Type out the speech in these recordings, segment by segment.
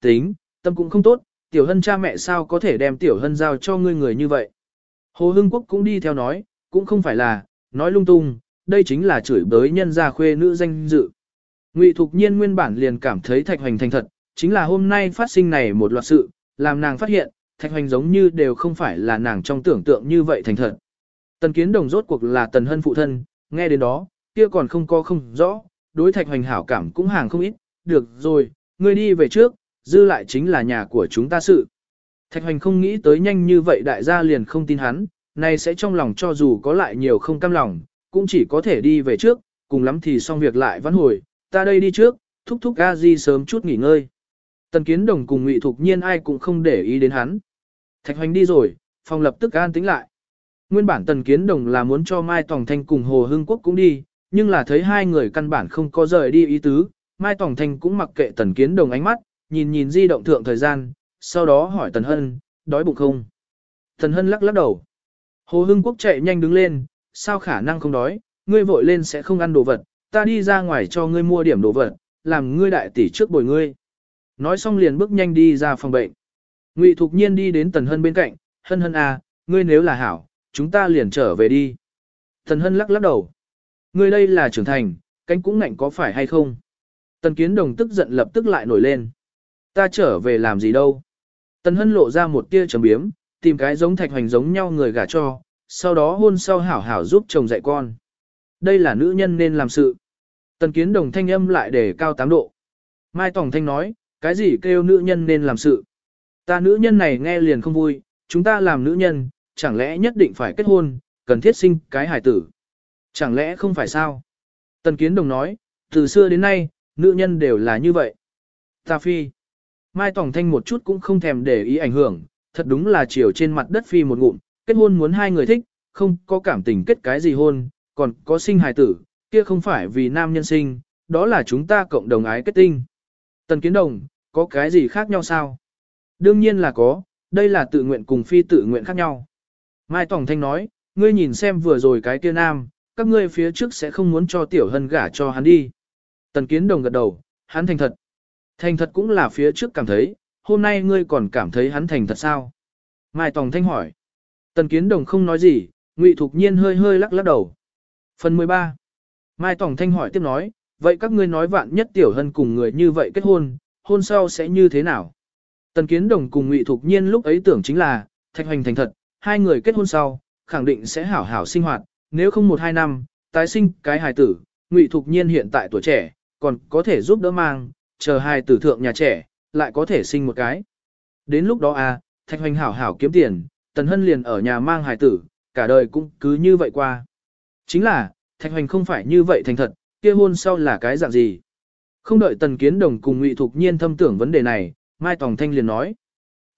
tính, tâm cũng không tốt, tiểu hân cha mẹ sao có thể đem tiểu hân giao cho ngươi người như vậy. Hồ Hưng Quốc cũng đi theo nói, cũng không phải là, nói lung tung, đây chính là chửi bới nhân gia khuê nữ danh dự. Ngụy Thục Nhiên nguyên bản liền cảm thấy Thạch Hoành thành thật, chính là hôm nay phát sinh này một loạt sự, làm nàng phát hiện, Thạch Hoành giống như đều không phải là nàng trong tưởng tượng như vậy thành thật. Tần Kiến Đồng rốt cuộc là Tần Hân phụ thân, nghe đến đó, kia còn không có không rõ, đối Thạch Hoành hảo cảm cũng hàng không ít, được rồi, ngươi đi về trước, dư lại chính là nhà của chúng ta sự. Thạch Hoành không nghĩ tới nhanh như vậy đại gia liền không tin hắn, nay sẽ trong lòng cho dù có lại nhiều không cam lòng, cũng chỉ có thể đi về trước, cùng lắm thì xong việc lại vãn hồi, ta đây đi trước, thúc thúc a di sớm chút nghỉ ngơi. Tần Kiến Đồng cùng Ngụy Thục Nhiên ai cũng không để ý đến hắn. Thạch Hoành đi rồi, phòng lập tức an tĩnh lại. Nguyên bản Tần Kiến Đồng là muốn cho Mai Tòng Thanh cùng Hồ Hưng Quốc cũng đi, nhưng là thấy hai người căn bản không có rời đi ý tứ, Mai Tòng Thanh cũng mặc kệ Tần Kiến Đồng ánh mắt, nhìn nhìn di động thượng thời gian, sau đó hỏi Tần Hân, đói bụng không? Tần Hân lắc lắc đầu. Hồ Hưng Quốc chạy nhanh đứng lên, sao khả năng không đói, ngươi vội lên sẽ không ăn đồ vật, ta đi ra ngoài cho ngươi mua điểm đồ vật, làm ngươi đại tỷ trước bồi ngươi. Nói xong liền bước nhanh đi ra phòng bệnh. Ngụy Thục Nhiên đi đến Tần Hân bên cạnh, Hân Hân à, ngươi nếu là hảo, chúng ta liền trở về đi. Tần Hân lắc lắc đầu. Ngươi đây là trưởng thành, cánh cũng ngạnh có phải hay không? Tần Kiến Đồng tức giận lập tức lại nổi lên. Ta trở về làm gì đâu? Tần Hân lộ ra một tia trầm biếm, tìm cái giống thạch hoành giống nhau người gả cho, sau đó hôn sau hảo hảo giúp chồng dạy con. Đây là nữ nhân nên làm sự. Tần Kiến Đồng thanh âm lại để cao 8 độ. Mai Tòng Thanh nói, cái gì kêu nữ nhân nên làm sự. Ta nữ nhân này nghe liền không vui, chúng ta làm nữ nhân, chẳng lẽ nhất định phải kết hôn, cần thiết sinh cái hài tử. Chẳng lẽ không phải sao? Tần Kiến Đồng nói, từ xưa đến nay, nữ nhân đều là như vậy. Ta phi. Mai Tòng Thanh một chút cũng không thèm để ý ảnh hưởng, thật đúng là chiều trên mặt đất phi một ngụm, kết hôn muốn hai người thích, không có cảm tình kết cái gì hôn, còn có sinh hài tử, kia không phải vì nam nhân sinh, đó là chúng ta cộng đồng ái kết tinh. Tần Kiến Đồng, có cái gì khác nhau sao? Đương nhiên là có, đây là tự nguyện cùng phi tự nguyện khác nhau. Mai Tòng Thanh nói, ngươi nhìn xem vừa rồi cái kia nam, các ngươi phía trước sẽ không muốn cho Tiểu Hân gả cho hắn đi. Tần Kiến Đồng gật đầu, hắn thành thật. Thành thật cũng là phía trước cảm thấy, hôm nay ngươi còn cảm thấy hắn thành thật sao? Mai Tòng Thanh hỏi. Tần Kiến Đồng không nói gì, Ngụy Thục Nhiên hơi hơi lắc lắc đầu. Phần 13. Mai Tòng Thanh hỏi tiếp nói, vậy các ngươi nói vạn nhất Tiểu Hân cùng người như vậy kết hôn, hôn sau sẽ như thế nào? Tần Kiến Đồng cùng Ngụy Thục Nhiên lúc ấy tưởng chính là, thạch hoành thành thật, hai người kết hôn sau, khẳng định sẽ hảo hảo sinh hoạt, nếu không một hai năm, tái sinh cái hài tử, Ngụy Thục Nhiên hiện tại tuổi trẻ, còn có thể giúp đỡ mang, chờ hai tử thượng nhà trẻ, lại có thể sinh một cái. Đến lúc đó à, thạch hoành hảo hảo kiếm tiền, Tần Hân liền ở nhà mang hài tử, cả đời cũng cứ như vậy qua. Chính là, thạch hoành không phải như vậy thành thật, kia hôn sau là cái dạng gì? Không đợi Tần Kiến Đồng cùng Ngụy Thục Nhiên thâm tưởng vấn đề này, Mai Tòng Thanh liền nói.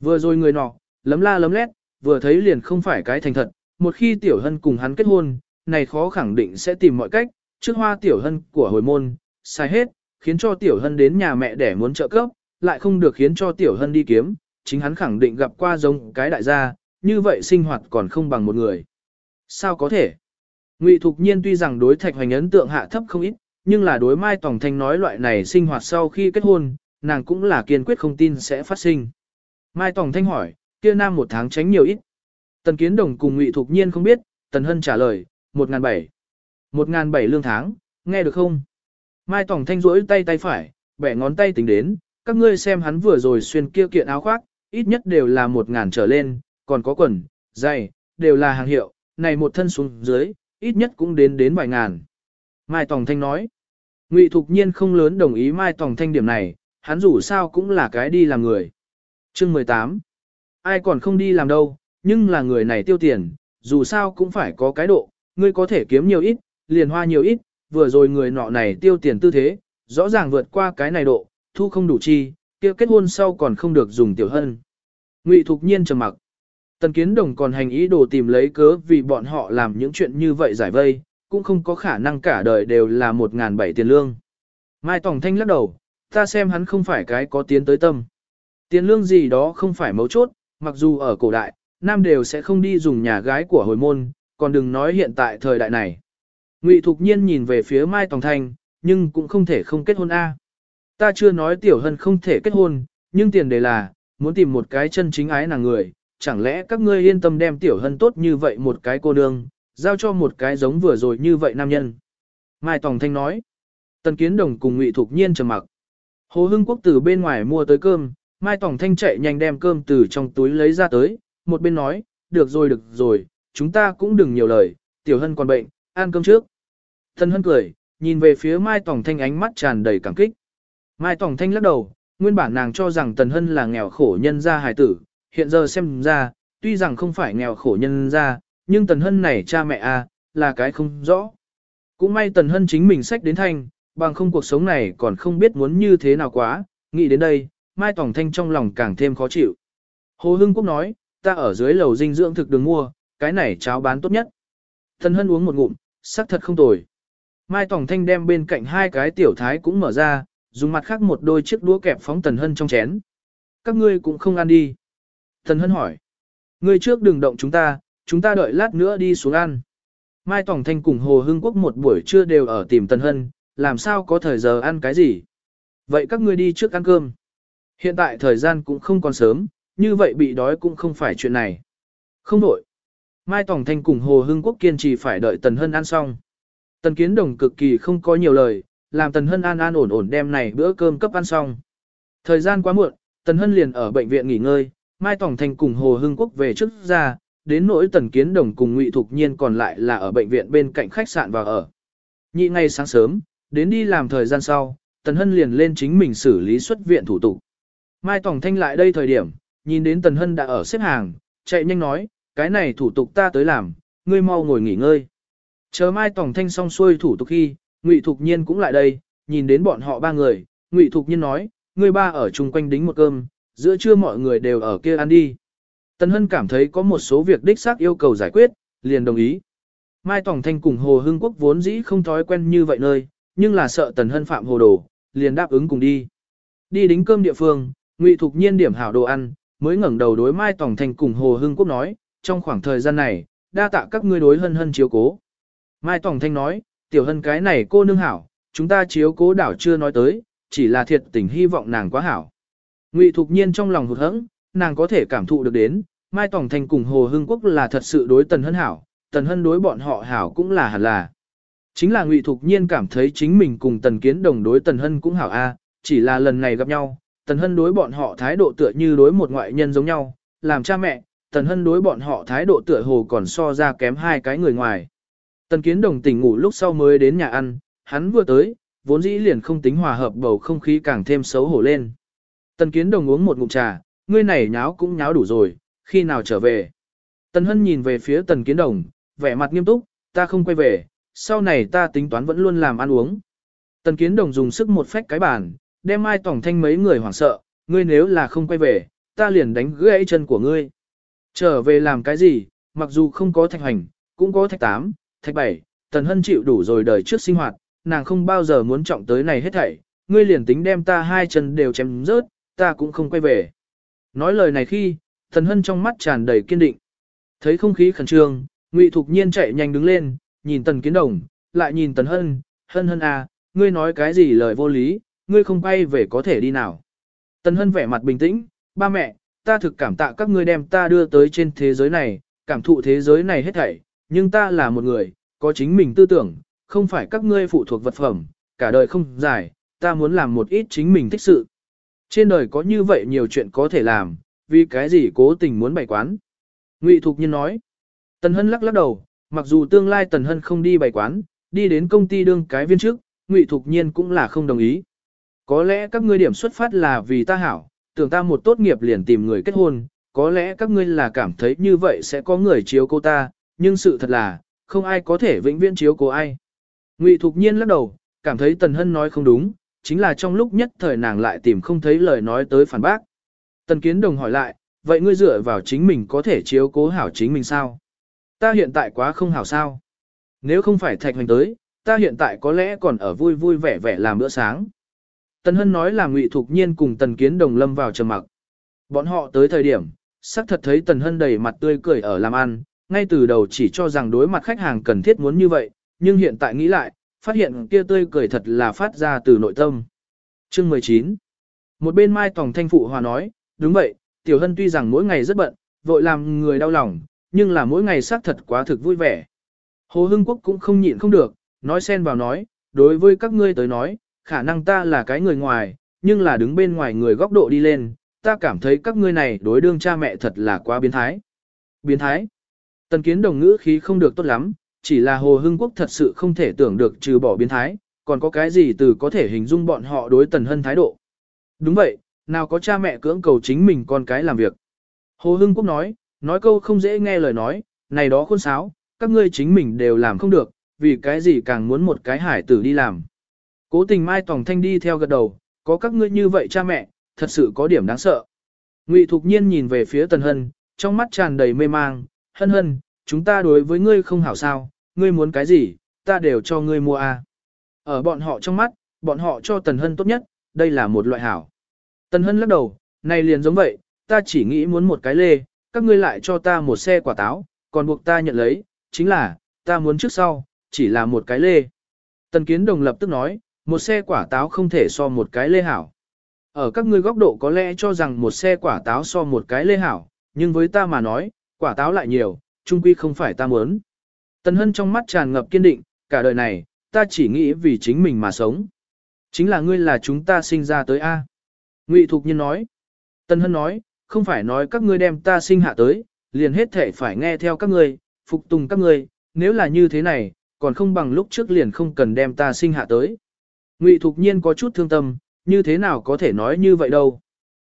Vừa rồi người nọ, lấm la lấm lét, vừa thấy liền không phải cái thành thật, một khi Tiểu Hân cùng hắn kết hôn, này khó khẳng định sẽ tìm mọi cách, trước hoa Tiểu Hân của hồi môn, sai hết, khiến cho Tiểu Hân đến nhà mẹ để muốn trợ cấp, lại không được khiến cho Tiểu Hân đi kiếm, chính hắn khẳng định gặp qua giống cái đại gia, như vậy sinh hoạt còn không bằng một người. Sao có thể? Ngụy Thục Nhiên tuy rằng đối Thạch Hoành ấn tượng hạ thấp không ít, nhưng là đối Mai Tòng Thanh nói loại này sinh hoạt sau khi kết hôn, nàng cũng là kiên quyết không tin sẽ phát sinh. Mai Tòng Thanh hỏi, kia nam một tháng tránh nhiều ít. Tần Kiến Đồng cùng Ngụy Thục Nhiên không biết, Tần Hân trả lời, 1.700. 1.700 lương tháng, nghe được không? Mai Tòng Thanh rỗi tay tay phải, bẻ ngón tay tính đến, các ngươi xem hắn vừa rồi xuyên kia kiện áo khoác, ít nhất đều là một ngàn trở lên, còn có quần, giày, đều là hàng hiệu, này một thân xuống dưới, ít nhất cũng đến đến vài ngàn. Mai Tòng Thanh nói, Ngụy Thục Nhiên không lớn đồng ý Mai Tòng Thanh điểm này, hắn dù sao cũng là cái đi làm người. Chương 18. Ai còn không đi làm đâu, nhưng là người này tiêu tiền, dù sao cũng phải có cái độ, ngươi có thể kiếm nhiều ít, liền hoa nhiều ít, vừa rồi người nọ này tiêu tiền tư thế, rõ ràng vượt qua cái này độ, thu không đủ chi, kia kết hôn sau còn không được dùng tiểu hân. Ngụy Thục Nhiên trầm mặc. Tần Kiến Đồng còn hành ý đồ tìm lấy cớ vì bọn họ làm những chuyện như vậy giải vây, cũng không có khả năng cả đời đều là một ngàn bảy tiền lương. Mai Tòng Thanh lắc đầu, ta xem hắn không phải cái có tiến tới tâm. Tiền lương gì đó không phải mấu chốt, mặc dù ở cổ đại, nam đều sẽ không đi dùng nhà gái của hồi môn, còn đừng nói hiện tại thời đại này. Ngụy Thục Nhiên nhìn về phía Mai Tòng Thanh, nhưng cũng không thể không kết hôn A. Ta chưa nói Tiểu Hân không thể kết hôn, nhưng tiền đề là, muốn tìm một cái chân chính ái nàng người, chẳng lẽ các ngươi yên tâm đem tiểu hân tốt như vậy một cái cô nương, giao cho một cái giống vừa rồi như vậy nam nhân. Mai Tòng Thanh nói, Tần Kiến Đồng cùng Ngụy Thục Nhiên trầm mặc. Hồ Hưng Quốc từ bên ngoài mua tới cơm, Mai Tòng Thanh chạy nhanh đem cơm từ trong túi lấy ra tới, một bên nói, được rồi được rồi, chúng ta cũng đừng nhiều lời, tiểu hân còn bệnh, ăn cơm trước. Thần hân cười, nhìn về phía Mai Tòng Thanh ánh mắt tràn đầy cảm kích. Mai Tòng Thanh lắc đầu, nguyên bản nàng cho rằng Tần Hân là nghèo khổ nhân gia hài tử, hiện giờ xem ra, tuy rằng không phải nghèo khổ nhân gia, nhưng Tần Hân này cha mẹ a là cái không rõ. Cũng may Tần Hân chính mình sách đến thanh, bằng không cuộc sống này còn không biết muốn như thế nào quá, nghĩ đến đây, Mai Tòng Thanh trong lòng càng thêm khó chịu. Hồ Hưng Quốc nói, ta ở dưới lầu dinh dưỡng thực đường mua, cái này cháo bán tốt nhất. Tần Hân uống một ngụm, sắc thật không tồi. Mai Tòng Thanh đem bên cạnh hai cái tiểu thái cũng mở ra, dùng mặt khác một đôi chiếc đũa kẹp phóng Tần Hân trong chén. Các ngươi cũng không ăn đi. Tần Hân hỏi. Ngươi trước đừng động chúng ta, chúng ta đợi lát nữa đi xuống ăn. Mai Tòng Thanh cùng Hồ Hưng Quốc một buổi trưa đều ở tìm Tần Hân, làm sao có thời giờ ăn cái gì. Vậy các ngươi đi trước ăn cơm. Hiện tại thời gian cũng không còn sớm, như vậy bị đói cũng không phải chuyện này. Không đổi. Mai Tòng Thanh cùng Hồ Hưng Quốc kiên trì phải đợi Tần Hân ăn xong. Tần Kiến Đồng cực kỳ không có nhiều lời, làm Tần Hân an an ổn ổn đem này bữa cơm cấp ăn xong. Thời gian quá muộn, Tần Hân liền ở bệnh viện nghỉ ngơi, Mai Tổng Thành cùng Hồ Hưng Quốc về trước ra, đến nỗi Tần Kiến Đồng cùng Ngụy Thục Nhiên còn lại là ở bệnh viện bên cạnh khách sạn và ở. Nhị ngày sáng sớm, đến đi làm thời gian sau, Tần Hân liền lên chính mình xử lý xuất viện thủ tục. Mai Tổng Thanh lại đây thời điểm, nhìn đến Tần Hân đã ở xếp hàng, chạy nhanh nói, cái này thủ tục ta tới làm, ngươi mau ngồi nghỉ ngơi. Chờ Mai tổng Thanh xong xuôi thủ tục khi, Ngụy Thục Nhiên cũng lại đây, nhìn đến bọn họ ba người, Ngụy Thục Nhiên nói, người ba ở chung quanh đính một cơm, giữa trưa mọi người đều ở kia ăn đi. Tần Hân cảm thấy có một số việc đích xác yêu cầu giải quyết, liền đồng ý. Mai tổng Thanh cùng Hồ Hưng Quốc vốn dĩ không thói quen như vậy nơi, nhưng là sợ Tần Hân phạm hồ đồ, liền đáp ứng cùng đi. Đi đính cơm địa phương, Ngụy Thục Nhiên điểm hảo đồ ăn, mới ngẩng đầu đối Mai tổng Thanh cùng Hồ Hưng Quốc nói, trong khoảng thời gian này, đa tạ các ngươi đối hân hân chiếu cố. Mai Tòng Thanh nói, tiểu hân cái này cô nương hảo, chúng ta chiếu cố đảo chưa nói tới, chỉ là thiệt tình hy vọng nàng quá hảo. Ngụy Thục Nhiên trong lòng hụt hẫng, nàng có thể cảm thụ được đến, Mai Tòng Thanh cùng Hồ Hưng Quốc là thật sự đối Tần Hân hảo, Tần Hân đối bọn họ hảo cũng là hẳn là. Chính là Ngụy Thục Nhiên cảm thấy chính mình cùng Tần Kiến đồng đối Tần Hân cũng hảo a, à, chỉ là lần này gặp nhau, Tần Hân đối bọn họ thái độ tựa như đối một ngoại nhân giống nhau, làm cha mẹ, Tần Hân đối bọn họ thái độ tựa hồ còn so ra kém hai cái người ngoài. Tần Kiến Đồng tỉnh ngủ lúc sau mới đến nhà ăn, hắn vừa tới, vốn dĩ liền không tính hòa hợp bầu không khí càng thêm xấu hổ lên. Tần Kiến Đồng uống một ngụm trà, ngươi này nháo cũng nháo đủ rồi, khi nào trở về. Tần Hân nhìn về phía Tần Kiến Đồng, vẻ mặt nghiêm túc, ta không quay về, sau này ta tính toán vẫn luôn làm ăn uống. Tần Kiến Đồng dùng sức một phách cái bàn, đem Mai Tổng Thanh mấy người hoảng sợ, ngươi nếu là không quay về, ta liền đánh gãy chân của ngươi. Trở về làm cái gì, mặc dù không có thạch hành, cũng có thạch tám, thạch bảy, Tần Hân chịu đủ rồi đời trước sinh hoạt, nàng không bao giờ muốn trọng tới này hết thảy, ngươi liền tính đem ta hai chân đều chém rớt, ta cũng không quay về. Nói lời này khi, Tần Hân trong mắt tràn đầy kiên định. Thấy không khí khẩn trương, Ngụy Thục Nhiên chạy nhanh đứng lên, nhìn Tần Kiến Đồng, lại nhìn Tần Hân, Hân Hân à, ngươi nói cái gì lời vô lý, ngươi không quay về có thể đi nào. Tần Hân vẻ mặt bình tĩnh, ba mẹ, ta thực cảm tạ các ngươi đem ta đưa tới trên thế giới này, cảm thụ thế giới này hết thảy, nhưng ta là một người, có chính mình tư tưởng, không phải các ngươi phụ thuộc vật phẩm, cả đời không dài, ta muốn làm một ít chính mình thích sự. Trên đời có như vậy nhiều chuyện có thể làm, vì cái gì cố tình muốn bày quán. Ngụy Thục Nhiên nói, Tần Hân lắc lắc đầu, mặc dù tương lai Tần Hân không đi bày quán, đi đến công ty đương cái viên trước, Ngụy Thục Nhiên cũng là không đồng ý. Có lẽ các ngươi điểm xuất phát là vì ta hảo, tưởng ta một tốt nghiệp liền tìm người kết hôn, có lẽ các ngươi là cảm thấy như vậy sẽ có người chiếu cô ta, nhưng sự thật là, không ai có thể vĩnh viễn chiếu cố ai. Ngụy Thục Nhiên lắc đầu, cảm thấy Tần Hân nói không đúng, chính là trong lúc nhất thời nàng lại tìm không thấy lời nói tới phản bác. Tần Kiến Đồng hỏi lại, vậy ngươi dựa vào chính mình có thể chiếu cố hảo chính mình sao? Ta hiện tại quá không hảo sao? Nếu không phải thạch hoành tới, ta hiện tại có lẽ còn ở vui vui vẻ vẻ làm bữa sáng. Tần Hân nói là Ngụy Thục Nhiên cùng Tần Kiến Đồng lâm vào trầm mặc. Bọn họ tới thời điểm, xác thật thấy Tần Hân đầy mặt tươi cười ở làm ăn, ngay từ đầu chỉ cho rằng đối mặt khách hàng cần thiết muốn như vậy, nhưng hiện tại nghĩ lại, phát hiện kia tươi cười thật là phát ra từ nội tâm. Chương 19 Một bên Mai Tòng Thanh phụ hòa nói, đúng vậy, Tiểu Hân tuy rằng mỗi ngày rất bận, vội làm người đau lòng, nhưng là mỗi ngày xác thật quá thực vui vẻ. Hồ Hưng Quốc cũng không nhịn không được, nói xen vào nói, đối với các ngươi tới nói, khả năng ta là cái người ngoài, nhưng là đứng bên ngoài người góc độ đi lên, ta cảm thấy các ngươi này đối đương cha mẹ thật là quá biến thái. Biến thái. Tần kiến đồng ngữ khí không được tốt lắm, chỉ là Hồ Hưng Quốc thật sự không thể tưởng được trừ bỏ biến thái, còn có cái gì từ có thể hình dung bọn họ đối Tần Hân thái độ. Đúng vậy, nào có cha mẹ cưỡng cầu chính mình con cái làm việc. Hồ Hưng Quốc nói, nói câu không dễ nghe lời nói, này đó khôn sáo, các ngươi chính mình đều làm không được, vì cái gì càng muốn một cái hải tử đi làm. Cố tình Mai Tòng Thanh đi theo gật đầu, có các ngươi như vậy cha mẹ, thật sự có điểm đáng sợ. Ngụy Thục Nhiên nhìn về phía Tần Hân, trong mắt tràn đầy mê mang, hân hân, chúng ta đối với ngươi không hảo sao, ngươi muốn cái gì, ta đều cho ngươi mua a. À. Ở bọn họ trong mắt, bọn họ cho Tần Hân tốt nhất, đây là một loại hảo. Tần Hân lắc đầu, này liền giống vậy, ta chỉ nghĩ muốn một cái lê, các ngươi lại cho ta một xe quả táo, còn buộc ta nhận lấy, chính là, ta muốn trước sau, chỉ là một cái lê. Tần Kiến Đồng lập tức nói, một xe quả táo không thể so một cái lê hảo. Ở các ngươi góc độ có lẽ cho rằng một xe quả táo so một cái lê hảo, nhưng với ta mà nói, quả táo lại nhiều, chung quy không phải ta muốn. Tần Hân trong mắt tràn ngập kiên định, cả đời này, ta chỉ nghĩ vì chính mình mà sống. Chính là ngươi là chúng ta sinh ra tới A. Ngụy Thục Nhân nói. Tần Hân nói, không phải nói các ngươi đem ta sinh hạ tới, liền hết thể phải nghe theo các ngươi, phục tùng các ngươi, nếu là như thế này, còn không bằng lúc trước liền không cần đem ta sinh hạ tới. Ngụy Thục Nhiên có chút thương tâm, như thế nào có thể nói như vậy đâu.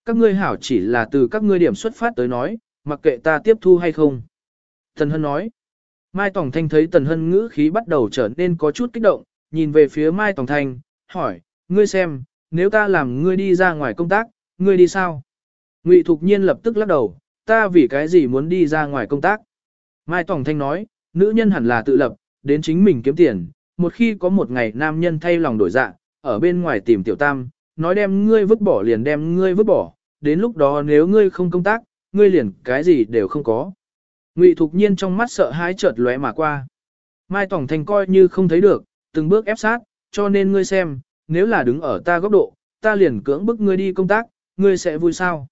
Các ngươi hảo chỉ là từ các ngươi điểm xuất phát tới nói, mặc kệ ta tiếp thu hay không. Tần Hân nói. Mai Tòng Thanh thấy Tần Hân ngữ khí bắt đầu trở nên có chút kích động, nhìn về phía Mai Tòng Thanh, hỏi, ngươi xem, nếu ta làm ngươi đi ra ngoài công tác, ngươi đi sao? Ngụy Thục Nhiên lập tức lắc đầu, ta vì cái gì muốn đi ra ngoài công tác? Mai Tòng Thanh nói, nữ nhân hẳn là tự lập, đến chính mình kiếm tiền, một khi có một ngày nam nhân thay lòng đổi dạ, ở bên ngoài tìm tiểu tam, nói đem ngươi vứt bỏ liền đem ngươi vứt bỏ, đến lúc đó nếu ngươi không công tác, ngươi liền cái gì đều không có. Ngụy Thục Nhiên trong mắt sợ hãi chợt lóe mà qua. Mai Tổng Thành coi như không thấy được, từng bước ép sát, cho nên ngươi xem, nếu là đứng ở ta góc độ, ta liền cưỡng bức ngươi đi công tác, ngươi sẽ vui sao?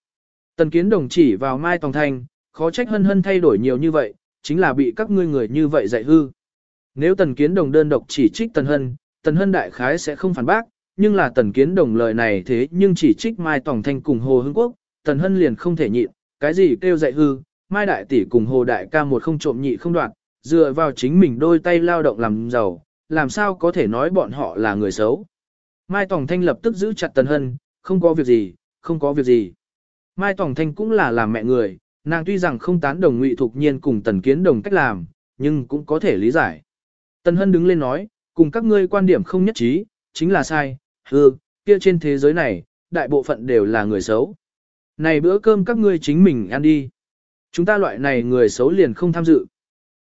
Tần Kiến Đồng chỉ vào Mai Tổng Thành, khó trách hân hân thay đổi nhiều như vậy, chính là bị các ngươi người như vậy dạy hư. Nếu Tần Kiến Đồng đơn độc chỉ trích Tần Hân, Tần Hân đại khái sẽ không phản bác, nhưng là Tần Kiến Đồng lời này thế nhưng chỉ trích Mai Tổng Thanh cùng Hồ Hưng Quốc, Tần Hân liền không thể nhịn, cái gì kêu dạy hư, Mai Đại Tỷ cùng Hồ Đại ca một không trộm nhị không đoạt, dựa vào chính mình đôi tay lao động làm giàu, làm sao có thể nói bọn họ là người xấu. Mai Tổng Thanh lập tức giữ chặt Tần Hân, không có việc gì, không có việc gì. Mai Tổng Thanh cũng là làm mẹ người, nàng tuy rằng không tán đồng ngụy thục nhiên cùng Tần Kiến Đồng cách làm, nhưng cũng có thể lý giải. Tần Hân đứng lên nói, cùng các ngươi quan điểm không nhất trí, chính là sai, hư, kia trên thế giới này, đại bộ phận đều là người xấu. Này bữa cơm các ngươi chính mình ăn đi. Chúng ta loại này người xấu liền không tham dự.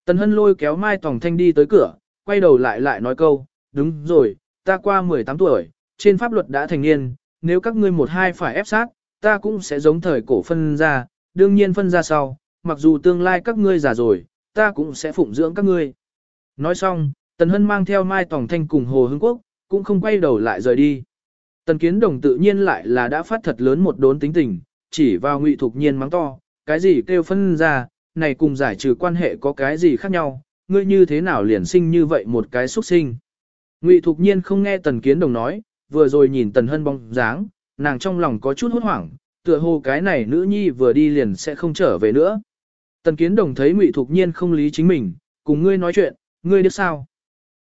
Tần Hân lôi kéo Mai Tòng Thanh đi tới cửa, quay đầu lại lại nói câu, đúng rồi, ta qua 18 tuổi, trên pháp luật đã thành niên, nếu các ngươi một hai phải ép sát, ta cũng sẽ giống thời cổ phân ra, đương nhiên phân ra sau, mặc dù tương lai các ngươi già rồi, ta cũng sẽ phụng dưỡng các ngươi. Nói xong, Tần Hân mang theo Mai Tòng Thanh cùng Hồ Hưng Quốc, cũng không quay đầu lại rời đi. Tần Kiến Đồng tự nhiên lại là đã phát thật lớn một đốn tính tình, chỉ vào Ngụy Thục Nhiên mắng to, cái gì kêu phân ra, này cùng giải trừ quan hệ có cái gì khác nhau, ngươi như thế nào liền sinh như vậy một cái xuất sinh. Ngụy Thục Nhiên không nghe Tần Kiến Đồng nói, vừa rồi nhìn Tần Hân bóng dáng, nàng trong lòng có chút hốt hoảng, tựa hồ cái này nữ nhi vừa đi liền sẽ không trở về nữa. Tần Kiến Đồng thấy Ngụy Thục Nhiên không lý chính mình, cùng ngươi nói chuyện, ngươi biết sao?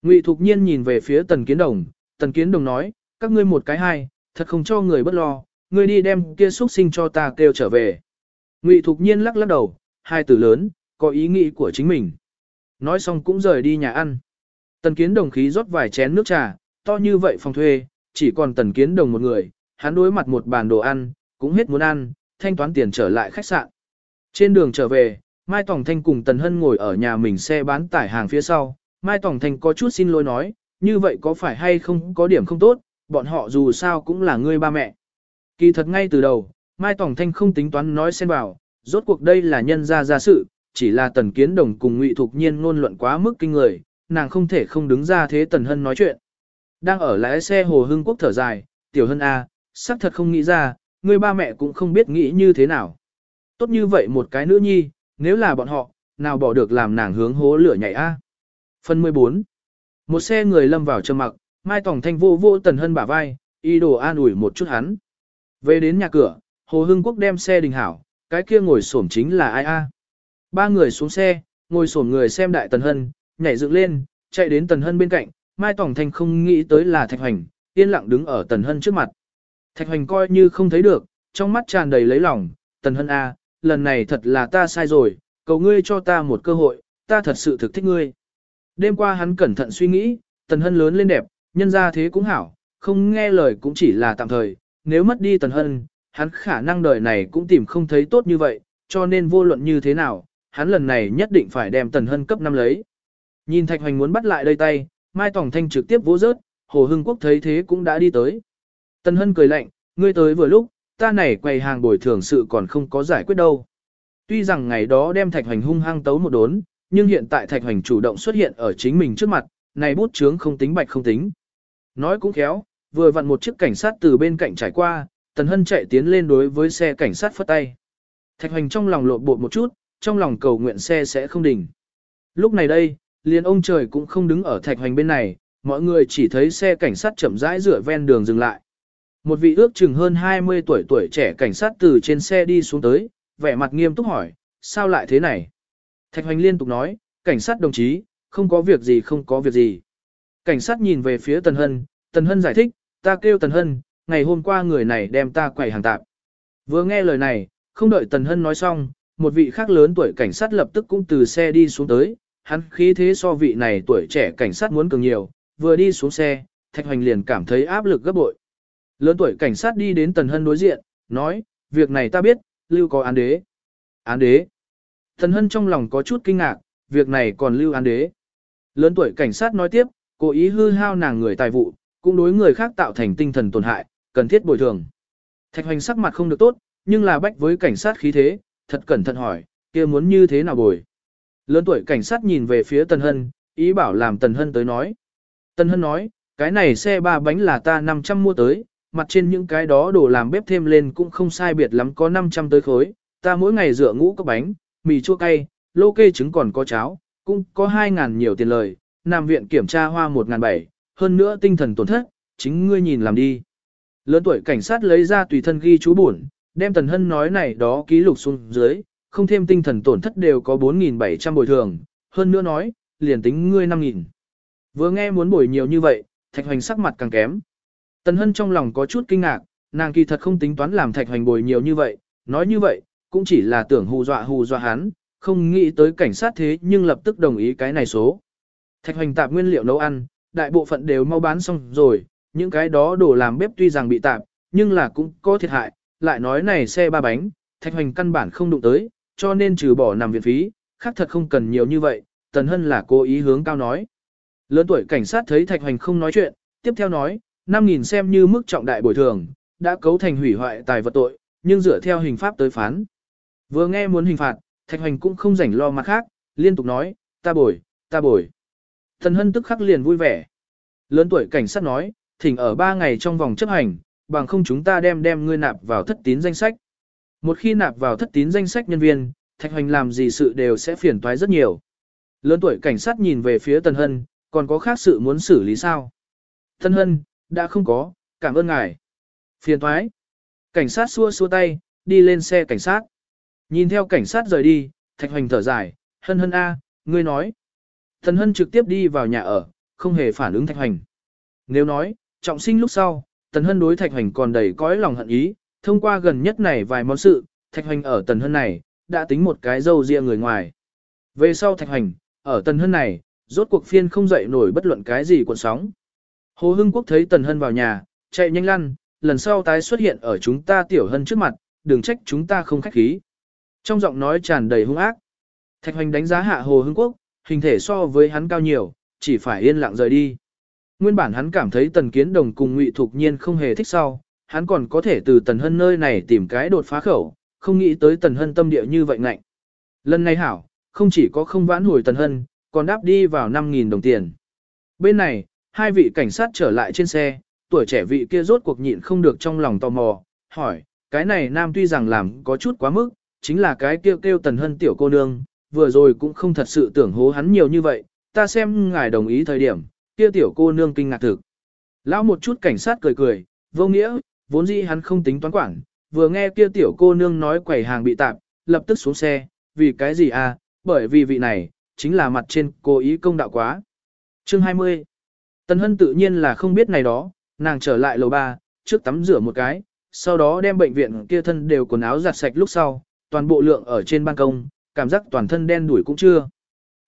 Ngụy Thục Nhiên nhìn về phía Tần Kiến Đồng, Tần Kiến Đồng nói, các ngươi một cái hai, thật không cho người bất lo, ngươi đi đem kia xuất sinh cho ta kêu trở về. Ngụy Thục Nhiên lắc lắc đầu, hai từ lớn, có ý nghĩ của chính mình. Nói xong cũng rời đi nhà ăn. Tần Kiến Đồng khí rót vài chén nước trà, to như vậy phòng thuê, chỉ còn Tần Kiến Đồng một người, hắn đối mặt một bàn đồ ăn, cũng hết muốn ăn, thanh toán tiền trở lại khách sạn. Trên đường trở về, Mai Tòng Thanh cùng Tần Hân ngồi ở nhà mình xe bán tải hàng phía sau, Mai Tòng Thanh có chút xin lỗi nói, như vậy có phải hay không có điểm không tốt, bọn họ dù sao cũng là người ba mẹ. Kỳ thật ngay từ đầu, Mai Tòng Thanh không tính toán nói xen vào, rốt cuộc đây là nhân gia ra sự, chỉ là Tần Kiến Đồng cùng Ngụy Thục Nhiên ngôn luận quá mức kinh người, nàng không thể không đứng ra thế Tần Hân nói chuyện. Đang ở lái xe Hồ Hưng Quốc thở dài, Tiểu Hân A, xác thật không nghĩ ra, người ba mẹ cũng không biết nghĩ như thế nào. Tốt như vậy một cái nữ nhi, nếu là bọn họ, nào bỏ được làm nàng hướng hố lửa nhảy a. Phần 14 Một xe người lâm vào trầm mặc, Mai Tòng Thanh vô vô Tần Hân bả vai, y đồ an ủi một chút hắn. Về đến nhà cửa, Hồ Hưng Quốc đem xe đình hảo, cái kia ngồi xổm chính là ai a? Ba người xuống xe, ngồi xổm người xem đại Tần Hân, nhảy dựng lên, chạy đến Tần Hân bên cạnh, Mai tổng thành không nghĩ tới là Thạch Hoành, yên lặng đứng ở Tần Hân trước mặt. Thạch Hoành coi như không thấy được, trong mắt tràn đầy lấy lòng, Tần Hân a, lần này thật là ta sai rồi, cầu ngươi cho ta một cơ hội, ta thật sự thực thích ngươi. Đêm qua hắn cẩn thận suy nghĩ, Tần Hân lớn lên đẹp, nhân ra thế cũng hảo, không nghe lời cũng chỉ là tạm thời, nếu mất đi Tần Hân, hắn khả năng đời này cũng tìm không thấy tốt như vậy, cho nên vô luận như thế nào, hắn lần này nhất định phải đem Tần Hân cấp năm lấy. Nhìn Thạch Hoành muốn bắt lại đây tay, Mai Tòng Thanh trực tiếp vỗ rớt, Hồ Hưng Quốc thấy thế cũng đã đi tới. Tần Hân cười lạnh, ngươi tới vừa lúc, ta này quầy hàng bồi thường sự còn không có giải quyết đâu. Tuy rằng ngày đó đem Thạch Hoành hung hăng tấu một đốn, nhưng hiện tại Thạch Hoành chủ động xuất hiện ở chính mình trước mặt, này bút chướng không tính bạch không tính. Nói cũng khéo, vừa vặn một chiếc cảnh sát từ bên cạnh trải qua, Tần Hân chạy tiến lên đối với xe cảnh sát phất tay. Thạch Hoành trong lòng lộn bột một chút, trong lòng cầu nguyện xe sẽ không đỉnh. Lúc này đây, liền ông trời cũng không đứng ở Thạch Hoành bên này, mọi người chỉ thấy xe cảnh sát chậm rãi rửa ven đường dừng lại. Một vị ước chừng hơn 20 tuổi tuổi trẻ cảnh sát từ trên xe đi xuống tới, vẻ mặt nghiêm túc hỏi, sao lại thế này? Thạch Hoành liên tục nói, cảnh sát đồng chí, không có việc gì không có việc gì. Cảnh sát nhìn về phía Tần Hân, Tần Hân giải thích, ta kêu Tần Hân, ngày hôm qua người này đem ta quẩy hàng tạp. Vừa nghe lời này, không đợi Tần Hân nói xong, một vị khác lớn tuổi cảnh sát lập tức cũng từ xe đi xuống tới, hắn khí thế so vị này tuổi trẻ cảnh sát muốn cường nhiều, vừa đi xuống xe, Thạch Hoành liền cảm thấy áp lực gấp bội. Lớn tuổi cảnh sát đi đến Tần Hân đối diện, nói, việc này ta biết, lưu có án đế. Án đế. Tần Hân trong lòng có chút kinh ngạc, việc này còn lưu án đế. Lớn tuổi cảnh sát nói tiếp, cố ý hư hao nàng người tài vụ, cũng đối người khác tạo thành tinh thần tổn hại, cần thiết bồi thường. Thạch hoành sắc mặt không được tốt, nhưng là bách với cảnh sát khí thế, thật cẩn thận hỏi, kia muốn như thế nào bồi. Lớn tuổi cảnh sát nhìn về phía Tần Hân, ý bảo làm Tần Hân tới nói. Tần Hân nói, cái này xe ba bánh là ta 500 mua tới, mặt trên những cái đó đồ làm bếp thêm lên cũng không sai biệt lắm có 500 tới khối, ta mỗi ngày rửa ngũ có bánh, mì chua cay, lô kê trứng còn có cháo, cũng có 2.000 nhiều tiền lời, nằm viện kiểm tra hoa 1.700, hơn nữa tinh thần tổn thất, chính ngươi nhìn làm đi. Lớn tuổi cảnh sát lấy ra tùy thân ghi chú buồn, đem Tần Hân nói này đó ký lục xuống dưới, không thêm tinh thần tổn thất đều có 4.700 bồi thường, hơn nữa nói, liền tính ngươi 5.000. Vừa nghe muốn bồi nhiều như vậy, Thạch Hoành sắc mặt càng kém. Tần Hân trong lòng có chút kinh ngạc, nàng kỳ thật không tính toán làm Thạch Hoành bồi nhiều như vậy, nói như vậy, cũng chỉ là tưởng hù dọa hù dọa hắn, không nghĩ tới cảnh sát thế nhưng lập tức đồng ý cái này số. Thạch Hoành tạp nguyên liệu nấu ăn, đại bộ phận đều mau bán xong rồi, những cái đó đồ làm bếp tuy rằng bị tạp, nhưng là cũng có thiệt hại, lại nói này xe ba bánh, Thạch Hoành căn bản không đụng tới, cho nên trừ bỏ nằm viện phí, khác thật không cần nhiều như vậy, Tần Hân là cố ý hướng cao nói. Lớn tuổi cảnh sát thấy Thạch Hoành không nói chuyện, tiếp theo nói, 5.000 xem như mức trọng đại bồi thường, đã cấu thành hủy hoại tài vật tội, nhưng dựa theo hình pháp tới phán. Vừa nghe muốn hình phạt, Thạch Hoành cũng không rảnh lo mặt khác, liên tục nói, ta bồi, ta bồi. Thần Hân tức khắc liền vui vẻ. Lớn tuổi cảnh sát nói, thỉnh ở 3 ngày trong vòng chấp hành, bằng không chúng ta đem đem ngươi nạp vào thất tín danh sách. Một khi nạp vào thất tín danh sách nhân viên, Thạch Hoành làm gì sự đều sẽ phiền toái rất nhiều. Lớn tuổi cảnh sát nhìn về phía Tần Hân, còn có khác sự muốn xử lý sao? Tần Hân, đã không có, cảm ơn ngài. Phiền toái. Cảnh sát xua xua tay, đi lên xe cảnh sát. Nhìn theo cảnh sát rời đi, Thạch Hoành thở dài, hân hân a, ngươi nói. Thần hân trực tiếp đi vào nhà ở, không hề phản ứng Thạch Hoành. Nếu nói, trọng sinh lúc sau, Tần Hân đối Thạch Hoành còn đầy cõi lòng hận ý, thông qua gần nhất này vài món sự, Thạch Hoành ở Tần Hân này, đã tính một cái dâu riêng người ngoài. Về sau Thạch Hoành, ở Tần Hân này, rốt cuộc phiên không dậy nổi bất luận cái gì cuộn sóng. Hồ Hưng Quốc thấy Tần Hân vào nhà, chạy nhanh lăn, lần sau tái xuất hiện ở chúng ta tiểu hân trước mặt, đừng trách chúng ta không khách khí. Trong giọng nói tràn đầy hung ác. Thạch Hoành đánh giá hạ Hồ Hưng Quốc, hình thể so với hắn cao nhiều, chỉ phải yên lặng rời đi. Nguyên bản hắn cảm thấy Tần Kiến Đồng cùng Ngụy Thục Nhiên không hề thích sau, hắn còn có thể từ Tần Hân nơi này tìm cái đột phá khẩu, không nghĩ tới Tần Hân tâm địa như vậy ngạnh. Lần này hảo, không chỉ có không vãn hồi Tần Hân, còn đáp đi vào 5.000 đồng tiền. Bên này, hai vị cảnh sát trở lại trên xe, tuổi trẻ vị kia rốt cuộc nhịn không được trong lòng tò mò, hỏi, cái này nam tuy rằng làm có chút quá mức, chính là cái kêu kêu tần hân tiểu cô nương, vừa rồi cũng không thật sự tưởng hố hắn nhiều như vậy, ta xem ngài đồng ý thời điểm, kia tiểu cô nương kinh ngạc thực. Lão một chút cảnh sát cười cười, vô nghĩa, vốn dĩ hắn không tính toán quản, vừa nghe kia tiểu cô nương nói quầy hàng bị tạp, lập tức xuống xe, vì cái gì à, bởi vì vị này, chính là mặt trên cố ý công đạo quá. Chương 20 Tần Hân tự nhiên là không biết này đó, nàng trở lại lầu ba, trước tắm rửa một cái, sau đó đem bệnh viện kia thân đều quần áo giặt sạch lúc sau, toàn bộ lượng ở trên ban công, cảm giác toàn thân đen đuổi cũng chưa.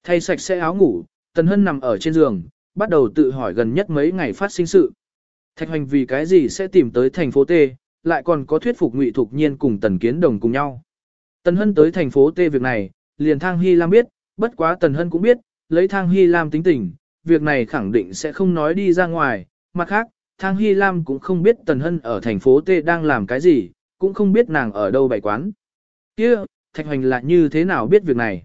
Thay sạch sẽ áo ngủ, Tần Hân nằm ở trên giường, bắt đầu tự hỏi gần nhất mấy ngày phát sinh sự. Thạch hoành vì cái gì sẽ tìm tới thành phố T, lại còn có thuyết phục Ngụy Thục Nhiên cùng Tần Kiến Đồng cùng nhau. Tần Hân tới thành phố T việc này, liền Thang Hy Lam biết, bất quá Tần Hân cũng biết, lấy Thang Hy Lam tính tình, việc này khẳng định sẽ không nói đi ra ngoài, mặt khác, Thang Hy Lam cũng không biết Tần Hân ở thành phố T đang làm cái gì, cũng không biết nàng ở đâu bày quán. kia Thạch Hoành là như thế nào biết việc này?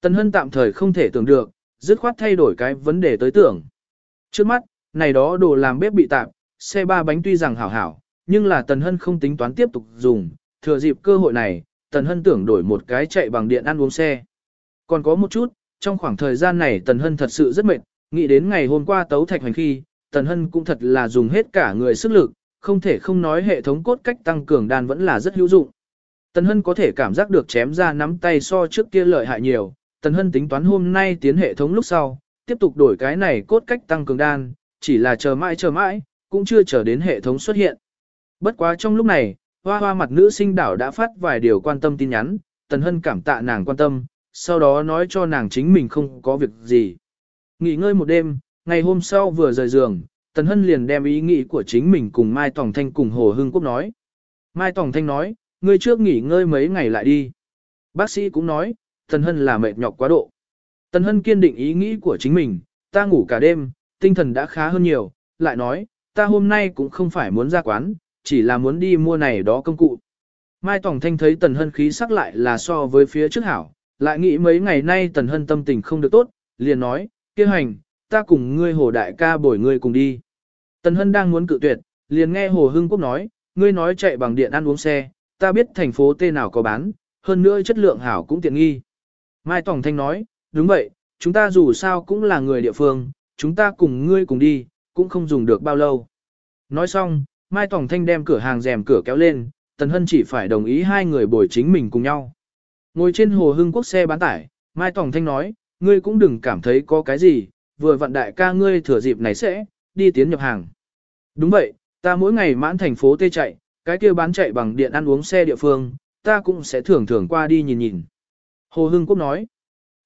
Tần Hân tạm thời không thể tưởng được, dứt khoát thay đổi cái vấn đề tới tưởng. Trước mắt, này đó đồ làm bếp bị tạm, xe ba bánh tuy rằng hảo hảo, nhưng là Tần Hân không tính toán tiếp tục dùng, thừa dịp cơ hội này, Tần Hân tưởng đổi một cái chạy bằng điện ăn uống xe. Còn có một chút, trong khoảng thời gian này Tần Hân thật sự rất mệt, nghĩ đến ngày hôm qua tấu thạch Hoành khi, Tần Hân cũng thật là dùng hết cả người sức lực, không thể không nói hệ thống cốt cách tăng cường đan vẫn là rất hữu dụng. Tần Hân có thể cảm giác được chém ra nắm tay so trước kia lợi hại nhiều, Tần Hân tính toán hôm nay tiến hệ thống lúc sau, tiếp tục đổi cái này cốt cách tăng cường đan, chỉ là chờ mãi chờ mãi, cũng chưa chờ đến hệ thống xuất hiện. Bất quá trong lúc này, hoa hoa mặt nữ sinh đảo đã phát vài điều quan tâm tin nhắn, Tần Hân cảm tạ nàng quan tâm, sau đó nói cho nàng chính mình không có việc gì. Nghỉ ngơi một đêm, ngày hôm sau vừa rời giường, Tần Hân liền đem ý nghĩ của chính mình cùng Mai Tòng Thanh cùng Hồ Hưng Quốc nói. Mai Tòng Thanh nói, ngươi trước nghỉ ngơi mấy ngày lại đi. Bác sĩ cũng nói, Tần Hân là mệt nhọc quá độ. Tần Hân kiên định ý nghĩ của chính mình, ta ngủ cả đêm, tinh thần đã khá hơn nhiều, lại nói, ta hôm nay cũng không phải muốn ra quán, chỉ là muốn đi mua này đó công cụ. Mai Tòng Thanh thấy Tần Hân khí sắc lại là so với phía trước hảo, lại nghĩ mấy ngày nay Tần Hân tâm tình không được tốt, liền nói, kia hành, ta cùng ngươi hồ đại ca bồi ngươi cùng đi. Tần Hân đang muốn cự tuyệt, liền nghe Hồ Hưng Quốc nói, ngươi nói chạy bằng điện ăn uống xe, ta biết thành phố T nào có bán, hơn nữa chất lượng hảo cũng tiện nghi. Mai Tòng Thanh nói, đúng vậy, chúng ta dù sao cũng là người địa phương, chúng ta cùng ngươi cùng đi, cũng không dùng được bao lâu. Nói xong, Mai Tòng Thanh đem cửa hàng rèm cửa kéo lên, Tần Hân chỉ phải đồng ý hai người bồi chính mình cùng nhau. Ngồi trên hồ hưng quốc xe bán tải, Mai Tòng Thanh nói, ngươi cũng đừng cảm thấy có cái gì, vừa vận đại ca ngươi thừa dịp này sẽ, đi tiến nhập hàng. Đúng vậy, ta mỗi ngày mãn thành phố tê chạy, cái kia bán chạy bằng điện ăn uống xe địa phương, ta cũng sẽ thường thường qua đi nhìn nhìn. Hồ Hưng Quốc nói,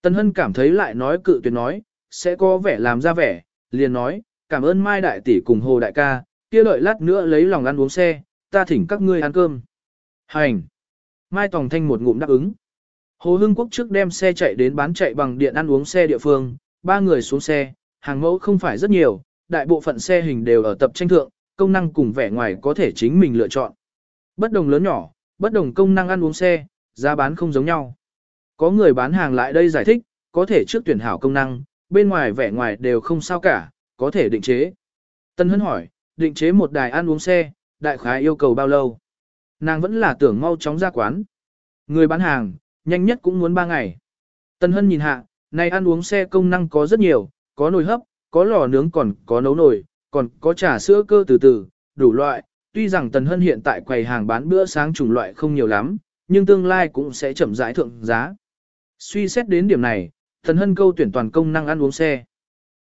Tần Hân cảm thấy lại nói cự tuyệt nói, sẽ có vẻ làm ra vẻ, liền nói, cảm ơn Mai Đại Tỷ cùng Hồ Đại ca, kia đợi lát nữa lấy lòng ăn uống xe, ta thỉnh các ngươi ăn cơm. Hành! Mai Tòng Thanh một ngụm đáp ứng. Hồ Hưng Quốc trước đem xe chạy đến bán chạy bằng điện ăn uống xe địa phương, ba người xuống xe, hàng mẫu không phải rất nhiều, đại bộ phận xe hình đều ở tập tranh thượng, công năng cùng vẻ ngoài có thể chính mình lựa chọn. Bất đồng lớn nhỏ, bất đồng công năng ăn uống xe, giá bán không giống nhau. Có người bán hàng lại đây giải thích, có thể trước tuyển hảo công năng, bên ngoài vẻ ngoài đều không sao cả, có thể định chế. Tân Hân hỏi, định chế một đài ăn uống xe, đại khái yêu cầu bao lâu? Nàng vẫn là tưởng mau chóng ra quán. Người bán hàng, nhanh nhất cũng muốn 3 ngày. Tân Hân nhìn hạ, này ăn uống xe công năng có rất nhiều, có nồi hấp, có lò nướng còn có nấu nồi, còn có trà sữa cơ từ từ, đủ loại. Tuy rằng Tần Hân hiện tại quầy hàng bán bữa sáng chủng loại không nhiều lắm, nhưng tương lai cũng sẽ chậm rãi thượng giá. Suy xét đến điểm này, Tần Hân câu tuyển toàn công năng ăn uống xe.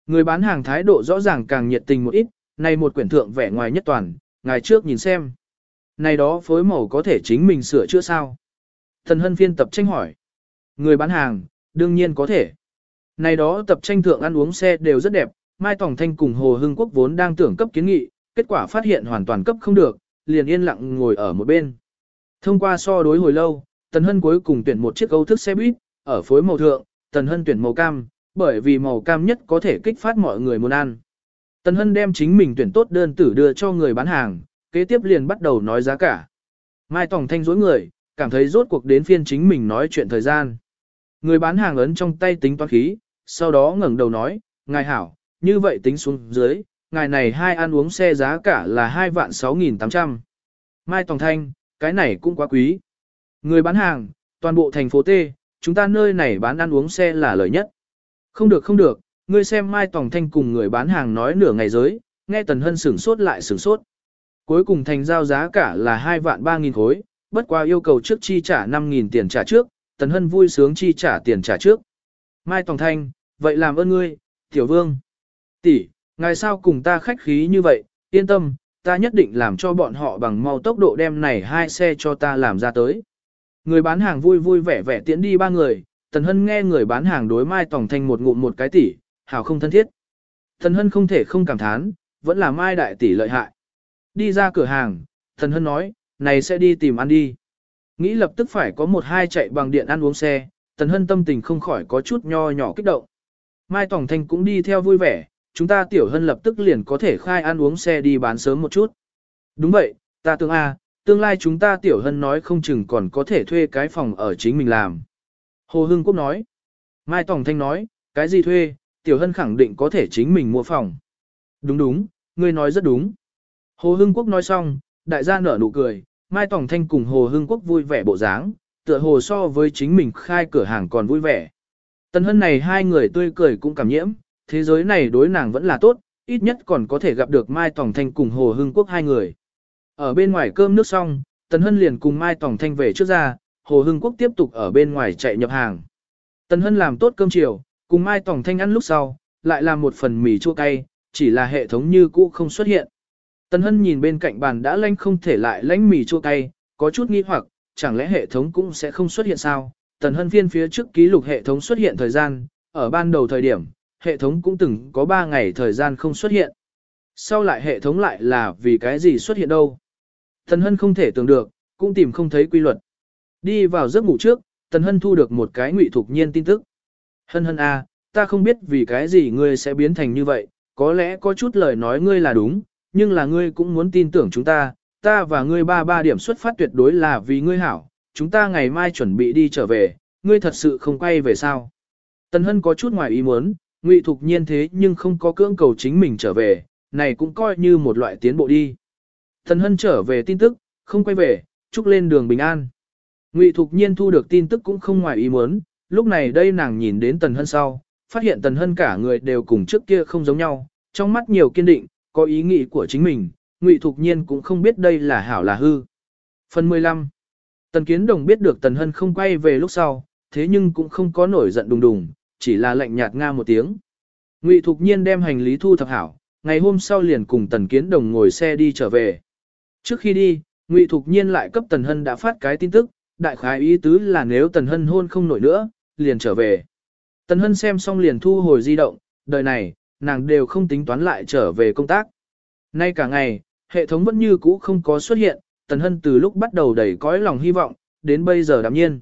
Người bán hàng thái độ rõ ràng càng nhiệt tình một ít, này một quyển thượng vẻ ngoài nhất toàn, ngài trước nhìn xem. Này đó phối màu có thể chính mình sửa chữa sao? Thần hân phiên tập tranh hỏi. Người bán hàng, đương nhiên có thể. Này đó tập tranh thượng ăn uống xe đều rất đẹp, Mai Tòng Thanh cùng Hồ Hưng Quốc vốn đang tưởng cấp kiến nghị, kết quả phát hiện hoàn toàn cấp không được, liền yên lặng ngồi ở một bên. Thông qua so đối hồi lâu, Tần Hân cuối cùng tuyển một chiếc âu thức xe buýt, ở phối màu thượng, Tần Hân tuyển màu cam, bởi vì màu cam nhất có thể kích phát mọi người muốn ăn. Tần Hân đem chính mình tuyển tốt đơn tử đưa cho người bán hàng, kế tiếp liền bắt đầu nói giá cả. Mai Tòng Thanh dối người, cảm thấy rốt cuộc đến phiên chính mình nói chuyện thời gian. Người bán hàng ấn trong tay tính toán khí, sau đó ngẩng đầu nói, ngài hảo, như vậy tính xuống dưới, ngày này hai ăn uống xe giá cả là 2 vạn 6.800. Mai Tòng Thanh, cái này cũng quá quý. Người bán hàng, toàn bộ thành phố T, chúng ta nơi này bán ăn uống xe là lợi nhất. Không được không được, ngươi xem Mai Tòng Thanh cùng người bán hàng nói nửa ngày giới, nghe Tần Hân sửng sốt lại sửng sốt. Cuối cùng thành giao giá cả là 2 vạn 3 nghìn khối, bất qua yêu cầu trước chi trả 5 nghìn tiền trả trước, Tần Hân vui sướng chi trả tiền trả trước. Mai Tòng Thanh, vậy làm ơn ngươi, Tiểu Vương tỷ, ngài sao cùng ta khách khí như vậy, yên tâm, ta nhất định làm cho bọn họ bằng mau tốc độ đem này hai xe cho ta làm ra tới. Người bán hàng vui vui vẻ vẻ tiễn đi ba người, Tần Hân nghe người bán hàng đối Mai Tòng Thanh một ngụm một cái tỷ, hảo không thân thiết. Tần Hân không thể không cảm thán, vẫn là Mai đại tỷ lợi hại. Đi ra cửa hàng, Tần Hân nói, này sẽ đi tìm ăn đi. Nghĩ lập tức phải có một hai chạy bằng điện ăn uống xe, Tần Hân tâm tình không khỏi có chút nho nhỏ kích động. Mai Tòng Thanh cũng đi theo vui vẻ, chúng ta Tiểu Hân lập tức liền có thể khai ăn uống xe đi bán sớm một chút. Đúng vậy, ta tương A, tương lai chúng ta Tiểu Hân nói không chừng còn có thể thuê cái phòng ở chính mình làm. Hồ Hưng Quốc nói. Mai Tòng Thanh nói, cái gì thuê, Tiểu Hân khẳng định có thể chính mình mua phòng. Đúng đúng, ngươi nói rất đúng. Hồ Hưng Quốc nói xong, đại gia nở nụ cười, Mai Tòng Thanh cùng Hồ Hưng Quốc vui vẻ bộ dáng, tựa hồ so với chính mình khai cửa hàng còn vui vẻ. Tần Hân này hai người tươi cười cũng cảm nhiễm, thế giới này đối nàng vẫn là tốt, ít nhất còn có thể gặp được Mai Tòng Thanh cùng Hồ Hưng Quốc hai người. Ở bên ngoài cơm nước xong, Tần Hân liền cùng Mai Tòng Thanh về trước ra, Hồ Hưng Quốc tiếp tục ở bên ngoài chạy nhập hàng. Tần Hân làm tốt cơm chiều, cùng Mai Tòng Thanh ăn lúc sau, lại làm một phần mì chua cay, chỉ là hệ thống như cũ không xuất hiện. Tần Hân nhìn bên cạnh bàn đã lanh không thể lại lánh mì chua cay, có chút nghi hoặc, chẳng lẽ hệ thống cũng sẽ không xuất hiện sao? Tần Hân phiên phía trước ký lục hệ thống xuất hiện thời gian, ở ban đầu thời điểm, hệ thống cũng từng có 3 ngày thời gian không xuất hiện. Sau lại hệ thống lại là vì cái gì xuất hiện đâu? Tần Hân không thể tưởng được, cũng tìm không thấy quy luật. Đi vào giấc ngủ trước, Tần Hân thu được một cái ngụy thuộc nhiên tin tức. Hân hân a, ta không biết vì cái gì ngươi sẽ biến thành như vậy, có lẽ có chút lời nói ngươi là đúng, nhưng là ngươi cũng muốn tin tưởng chúng ta, ta và ngươi ba ba điểm xuất phát tuyệt đối là vì ngươi hảo, chúng ta ngày mai chuẩn bị đi trở về, ngươi thật sự không quay về sao. Tần Hân có chút ngoài ý muốn, ngụy thục nhiên thế nhưng không có cưỡng cầu chính mình trở về, này cũng coi như một loại tiến bộ đi. Thần Hân trở về tin tức, không quay về, chúc lên đường bình an. Ngụy thục nhiên thu được tin tức cũng không ngoài ý muốn, lúc này đây nàng nhìn đến Tần Hân sau, phát hiện Tần Hân cả người đều cùng trước kia không giống nhau, trong mắt nhiều kiên định, có ý nghĩ của chính mình, Ngụy Thục Nhiên cũng không biết đây là hảo là hư. Phần 15 Tần Kiến Đồng biết được Tần Hân không quay về lúc sau, thế nhưng cũng không có nổi giận đùng đùng, chỉ là lạnh nhạt nga một tiếng. Ngụy Thục Nhiên đem hành lý thu thập hảo, ngày hôm sau liền cùng Tần Kiến Đồng ngồi xe đi trở về. Trước khi đi, Ngụy Thục Nhiên lại cấp Tần Hân đã phát cái tin tức, đại khái ý tứ là nếu Tần Hân hôn không nổi nữa, liền trở về. Tần Hân xem xong liền thu hồi di động, đời này, nàng đều không tính toán lại trở về công tác. Nay cả ngày, hệ thống vẫn như cũ không có xuất hiện, Tần Hân từ lúc bắt đầu đầy cõi lòng hy vọng, đến bây giờ đạm nhiên.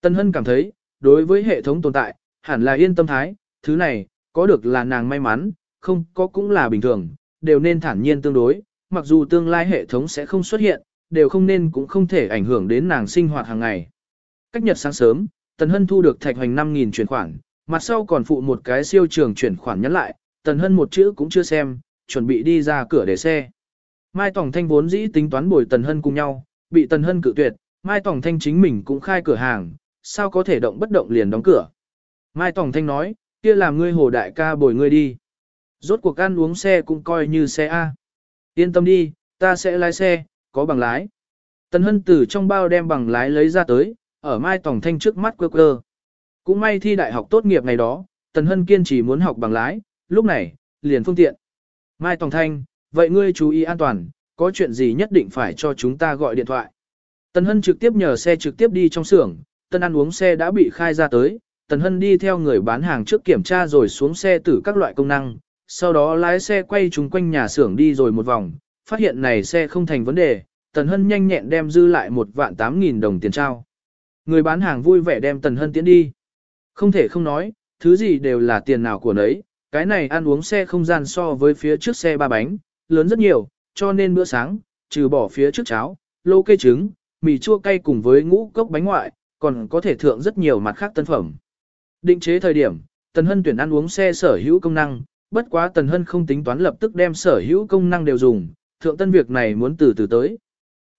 Tần Hân cảm thấy, đối với hệ thống tồn tại, hẳn là yên tâm thái, thứ này, có được là nàng may mắn, không có cũng là bình thường, đều nên thản nhiên tương đối, mặc dù tương lai hệ thống sẽ không xuất hiện, đều không nên cũng không thể ảnh hưởng đến nàng sinh hoạt hàng ngày. Cách nhật sáng sớm, Tần Hân thu được thạch hoành 5.000 chuyển khoản, mặt sau còn phụ một cái siêu trường chuyển khoản nhắn lại, Tần Hân một chữ cũng chưa xem, chuẩn bị đi ra cửa để xe. Mai Tỏng Thanh vốn dĩ tính toán bồi Tần Hân cùng nhau, bị Tần Hân cự tuyệt, Mai Tỏng Thanh chính mình cũng khai cửa hàng, sao có thể động bất động liền đóng cửa. Mai Tòng Thanh nói, kia làm ngươi hồ đại ca bồi ngươi đi. Rốt cuộc ăn uống xe cũng coi như xe A. Yên tâm đi, ta sẽ lái xe, có bằng lái. Tần Hân từ trong bao đem bằng lái lấy ra tới, ở Mai Tòng Thanh trước mắt quơ quơ. Cũng may thi đại học tốt nghiệp ngày đó, Tần Hân kiên trì muốn học bằng lái, lúc này, liền phương tiện. Mai Tòng Thanh, vậy ngươi chú ý an toàn, có chuyện gì nhất định phải cho chúng ta gọi điện thoại. Tần Hân trực tiếp nhờ xe trực tiếp đi trong xưởng, tân ăn uống xe đã bị khai ra tới, Tần Hân đi theo người bán hàng trước kiểm tra rồi xuống xe tử các loại công năng, sau đó lái xe quay chúng quanh nhà xưởng đi rồi một vòng, phát hiện này xe không thành vấn đề, Tần Hân nhanh nhẹn đem dư lại một vạn tám nghìn đồng tiền trao. Người bán hàng vui vẻ đem Tần Hân tiến đi. Không thể không nói, thứ gì đều là tiền nào của nấy, cái này ăn uống xe không gian so với phía trước xe ba bánh, lớn rất nhiều, cho nên bữa sáng, trừ bỏ phía trước cháo, lô cây trứng, mì chua cay cùng với ngũ cốc bánh ngoại, còn có thể thượng rất nhiều mặt khác tân phẩm. Định chế thời điểm, Tần Hân tuyển ăn uống xe sở hữu công năng, bất quá Tần Hân không tính toán lập tức đem sở hữu công năng đều dùng, thượng tân việc này muốn từ từ tới.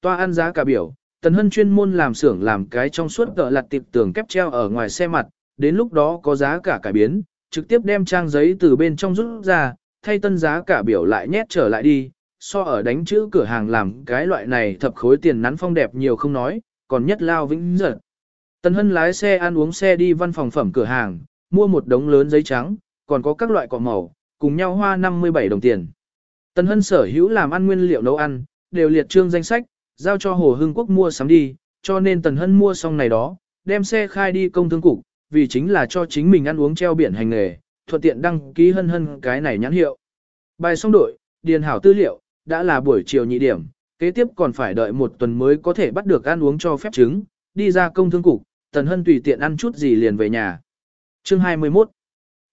Toa ăn giá cả biểu, Tần Hân chuyên môn làm xưởng làm cái trong suốt cỡ lặt tiệp tường kép treo ở ngoài xe mặt, đến lúc đó có giá cả cải biến, trực tiếp đem trang giấy từ bên trong rút ra, thay tân giá cả biểu lại nhét trở lại đi, so ở đánh chữ cửa hàng làm cái loại này thập khối tiền nắn phong đẹp nhiều không nói, còn nhất lao vĩnh giật. Tần Hân lái xe ăn uống xe đi văn phòng phẩm cửa hàng, mua một đống lớn giấy trắng, còn có các loại cọ màu, cùng nhau hoa 57 đồng tiền. Tần Hân sở hữu làm ăn nguyên liệu nấu ăn, đều liệt trương danh sách, giao cho Hồ Hưng Quốc mua sắm đi, cho nên Tần Hân mua xong này đó, đem xe khai đi công thương cục, vì chính là cho chính mình ăn uống treo biển hành nghề, thuận tiện đăng ký hân hân cái này nhãn hiệu. Bài xong đội, điền hảo tư liệu, đã là buổi chiều nhị điểm, kế tiếp còn phải đợi một tuần mới có thể bắt được ăn uống cho phép chứng, đi ra công thương cục, Tần Hân tùy tiện ăn chút gì liền về nhà. Chương 21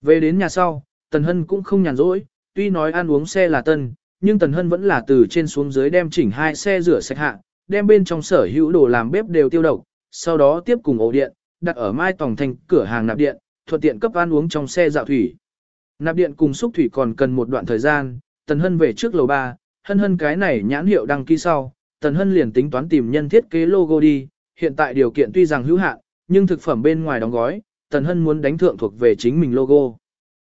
Về đến nhà sau, Tần Hân cũng không nhàn rỗi, tuy nói ăn uống xe là tân, nhưng Tần Hân vẫn là từ trên xuống dưới đem chỉnh hai xe rửa sạch hạ, đem bên trong sở hữu đồ làm bếp đều tiêu độc, sau đó tiếp cùng ổ điện, đặt ở mai tòng thành cửa hàng nạp điện, thuận tiện cấp ăn uống trong xe dạo thủy. Nạp điện cùng xúc thủy còn cần một đoạn thời gian, Tần Hân về trước lầu 3, hân hân cái này nhãn hiệu đăng ký sau, Tần Hân liền tính toán tìm nhân thiết kế logo đi, hiện tại điều kiện tuy rằng hữu hạn, nhưng thực phẩm bên ngoài đóng gói, Tần Hân muốn đánh thượng thuộc về chính mình logo.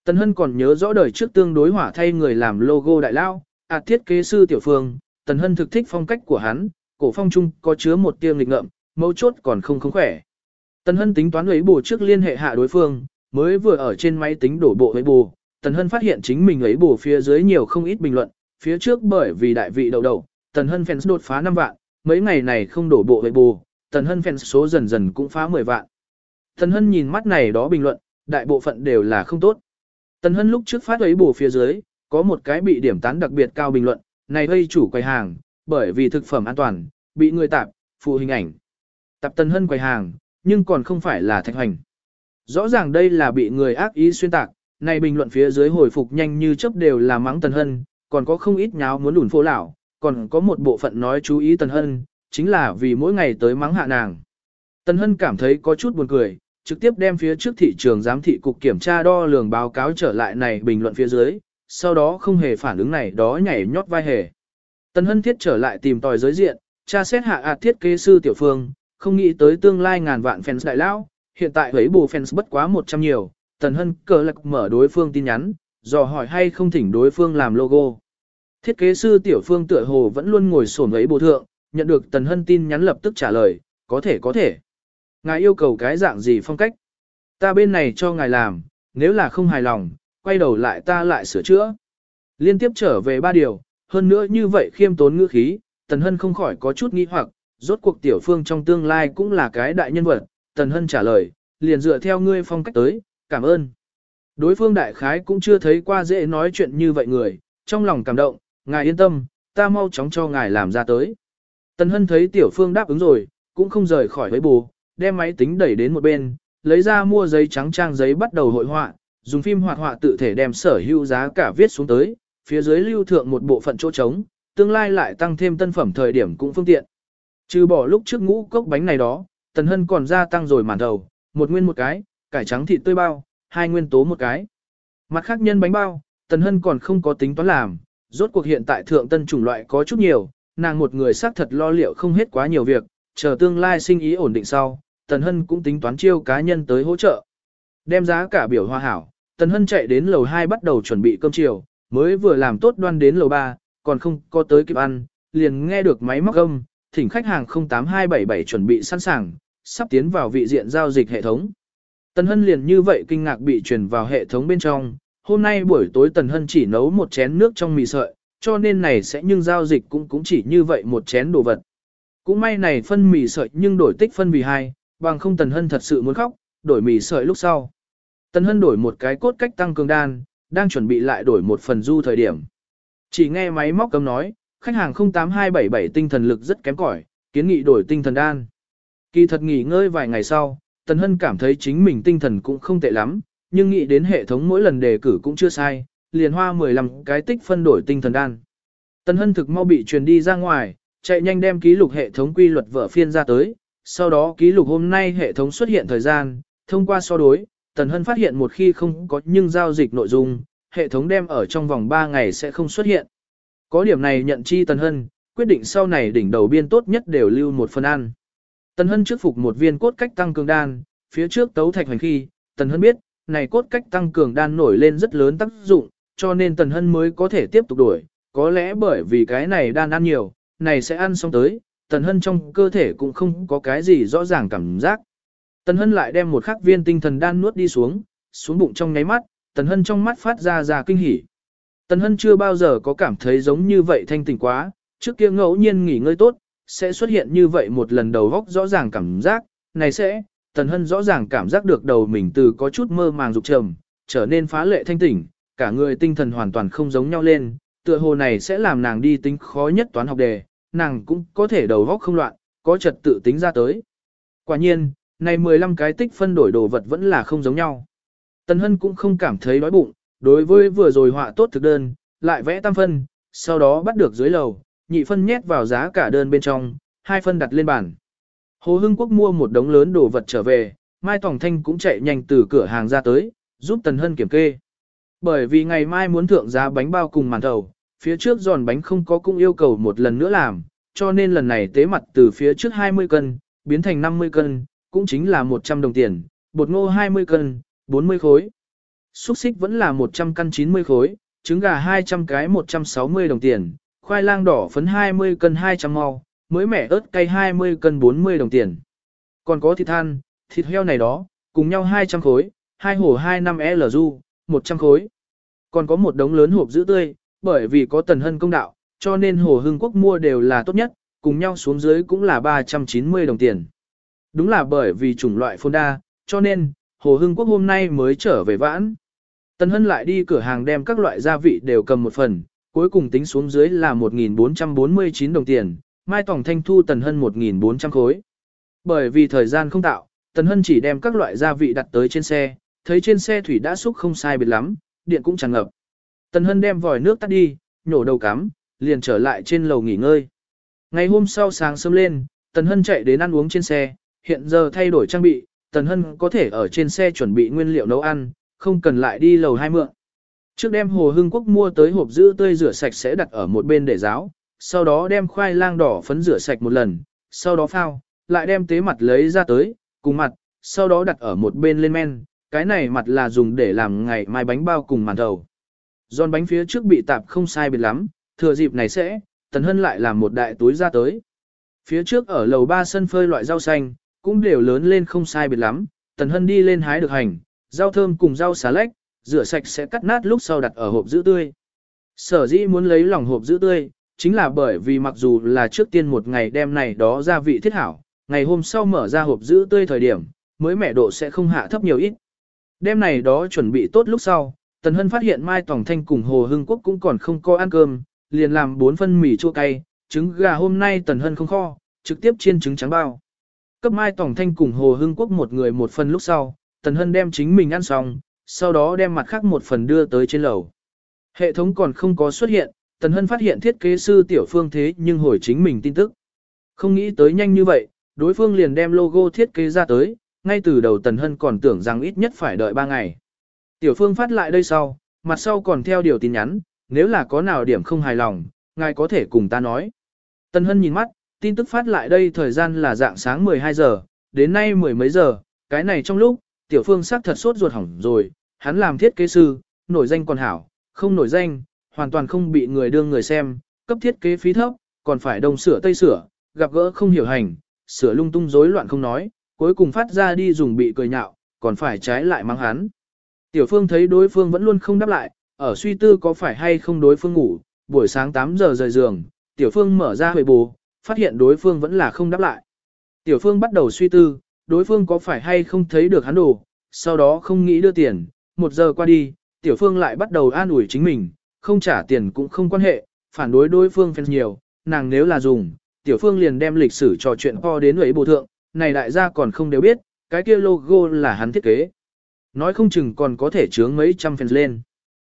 Tần Hân còn nhớ rõ đời trước tương đối hỏa thay người làm logo đại lao, à thiết kế sư tiểu phương, Tần Hân thực thích phong cách của hắn, cổ phong trung có chứa một tiêm lịch ngợm, mấu chốt còn không không khỏe. Tần Hân tính toán ấy bù trước liên hệ hạ đối phương, mới vừa ở trên máy tính đổ bộ ấy bù, Tần Hân phát hiện chính mình ấy bù phía dưới nhiều không ít bình luận, phía trước bởi vì đại vị đầu đầu, Tần Hân fans đột phá 5 vạn, mấy ngày này không đổ bộ ấy bù, Tần Hân fans số dần dần cũng phá 10 vạn. Tần Hân nhìn mắt này đó bình luận, đại bộ phận đều là không tốt. Tần Hân lúc trước phát ấy bù phía dưới, có một cái bị điểm tán đặc biệt cao bình luận, này gây chủ quầy hàng, bởi vì thực phẩm an toàn, bị người tạp, phụ hình ảnh. Tạp Tần Hân quầy hàng, nhưng còn không phải là thạch hành. Rõ ràng đây là bị người ác ý xuyên tạc, này bình luận phía dưới hồi phục nhanh như chớp đều là mắng Tần Hân, còn có không ít nháo muốn đùn phố lão, còn có một bộ phận nói chú ý Tần Hân, chính là vì mỗi ngày tới mắng hạ nàng. Tần Hân cảm thấy có chút buồn cười, trực tiếp đem phía trước thị trường giám thị cục kiểm tra đo lường báo cáo trở lại này bình luận phía dưới, sau đó không hề phản ứng này đó nhảy nhót vai hề. Tần Hân thiết trở lại tìm tòi giới diện, tra xét hạ ạt thiết kế sư tiểu phương, không nghĩ tới tương lai ngàn vạn fans đại lão, hiện tại thấy bù fans bất quá 100 nhiều, Tần Hân cờ lạc mở đối phương tin nhắn, dò hỏi hay không thỉnh đối phương làm logo. Thiết kế sư tiểu phương tựa hồ vẫn luôn ngồi sổn ấy bù thượng, nhận được Tần Hân tin nhắn lập tức trả lời, có thể có thể. Ngài yêu cầu cái dạng gì phong cách? Ta bên này cho ngài làm, nếu là không hài lòng, quay đầu lại ta lại sửa chữa. Liên tiếp trở về ba điều, hơn nữa như vậy khiêm tốn ngữ khí, Tần Hân không khỏi có chút nghi hoặc, rốt cuộc tiểu phương trong tương lai cũng là cái đại nhân vật. Tần Hân trả lời, liền dựa theo ngươi phong cách tới, cảm ơn. Đối phương đại khái cũng chưa thấy qua dễ nói chuyện như vậy người, trong lòng cảm động, ngài yên tâm, ta mau chóng cho ngài làm ra tới. Tần Hân thấy tiểu phương đáp ứng rồi, cũng không rời khỏi với bù, đem máy tính đẩy đến một bên, lấy ra mua giấy trắng trang giấy bắt đầu hội họa, dùng phim hoạt họa tự thể đem sở hữu giá cả viết xuống tới, phía dưới lưu thượng một bộ phận chỗ trống, tương lai lại tăng thêm tân phẩm thời điểm cũng phương tiện. Trừ bỏ lúc trước ngũ cốc bánh này đó, Tần Hân còn gia tăng rồi màn đầu, một nguyên một cái, cải trắng thịt tươi bao, hai nguyên tố một cái. Mặt khác nhân bánh bao, Tần Hân còn không có tính toán làm, rốt cuộc hiện tại thượng tân chủng loại có chút nhiều, nàng một người xác thật lo liệu không hết quá nhiều việc, chờ tương lai sinh ý ổn định sau, Tần Hân cũng tính toán chiêu cá nhân tới hỗ trợ. Đem giá cả biểu hoa hảo, Tần Hân chạy đến lầu 2 bắt đầu chuẩn bị cơm chiều, mới vừa làm tốt đoan đến lầu 3, còn không có tới kịp ăn, liền nghe được máy móc âm, thỉnh khách hàng 08277 chuẩn bị sẵn sàng, sắp tiến vào vị diện giao dịch hệ thống. Tần Hân liền như vậy kinh ngạc bị truyền vào hệ thống bên trong, hôm nay buổi tối Tần Hân chỉ nấu một chén nước trong mì sợi, cho nên này sẽ nhưng giao dịch cũng cũng chỉ như vậy một chén đồ vật. Cũng may này phân mì sợi nhưng đổi tích phân vì hai, bằng không Tần Hân thật sự muốn khóc, đổi mì sợi lúc sau. Tần Hân đổi một cái cốt cách tăng cường đan, đang chuẩn bị lại đổi một phần du thời điểm. Chỉ nghe máy móc cấm nói, khách hàng 08277 tinh thần lực rất kém cỏi, kiến nghị đổi tinh thần đan. Kỳ thật nghỉ ngơi vài ngày sau, Tần Hân cảm thấy chính mình tinh thần cũng không tệ lắm, nhưng nghĩ đến hệ thống mỗi lần đề cử cũng chưa sai, liền hoa 15 cái tích phân đổi tinh thần đan. Tần Hân thực mau bị truyền đi ra ngoài, chạy nhanh đem ký lục hệ thống quy luật vở phiên ra tới, sau đó ký lục hôm nay hệ thống xuất hiện thời gian, thông qua so đối, Tần Hân phát hiện một khi không có nhưng giao dịch nội dung, hệ thống đem ở trong vòng 3 ngày sẽ không xuất hiện. Có điểm này nhận chi Tần Hân, quyết định sau này đỉnh đầu biên tốt nhất đều lưu một phần ăn. Tần Hân trước phục một viên cốt cách tăng cường đan, phía trước tấu thạch hành khi, Tần Hân biết, này cốt cách tăng cường đan nổi lên rất lớn tác dụng, cho nên Tần Hân mới có thể tiếp tục đuổi, có lẽ bởi vì cái này đan ăn nhiều, này sẽ ăn xong tới, Tần Hân trong cơ thể cũng không có cái gì rõ ràng cảm giác. Tần Hân lại đem một khắc viên tinh thần đan nuốt đi xuống, xuống bụng trong nháy mắt, Tần Hân trong mắt phát ra ra kinh hỉ. Tần Hân chưa bao giờ có cảm thấy giống như vậy thanh tỉnh quá, trước kia ngẫu nhiên nghỉ ngơi tốt, sẽ xuất hiện như vậy một lần đầu góc rõ ràng cảm giác, này sẽ, Tần Hân rõ ràng cảm giác được đầu mình từ có chút mơ màng dục trầm, trở nên phá lệ thanh tỉnh, cả người tinh thần hoàn toàn không giống nhau lên, tựa hồ này sẽ làm nàng đi tính khó nhất toán học đề, nàng cũng có thể đầu góc không loạn, có trật tự tính ra tới. Quả nhiên, này 15 cái tích phân đổi đồ vật vẫn là không giống nhau. Tần Hân cũng không cảm thấy đói bụng, đối với vừa rồi họa tốt thực đơn, lại vẽ tam phân, sau đó bắt được dưới lầu, nhị phân nhét vào giá cả đơn bên trong, hai phân đặt lên bàn. Hồ Hưng Quốc mua một đống lớn đồ vật trở về, Mai Tòng Thanh cũng chạy nhanh từ cửa hàng ra tới, giúp Tần Hân kiểm kê. Bởi vì ngày mai muốn thượng giá bánh bao cùng màn thầu, phía trước giòn bánh không có cũng yêu cầu một lần nữa làm, cho nên lần này tế mặt từ phía trước 20 cân, biến thành 50 cân, cũng chính là 100 đồng tiền, bột ngô 20 cân, 40 khối. Xúc xích vẫn là 100 cân 90 khối, trứng gà 200 cái 160 đồng tiền, khoai lang đỏ phấn 20 cân 200 mau, mới mẻ ớt cay 20 cân 40 đồng tiền. Còn có thịt than, thịt heo này đó, cùng nhau 200 khối, hai hổ 2 năm LU. 100 khối. Còn có một đống lớn hộp giữ tươi, bởi vì có tần hân công đạo, cho nên hồ hưng quốc mua đều là tốt nhất, cùng nhau xuống dưới cũng là 390 đồng tiền. Đúng là bởi vì chủng loại phôn đa, cho nên, hồ hưng quốc hôm nay mới trở về vãn. Tần hân lại đi cửa hàng đem các loại gia vị đều cầm một phần, cuối cùng tính xuống dưới là 1.449 đồng tiền, Mai tổng Thanh thu Tần Hân 1.400 khối. Bởi vì thời gian không tạo, Tần Hân chỉ đem các loại gia vị đặt tới trên xe, thấy trên xe thủy đã xúc không sai biệt lắm, điện cũng tràn ngập. Tần Hân đem vòi nước tắt đi, nhổ đầu cắm, liền trở lại trên lầu nghỉ ngơi. Ngày hôm sau sáng sớm lên, Tần Hân chạy đến ăn uống trên xe, hiện giờ thay đổi trang bị, Tần Hân có thể ở trên xe chuẩn bị nguyên liệu nấu ăn, không cần lại đi lầu hai mượn. Trước đem Hồ Hưng Quốc mua tới hộp giữ tươi rửa sạch sẽ đặt ở một bên để ráo, sau đó đem khoai lang đỏ phấn rửa sạch một lần, sau đó phao, lại đem tế mặt lấy ra tới, cùng mặt, sau đó đặt ở một bên lên men, cái này mặt là dùng để làm ngày mai bánh bao cùng màn thầu. Giòn bánh phía trước bị tạp không sai biệt lắm, thừa dịp này sẽ, Tần Hân lại làm một đại túi ra tới. Phía trước ở lầu ba sân phơi loại rau xanh, cũng đều lớn lên không sai biệt lắm, Tần Hân đi lên hái được hành, rau thơm cùng rau xà lách, rửa sạch sẽ cắt nát lúc sau đặt ở hộp giữ tươi. Sở dĩ muốn lấy lòng hộp giữ tươi, chính là bởi vì mặc dù là trước tiên một ngày đem này đó gia vị thiết hảo, ngày hôm sau mở ra hộp giữ tươi thời điểm, mới mẻ độ sẽ không hạ thấp nhiều ít. Đêm này đó chuẩn bị tốt lúc sau, Tần Hân phát hiện Mai Tòng Thanh cùng Hồ Hưng Quốc cũng còn không có ăn cơm, liền làm bốn phân mì chua cay, trứng gà hôm nay Tần Hân không kho, trực tiếp chiên trứng trắng bao. Cấp Mai Tòng Thanh cùng Hồ Hưng Quốc một người một phần lúc sau, Tần Hân đem chính mình ăn xong, sau đó đem mặt khác một phần đưa tới trên lầu. Hệ thống còn không có xuất hiện, Tần Hân phát hiện thiết kế sư tiểu phương thế nhưng hồi chính mình tin tức. Không nghĩ tới nhanh như vậy, đối phương liền đem logo thiết kế ra tới, ngay từ đầu Tần Hân còn tưởng rằng ít nhất phải đợi 3 ngày. Tiểu phương phát lại đây sau, mặt sau còn theo điều tin nhắn, nếu là có nào điểm không hài lòng, ngài có thể cùng ta nói. Tần Hân nhìn mắt, tin tức phát lại đây thời gian là dạng sáng 12 giờ, đến nay mười mấy giờ, cái này trong lúc, tiểu phương sắc thật sốt ruột hỏng rồi, hắn làm thiết kế sư, nổi danh còn hảo, không nổi danh, hoàn toàn không bị người đương người xem, cấp thiết kế phí thấp, còn phải đông sửa tây sửa, gặp gỡ không hiểu hành, sửa lung tung rối loạn không nói, cuối cùng phát ra đi dùng bị cười nhạo, còn phải trái lại mang hắn. Tiểu phương thấy đối phương vẫn luôn không đáp lại, ở suy tư có phải hay không đối phương ngủ, buổi sáng 8 giờ rời giường, tiểu phương mở ra huệ bù, phát hiện đối phương vẫn là không đáp lại. Tiểu phương bắt đầu suy tư, đối phương có phải hay không thấy được hắn đồ, sau đó không nghĩ đưa tiền, một giờ qua đi, tiểu phương lại bắt đầu an ủi chính mình, không trả tiền cũng không quan hệ, phản đối đối phương phèn nhiều, nàng nếu là dùng, tiểu phương liền đem lịch sử trò chuyện co đến ấy bộ thượng, này đại gia còn không đều biết, cái kia logo là hắn thiết kế. Nói không chừng còn có thể chướng mấy trăm fans lên.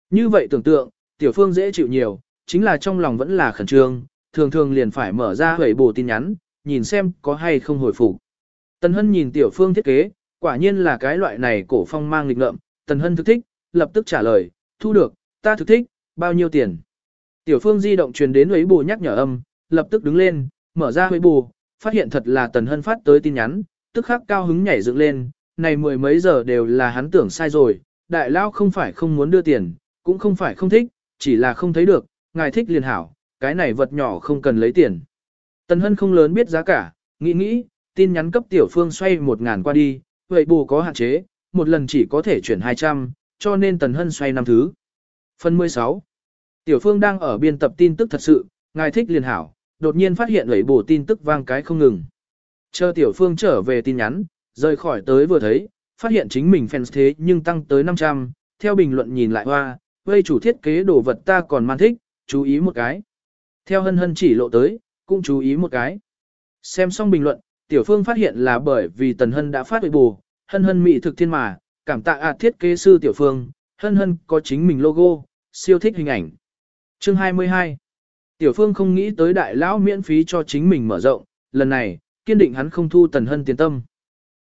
Như vậy tưởng tượng, tiểu phương dễ chịu nhiều, chính là trong lòng vẫn là khẩn trương, thường thường liền phải mở ra hủy bổ tin nhắn, nhìn xem có hay không hồi phục. Tần Hân nhìn tiểu phương thiết kế, quả nhiên là cái loại này cổ phong mang lịch ngợm, Tần Hân thức thích, lập tức trả lời, thu được, ta thực thích, bao nhiêu tiền. Tiểu phương di động truyền đến hủy bù nhắc nhở âm, lập tức đứng lên, mở ra hủy bù, phát hiện thật là tần hân phát tới tin nhắn, tức khắc cao hứng nhảy dựng lên, này mười mấy giờ đều là hắn tưởng sai rồi, đại lao không phải không muốn đưa tiền, cũng không phải không thích, chỉ là không thấy được, ngài thích liền hảo, cái này vật nhỏ không cần lấy tiền. Tần hân không lớn biết giá cả, nghĩ nghĩ, tin nhắn cấp tiểu phương xoay một ngàn qua đi, vậy bù có hạn chế, một lần chỉ có thể chuyển 200, cho nên tần hân xoay năm thứ. Phần 16 Tiểu phương đang ở biên tập tin tức thật sự, ngài thích liền hảo, đột nhiên phát hiện lẩy bổ tin tức vang cái không ngừng. Chờ tiểu phương trở về tin nhắn, rời khỏi tới vừa thấy, phát hiện chính mình fans thế nhưng tăng tới 500, theo bình luận nhìn lại hoa, vây chủ thiết kế đồ vật ta còn man thích, chú ý một cái. Theo hân hân chỉ lộ tới, cũng chú ý một cái. Xem xong bình luận, tiểu phương phát hiện là bởi vì tần hân đã phát huệ bù, hân hân mị thực thiên mà, cảm tạ ạt thiết kế sư tiểu phương, hân hân có chính mình logo, siêu thích hình ảnh. Chương 22 Tiểu phương không nghĩ tới đại lão miễn phí cho chính mình mở rộng, lần này, kiên định hắn không thu tần hân tiền tâm.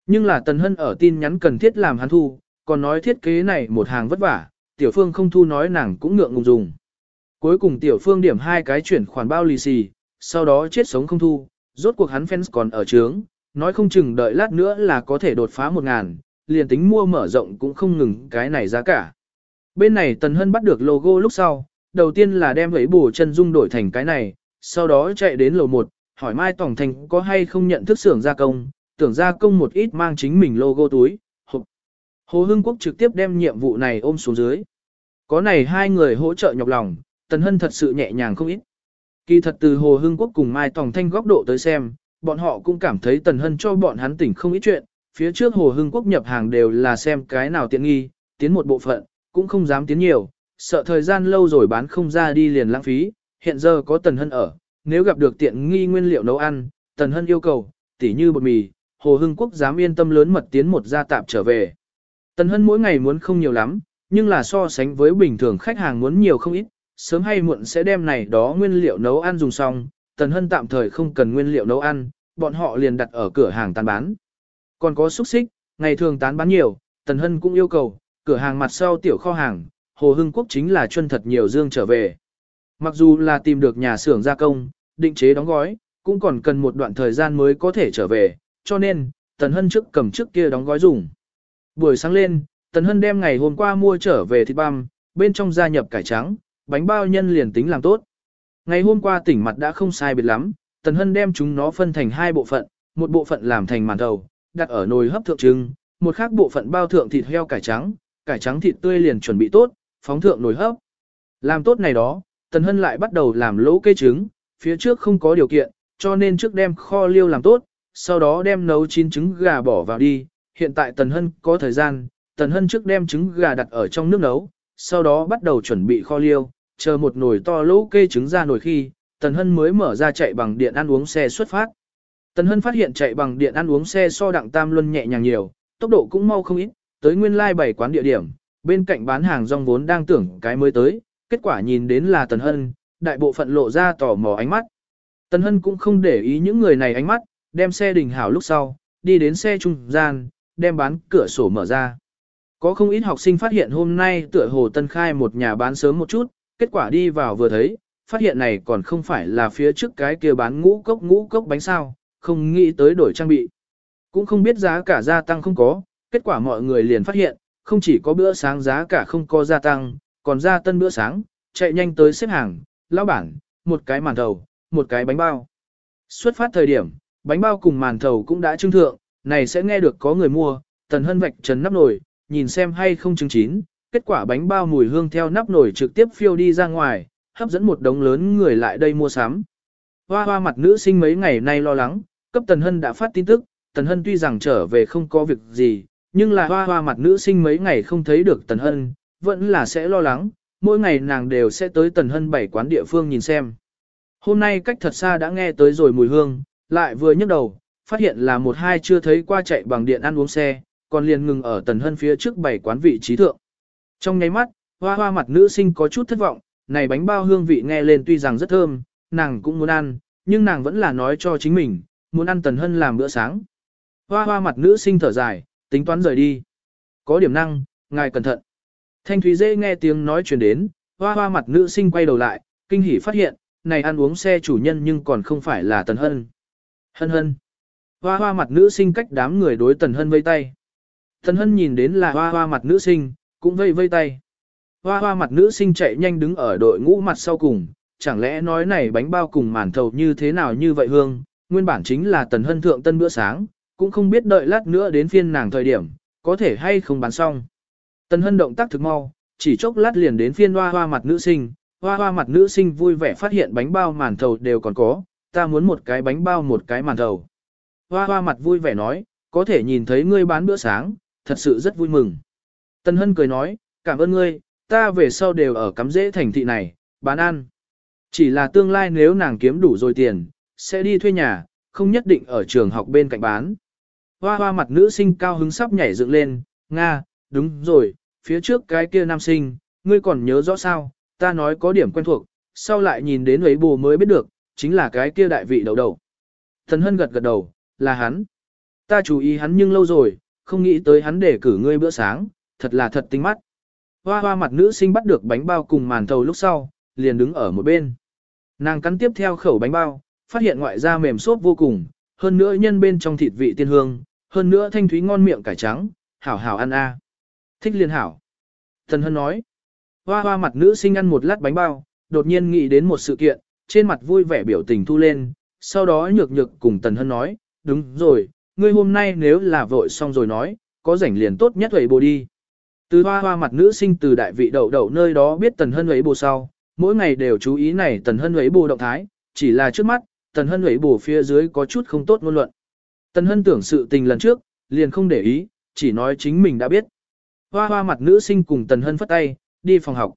Nhưng là tần hân ở tin nhắn cần thiết làm hắn thu, còn nói thiết kế này một hàng vất vả, tiểu phương không thu nói nàng cũng ngượng ngùng dùng. Cuối cùng tiểu phương điểm hai cái chuyển khoản bao lì xì, sau đó chết sống không thu, rốt cuộc hắn fans còn ở trướng, nói không chừng đợi lát nữa là có thể đột phá một ngàn, liền tính mua mở rộng cũng không ngừng cái này giá cả. Bên này Tần Hân bắt được logo lúc sau, đầu tiên là đem ấy bù chân dung đổi thành cái này, sau đó chạy đến lầu 1, hỏi Mai Tổng Thành có hay không nhận thức xưởng gia công, tưởng gia công một ít mang chính mình logo túi. Hồ, Hồ Hưng Quốc trực tiếp đem nhiệm vụ này ôm xuống dưới. Có này hai người hỗ trợ nhọc lòng, Tần Hân thật sự nhẹ nhàng không ít. Kỳ thật từ Hồ Hưng Quốc cùng Mai Tòng Thanh góc độ tới xem, bọn họ cũng cảm thấy Tần Hân cho bọn hắn tỉnh không ít chuyện. Phía trước Hồ Hưng Quốc nhập hàng đều là xem cái nào tiện nghi, tiến một bộ phận, cũng không dám tiến nhiều, sợ thời gian lâu rồi bán không ra đi liền lãng phí. Hiện giờ có Tần Hân ở, nếu gặp được tiện nghi nguyên liệu nấu ăn, Tần Hân yêu cầu, tỉ như bột mì, Hồ Hưng Quốc dám yên tâm lớn mật tiến một gia tạp trở về. Tần Hân mỗi ngày muốn không nhiều lắm, nhưng là so sánh với bình thường khách hàng muốn nhiều không ít, sớm hay muộn sẽ đem này đó nguyên liệu nấu ăn dùng xong, Tần Hân tạm thời không cần nguyên liệu nấu ăn, bọn họ liền đặt ở cửa hàng tán bán. Còn có xúc xích, ngày thường tán bán nhiều, Tần Hân cũng yêu cầu, cửa hàng mặt sau tiểu kho hàng, Hồ Hưng Quốc chính là chuyên thật nhiều dương trở về. Mặc dù là tìm được nhà xưởng gia công, định chế đóng gói, cũng còn cần một đoạn thời gian mới có thể trở về, cho nên, Tần Hân trước cầm trước kia đóng gói dùng. Buổi sáng lên, Tần Hân đem ngày hôm qua mua trở về thịt băm, bên trong gia nhập cải trắng, bánh bao nhân liền tính làm tốt. Ngày hôm qua tỉnh mặt đã không sai biệt lắm, Tần Hân đem chúng nó phân thành hai bộ phận, một bộ phận làm thành màn đầu, đặt ở nồi hấp thượng trưng, một khác bộ phận bao thượng thịt heo cải trắng, cải trắng thịt tươi liền chuẩn bị tốt, phóng thượng nồi hấp. Làm tốt này đó, Tần Hân lại bắt đầu làm lỗ cây trứng, phía trước không có điều kiện, cho nên trước đem kho liêu làm tốt, sau đó đem nấu chín trứng gà bỏ vào đi. Hiện tại Tần Hân có thời gian, Tần Hân trước đem trứng gà đặt ở trong nước nấu, sau đó bắt đầu chuẩn bị kho liêu, chờ một nồi to lỗ kê trứng ra nồi khi, Tần Hân mới mở ra chạy bằng điện ăn uống xe xuất phát. Tần Hân phát hiện chạy bằng điện ăn uống xe so đặng tam luân nhẹ nhàng nhiều, tốc độ cũng mau không ít, tới nguyên lai like bảy quán địa điểm, bên cạnh bán hàng rong vốn đang tưởng cái mới tới, kết quả nhìn đến là Tần Hân, đại bộ phận lộ ra tò mò ánh mắt. Tần Hân cũng không để ý những người này ánh mắt, đem xe đình hảo lúc sau, đi đến xe trung gian, đem bán cửa sổ mở ra. Có không ít học sinh phát hiện hôm nay tựa hồ tân khai một nhà bán sớm một chút, kết quả đi vào vừa thấy, phát hiện này còn không phải là phía trước cái kia bán ngũ cốc ngũ cốc bánh sao, không nghĩ tới đổi trang bị. Cũng không biết giá cả gia tăng không có, kết quả mọi người liền phát hiện, không chỉ có bữa sáng giá cả không có gia tăng, còn gia tân bữa sáng, chạy nhanh tới xếp hàng, lão bản, một cái màn thầu, một cái bánh bao. Xuất phát thời điểm, bánh bao cùng màn thầu cũng đã trưng thượng, này sẽ nghe được có người mua, tần hân vạch trần nắp nồi, nhìn xem hay không trứng chín, kết quả bánh bao mùi hương theo nắp nồi trực tiếp phiêu đi ra ngoài, hấp dẫn một đống lớn người lại đây mua sắm. Hoa hoa mặt nữ sinh mấy ngày nay lo lắng, cấp Tần Hân đã phát tin tức, Tần Hân tuy rằng trở về không có việc gì, nhưng là hoa hoa mặt nữ sinh mấy ngày không thấy được Tần Hân, vẫn là sẽ lo lắng, mỗi ngày nàng đều sẽ tới Tần Hân bảy quán địa phương nhìn xem. Hôm nay cách thật xa đã nghe tới rồi mùi hương, lại vừa nhấc đầu, phát hiện là một hai chưa thấy qua chạy bằng điện ăn uống xe, còn liền ngừng ở Tần Hân phía trước bảy quán vị trí thượng. Trong nháy mắt, hoa hoa mặt nữ sinh có chút thất vọng, này bánh bao hương vị nghe lên tuy rằng rất thơm, nàng cũng muốn ăn, nhưng nàng vẫn là nói cho chính mình, muốn ăn Tần Hân làm bữa sáng. Hoa hoa mặt nữ sinh thở dài, tính toán rời đi. Có điểm năng, ngài cẩn thận. Thanh Thúy Dê nghe tiếng nói truyền đến, hoa hoa mặt nữ sinh quay đầu lại, kinh hỉ phát hiện, này ăn uống xe chủ nhân nhưng còn không phải là Tần Hân. Hân hân. Hoa hoa mặt nữ sinh cách đám người đối Tần Hân vây tay. Tần Hân nhìn đến là hoa hoa mặt nữ sinh, cũng vây vây tay. Hoa hoa mặt nữ sinh chạy nhanh đứng ở đội ngũ mặt sau cùng, chẳng lẽ nói này bánh bao cùng màn thầu như thế nào như vậy hương, nguyên bản chính là Tần Hân thượng tân bữa sáng, cũng không biết đợi lát nữa đến phiên nàng thời điểm, có thể hay không bán xong. Tần Hân động tác thực mau, chỉ chốc lát liền đến phiên hoa hoa mặt nữ sinh, hoa hoa mặt nữ sinh vui vẻ phát hiện bánh bao màn thầu đều còn có, ta muốn một cái bánh bao một cái màn thầu. Hoa hoa mặt vui vẻ nói, có thể nhìn thấy ngươi bán bữa sáng, thật sự rất vui mừng. Tần Hân cười nói, cảm ơn ngươi, ta về sau đều ở cắm dễ thành thị này, bán ăn. Chỉ là tương lai nếu nàng kiếm đủ rồi tiền, sẽ đi thuê nhà, không nhất định ở trường học bên cạnh bán. Hoa hoa mặt nữ sinh cao hứng sắp nhảy dựng lên, Nga, đúng rồi, phía trước cái kia nam sinh, ngươi còn nhớ rõ sao, ta nói có điểm quen thuộc, sau lại nhìn đến ấy bù mới biết được, chính là cái kia đại vị đầu đầu. Thần hân gật gật đầu, là hắn. Ta chú ý hắn nhưng lâu rồi, không nghĩ tới hắn để cử ngươi bữa sáng, thật là thật tinh mắt. Hoa hoa mặt nữ sinh bắt được bánh bao cùng màn thầu lúc sau, liền đứng ở một bên. Nàng cắn tiếp theo khẩu bánh bao, phát hiện ngoại da mềm xốp vô cùng, hơn nữa nhân bên trong thịt vị tiên hương, hơn nữa thanh thúy ngon miệng cải trắng, hảo hảo ăn a. Thích liên hảo. Thần Hân nói, hoa hoa mặt nữ sinh ăn một lát bánh bao, đột nhiên nghĩ đến một sự kiện, trên mặt vui vẻ biểu tình thu lên, sau đó nhược nhược cùng Tần Hân nói, đúng rồi, ngươi hôm nay nếu là vội xong rồi nói, có rảnh liền tốt nhất hủy bồ đi. Từ hoa hoa mặt nữ sinh từ đại vị đậu đậu nơi đó biết Tần Hân hủy bồ sau, mỗi ngày đều chú ý này Tần Hân hủy bồ động thái, chỉ là trước mắt, Tần Hân hủy bồ phía dưới có chút không tốt ngôn luận. Tần Hân tưởng sự tình lần trước, liền không để ý, chỉ nói chính mình đã biết. Hoa hoa mặt nữ sinh cùng Tần Hân phất tay, đi phòng học.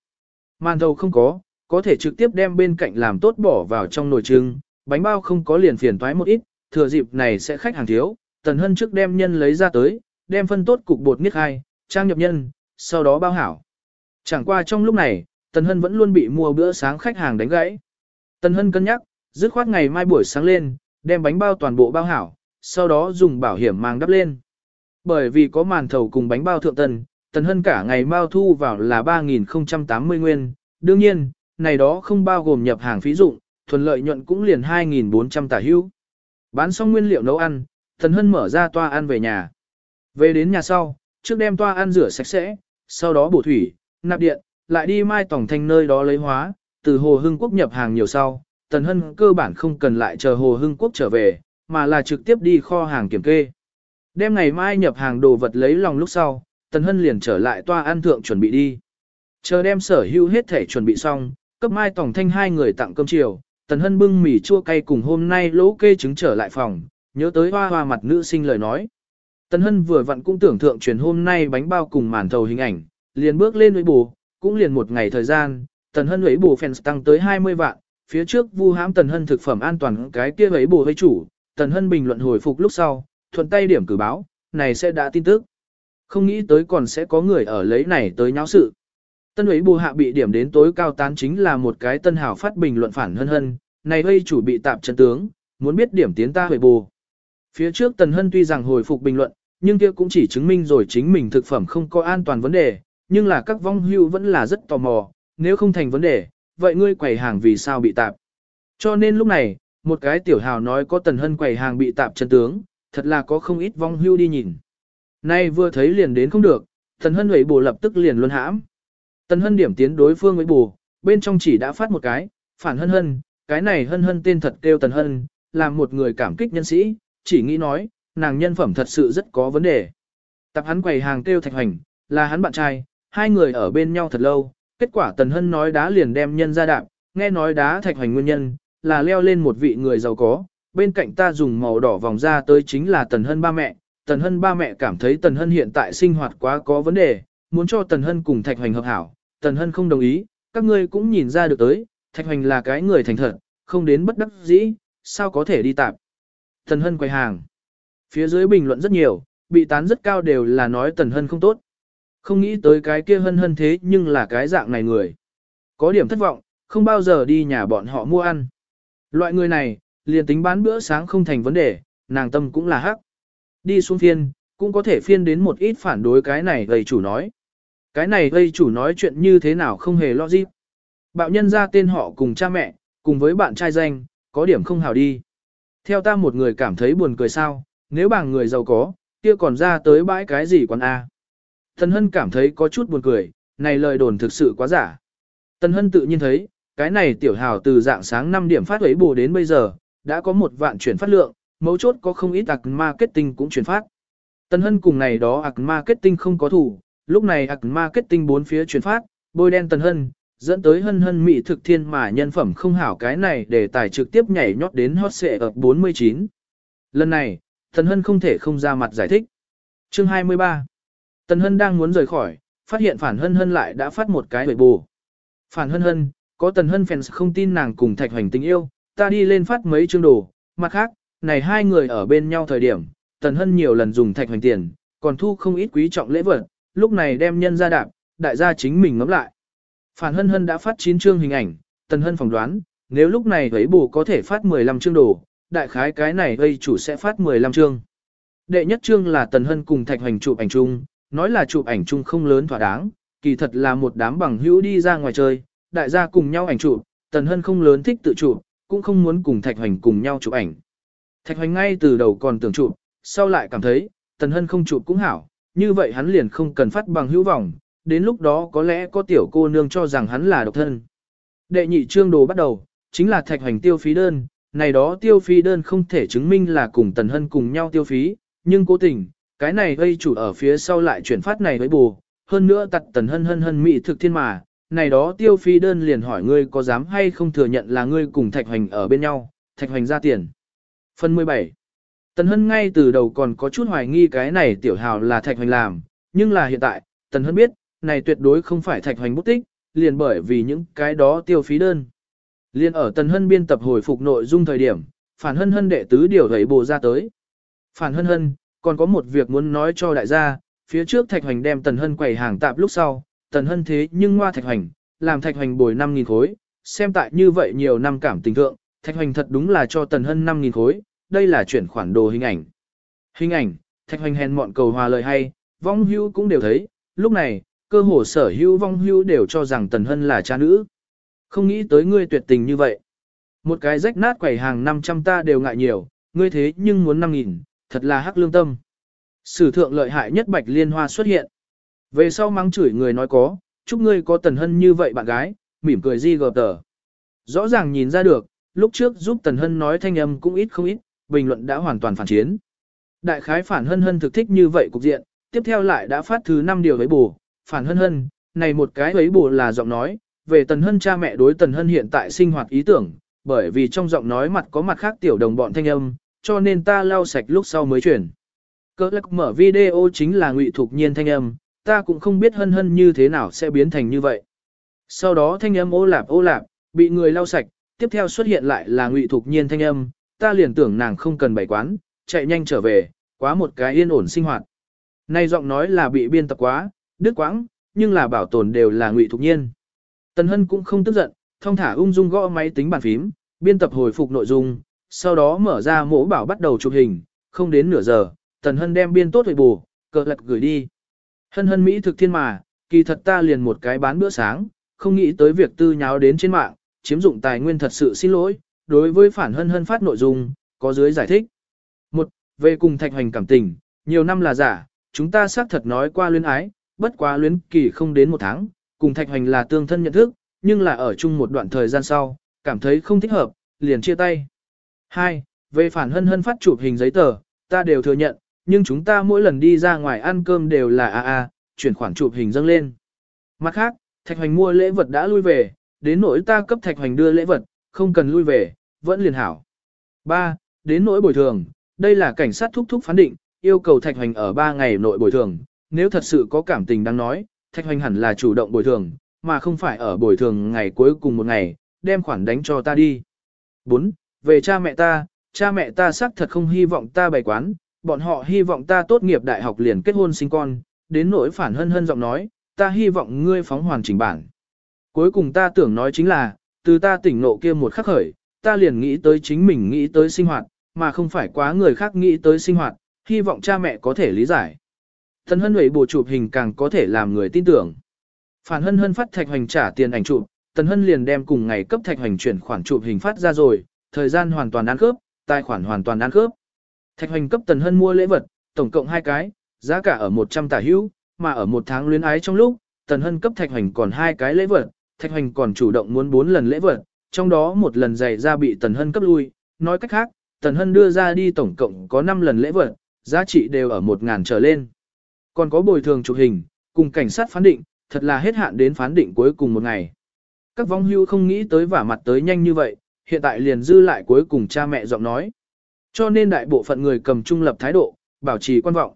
Màn thầu không có, có thể trực tiếp đem bên cạnh làm tốt bỏ vào trong nồi trưng, bánh bao không có liền phiền toái một ít, thừa dịp này sẽ khách hàng thiếu, Tần Hân trước đem nhân lấy ra tới, đem phân tốt cục bột niết hai, trang nhập nhân, sau đó bao hảo. Chẳng qua trong lúc này, Tần Hân vẫn luôn bị mua bữa sáng khách hàng đánh gãy. Tần Hân cân nhắc, dứt khoát ngày mai buổi sáng lên, đem bánh bao toàn bộ bao hảo, sau đó dùng bảo hiểm mang đắp lên. Bởi vì có màn thầu cùng bánh bao thượng tần, Tần Hân cả ngày bao thu vào là 3.080 nguyên, đương nhiên, này đó không bao gồm nhập hàng phí dụng, thuần lợi nhuận cũng liền 2.400 tả hữu. Bán xong nguyên liệu nấu ăn, Tần Hân mở ra toa ăn về nhà. Về đến nhà sau, trước đem toa ăn rửa sạch sẽ, sau đó bổ thủy, nạp điện, lại đi mai tổng thanh nơi đó lấy hóa, từ Hồ Hưng Quốc nhập hàng nhiều sau, Tần Hân cơ bản không cần lại chờ Hồ Hưng Quốc trở về, mà là trực tiếp đi kho hàng kiểm kê. Đem ngày mai nhập hàng đồ vật lấy lòng lúc sau, Tần Hân liền trở lại toa ăn thượng chuẩn bị đi. Chờ đem sở hữu hết thể chuẩn bị xong, cấp mai tổng thanh hai người tặng cơm chiều, Tần Hân bưng mì chua cay cùng hôm nay lỗ kê trứng trở lại phòng, nhớ tới hoa hoa mặt nữ sinh lời nói. Tần Hân vừa vặn cũng tưởng thượng truyền hôm nay bánh bao cùng màn thầu hình ảnh, liền bước lên với bù, cũng liền một ngày thời gian, Tần Hân ấy bù fans tăng tới 20 vạn, phía trước vu hãm Tần Hân thực phẩm an toàn cái kia ấy bù với chủ, Tần Hân bình luận hồi phục lúc sau, thuận tay điểm cử báo, này sẽ đã tin tức. Không nghĩ tới còn sẽ có người ở lấy này tới nháo sự. Tân ấy bù hạ bị điểm đến tối cao tán chính là một cái tân hào phát bình luận phản hân hân, này gây chủ bị tạp chân tướng, muốn biết điểm tiến ta hồi bù. Phía trước tần hân tuy rằng hồi phục bình luận, nhưng kia cũng chỉ chứng minh rồi chính mình thực phẩm không có an toàn vấn đề, nhưng là các vong hưu vẫn là rất tò mò, nếu không thành vấn đề, vậy ngươi quầy hàng vì sao bị tạp. Cho nên lúc này, một cái tiểu hào nói có tần hân quầy hàng bị tạp chân tướng, thật là có không ít vong hưu đi nhìn. Nay vừa thấy liền đến không được, tần hân ấy bù lập tức liền luân hãm. Tần hân điểm tiến đối phương với bù, bên trong chỉ đã phát một cái, phản hân hân, cái này hân hân tên thật kêu tần hân, làm một người cảm kích nhân sĩ, chỉ nghĩ nói, nàng nhân phẩm thật sự rất có vấn đề. Tập hắn quầy hàng kêu thạch hoành, là hắn bạn trai, hai người ở bên nhau thật lâu, kết quả tần hân nói đá liền đem nhân ra đạp, nghe nói đá thạch hoành nguyên nhân, là leo lên một vị người giàu có, bên cạnh ta dùng màu đỏ vòng ra tới chính là tần hân ba mẹ, tần hân ba mẹ cảm thấy tần hân hiện tại sinh hoạt quá có vấn đề, muốn cho tần hân cùng thạch hoành hợp hảo, tần hân không đồng ý, các ngươi cũng nhìn ra được tới, thạch hoành là cái người thành thật, không đến bất đắc dĩ, sao có thể đi tạp. Tần hân quay hàng. Phía dưới bình luận rất nhiều, bị tán rất cao đều là nói tần hân không tốt. Không nghĩ tới cái kia hân hân thế nhưng là cái dạng này người. Có điểm thất vọng, không bao giờ đi nhà bọn họ mua ăn. Loại người này, liền tính bán bữa sáng không thành vấn đề, nàng tâm cũng là hắc. Đi xuống phiên, cũng có thể phiên đến một ít phản đối cái này gây chủ nói. Cái này gây chủ nói chuyện như thế nào không hề logic, Bạo nhân ra tên họ cùng cha mẹ, cùng với bạn trai danh, có điểm không hào đi. Theo ta một người cảm thấy buồn cười sao, nếu bằng người giàu có, kia còn ra tới bãi cái gì quán A. Tần Hân cảm thấy có chút buồn cười, này lời đồn thực sự quá giả. Tần Hân tự nhiên thấy, cái này tiểu hào từ dạng sáng 5 điểm phát ấy bù đến bây giờ, đã có một vạn chuyển phát lượng, mấu chốt có không ít ạc marketing cũng chuyển phát. tân Hân cùng này đó ạc marketing không có thủ, lúc này ạc marketing bốn phía chuyển phát, bôi đen tân Hân, dẫn tới hân hân mỹ thực thiên mà nhân phẩm không hảo cái này để tài trực tiếp nhảy nhót đến hot xệ ở 49. Lần này, tân Hân không thể không ra mặt giải thích. Chương 23 tân Hân đang muốn rời khỏi, phát hiện phản hân hân lại đã phát một cái bể bù. Phản hân hân, có Tần Hân fans không tin nàng cùng thạch hoành tình yêu, ta đi lên phát mấy chương đồ, mặt khác, này hai người ở bên nhau thời điểm, Tần Hân nhiều lần dùng thạch hoành tiền, còn thu không ít quý trọng lễ vật, lúc này đem nhân ra đạp, đại gia chính mình ngắm lại. Phản hân hân đã phát 9 chương hình ảnh, Tần Hân phỏng đoán, nếu lúc này thấy bù có thể phát 15 chương đồ, đại khái cái này gây chủ sẽ phát 15 chương. Đệ nhất chương là Tần Hân cùng Thạch Hoành chụp ảnh chung, nói là chụp ảnh chung không lớn thỏa đáng, kỳ thật là một đám bằng hữu đi ra ngoài chơi, đại gia cùng nhau ảnh chụp, Tần Hân không lớn thích tự chụp, cũng không muốn cùng Thạch Hoành cùng nhau chụp ảnh. Thạch Hoành ngay từ đầu còn tưởng chụp, sau lại cảm thấy, Tần Hân không chụp cũng hảo, như vậy hắn liền không cần phát bằng hữu vọng, đến lúc đó có lẽ có tiểu cô nương cho rằng hắn là độc thân. Đệ nhị trương đồ bắt đầu, chính là thạch hoành tiêu phí đơn, này đó tiêu phí đơn không thể chứng minh là cùng Tần Hân cùng nhau tiêu phí, nhưng cố tình, cái này gây chủ ở phía sau lại chuyển phát này với bù, hơn nữa tặt Tần Hân hân hân mị thực thiên mà, này đó tiêu phi đơn liền hỏi ngươi có dám hay không thừa nhận là ngươi cùng thạch hoành ở bên nhau, thạch hoành ra tiền. Phần 17 Tần Hân ngay từ đầu còn có chút hoài nghi cái này tiểu hào là thạch hoành làm, nhưng là hiện tại, Tần Hân biết, này tuyệt đối không phải thạch hoành bút tích, liền bởi vì những cái đó tiêu phí đơn. Liên ở Tần Hân biên tập hồi phục nội dung thời điểm, phản hân hân đệ tứ điều thấy bồ ra tới. Phản hân hân, còn có một việc muốn nói cho đại gia, phía trước thạch hoành đem Tần Hân quầy hàng tạp lúc sau, Tần Hân thế nhưng ngoa thạch hoành, làm thạch hoành bồi 5.000 khối, xem tại như vậy nhiều năm cảm tình thượng, thạch hoành thật đúng là cho Tần Hân 5.000 khối, đây là chuyển khoản đồ hình ảnh. Hình ảnh, thạch hoành hèn mọn cầu hòa lời hay, vong hưu cũng đều thấy, lúc này, cơ hồ sở Hưu vong Hưu đều cho rằng Tần Hân là cha nữ. Không nghĩ tới ngươi tuyệt tình như vậy. Một cái rách nát quầy hàng 500 ta đều ngại nhiều, ngươi thế nhưng muốn 5.000, thật là hắc lương tâm. Sử thượng lợi hại nhất bạch liên hoa xuất hiện. Về sau mắng chửi người nói có, chúc ngươi có Tần Hân như vậy bạn gái, mỉm cười di gờ tờ. Rõ ràng nhìn ra được, lúc trước giúp Tần Hân nói thanh âm cũng ít không ít, bình luận đã hoàn toàn phản chiến. Đại khái phản hân hân thực thích như vậy cục diện, tiếp theo lại đã phát thứ 5 điều với bù, phản hân hân, này một cái ấy bù là giọng nói, về tần hân cha mẹ đối tần hân hiện tại sinh hoạt ý tưởng, bởi vì trong giọng nói mặt có mặt khác tiểu đồng bọn thanh âm, cho nên ta lau sạch lúc sau mới chuyển. Cơ lắc mở video chính là ngụy thuộc nhiên thanh âm, ta cũng không biết hân hân như thế nào sẽ biến thành như vậy. Sau đó thanh âm ô lạp ô lạp, bị người lau sạch, tiếp theo xuất hiện lại là ngụy thục nhiên thanh âm, ta liền tưởng nàng không cần bày quán, chạy nhanh trở về, quá một cái yên ổn sinh hoạt. Này giọng nói là bị biên tập quá, đứt quãng, nhưng là bảo tồn đều là ngụy thục nhiên. Tần Hân cũng không tức giận, thông thả ung dung gõ máy tính bàn phím, biên tập hồi phục nội dung, sau đó mở ra mẫu bảo bắt đầu chụp hình, không đến nửa giờ, Tần Hân đem biên tốt hồi bù, cờ lật gửi đi. Hân hân Mỹ thực thiên mà, kỳ thật ta liền một cái bán bữa sáng, không nghĩ tới việc tư nháo đến trên mạng, chiếm dụng tài nguyên thật sự xin lỗi, đối với phản hân hân phát nội dung, có dưới giải thích. Một, về cùng thạch hoành cảm tình, nhiều năm là giả, chúng ta xác thật nói qua luyến ái, bất quá luyến kỳ không đến một tháng, cùng Thạch Hoành là tương thân nhận thức, nhưng là ở chung một đoạn thời gian sau, cảm thấy không thích hợp, liền chia tay. hai Về phản hân hân phát chụp hình giấy tờ, ta đều thừa nhận, nhưng chúng ta mỗi lần đi ra ngoài ăn cơm đều là a a, chuyển khoản chụp hình dâng lên. Mặt khác, Thạch Hoành mua lễ vật đã lui về, đến nỗi ta cấp Thạch Hoành đưa lễ vật, không cần lui về, vẫn liền hảo. 3. Đến nỗi bồi thường, đây là cảnh sát thúc thúc phán định, yêu cầu Thạch Hoành ở 3 ngày nội bồi thường, nếu thật sự có cảm tình đang nói, Thạch Hoành hẳn là chủ động bồi thường, mà không phải ở bồi thường ngày cuối cùng một ngày, đem khoản đánh cho ta đi. 4. Về cha mẹ ta, cha mẹ ta xác thật không hy vọng ta bày quán, bọn họ hy vọng ta tốt nghiệp đại học liền kết hôn sinh con, đến nỗi phản hân hân giọng nói, ta hy vọng ngươi phóng hoàn chỉnh bản. Cuối cùng ta tưởng nói chính là, từ ta tỉnh nộ kia một khắc khởi, ta liền nghĩ tới chính mình nghĩ tới sinh hoạt, mà không phải quá người khác nghĩ tới sinh hoạt, hy vọng cha mẹ có thể lý giải. Thần hân huệ bổ chụp hình càng có thể làm người tin tưởng. Phản hân hân phát thạch hoành trả tiền ảnh chụp, Tần Hân liền đem cùng ngày cấp Thạch Hoành chuyển khoản chụp hình phát ra rồi, thời gian hoàn toàn ăn khớp, tài khoản hoàn toàn ăn khớp. Thạch Hoành cấp Tần Hân mua lễ vật, tổng cộng hai cái, giá cả ở 100 tả hữu, mà ở một tháng luyến ái trong lúc, Tần Hân cấp Thạch Hoành còn hai cái lễ vật, Thạch Hoành còn chủ động muốn bốn lần lễ vật, trong đó một lần giày ra bị Tần Hân cấp lui, nói cách khác, Tần Hân đưa ra đi tổng cộng có 5 lần lễ vật, giá trị đều ở 1.000 trở lên. Còn có bồi thường chụp hình, cùng cảnh sát phán định, thật là hết hạn đến phán định cuối cùng một ngày. Các vong hưu không nghĩ tới vả mặt tới nhanh như vậy, hiện tại liền dư lại cuối cùng cha mẹ giọng nói. Cho nên đại bộ phận người cầm trung lập thái độ, bảo trì quan vọng.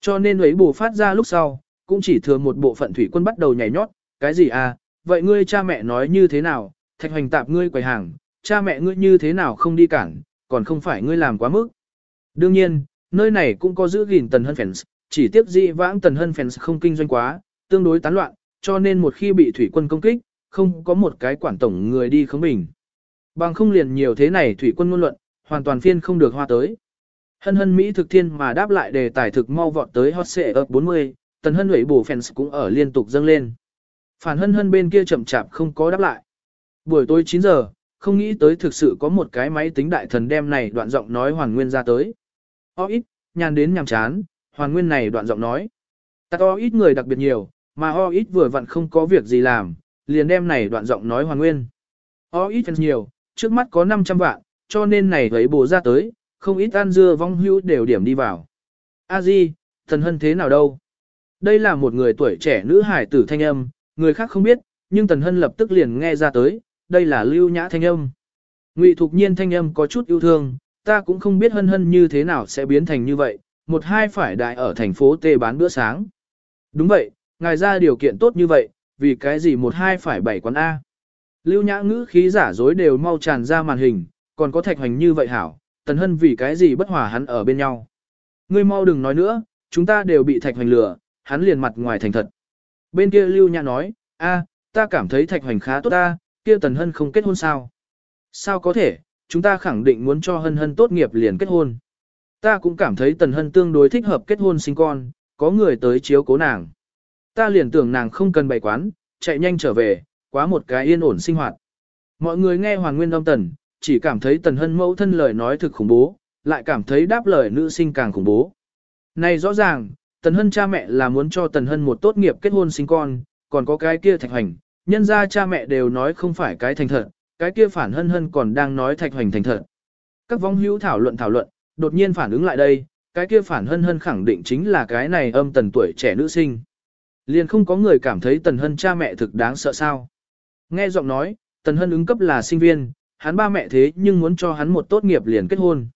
Cho nên ấy bù phát ra lúc sau, cũng chỉ thừa một bộ phận thủy quân bắt đầu nhảy nhót, cái gì à, vậy ngươi cha mẹ nói như thế nào, thạch hoành tạp ngươi quầy hàng, cha mẹ ngươi như thế nào không đi cản, còn không phải ngươi làm quá mức. Đương nhiên, nơi này cũng có giữ gìn tần hân fans, chỉ tiếp dị vãng tần hân fans không kinh doanh quá, tương đối tán loạn, cho nên một khi bị thủy quân công kích, không có một cái quản tổng người đi khống bình. Bằng không liền nhiều thế này thủy quân ngôn luận, hoàn toàn phiên không được hoa tới. Hân hân Mỹ thực thiên mà đáp lại đề tài thực mau vọt tới hot xệ ập 40, tần hân hủy bổ fans cũng ở liên tục dâng lên. Phản hân hân bên kia chậm chạp không có đáp lại. Buổi tối 9 giờ, không nghĩ tới thực sự có một cái máy tính đại thần đem này đoạn giọng nói hoàn nguyên ra tới. O ít, nhàn đến nhàm chán, hoàn nguyên này đoạn giọng nói. Tạc o ít người đặc biệt nhiều, mà o ít vừa vặn không có việc gì làm, liền đem này đoạn giọng nói hoàn nguyên. O ít fans nhiều, trước mắt có 500 vạn, cho nên này thấy bổ ra tới, không ít ăn dưa vong hữu đều điểm đi vào. A Di, thần hân thế nào đâu? Đây là một người tuổi trẻ nữ hải tử thanh âm, người khác không biết, nhưng Tần Hân lập tức liền nghe ra tới, đây là lưu nhã thanh âm. Ngụy Thục Nhiên thanh âm có chút yêu thương, ta cũng không biết hân hân như thế nào sẽ biến thành như vậy, một hai phải đại ở thành phố Tê bán bữa sáng. Đúng vậy, ngài ra điều kiện tốt như vậy, vì cái gì một hai phải bảy quán A. Lưu nhã ngữ khí giả dối đều mau tràn ra màn hình, còn có thạch hoành như vậy hảo, Tần Hân vì cái gì bất hòa hắn ở bên nhau. Ngươi mau đừng nói nữa, chúng ta đều bị thạch hoành lừa, hắn liền mặt ngoài thành thật. Bên kia Lưu Nhã nói, a, ta cảm thấy thạch hoành khá tốt ta, kia Tần Hân không kết hôn sao? Sao có thể, chúng ta khẳng định muốn cho Hân Hân tốt nghiệp liền kết hôn. Ta cũng cảm thấy Tần Hân tương đối thích hợp kết hôn sinh con, có người tới chiếu cố nàng. Ta liền tưởng nàng không cần bày quán, chạy nhanh trở về, quá một cái yên ổn sinh hoạt. Mọi người nghe Hoàng Nguyên âm tần, chỉ cảm thấy Tần Hân mẫu thân lời nói thực khủng bố, lại cảm thấy đáp lời nữ sinh càng khủng bố. Này rõ ràng, Tần Hân cha mẹ là muốn cho Tần Hân một tốt nghiệp kết hôn sinh con, còn có cái kia thạch hoành, nhân ra cha mẹ đều nói không phải cái thành thật, cái kia phản Hân Hân còn đang nói thạch hoành thành thật. Các vong hữu thảo luận thảo luận, đột nhiên phản ứng lại đây, cái kia phản Hân Hân khẳng định chính là cái này âm tần tuổi trẻ nữ sinh. Liền không có người cảm thấy Tần Hân cha mẹ thực đáng sợ sao. Nghe giọng nói, Tần Hân ứng cấp là sinh viên, hắn ba mẹ thế nhưng muốn cho hắn một tốt nghiệp liền kết hôn.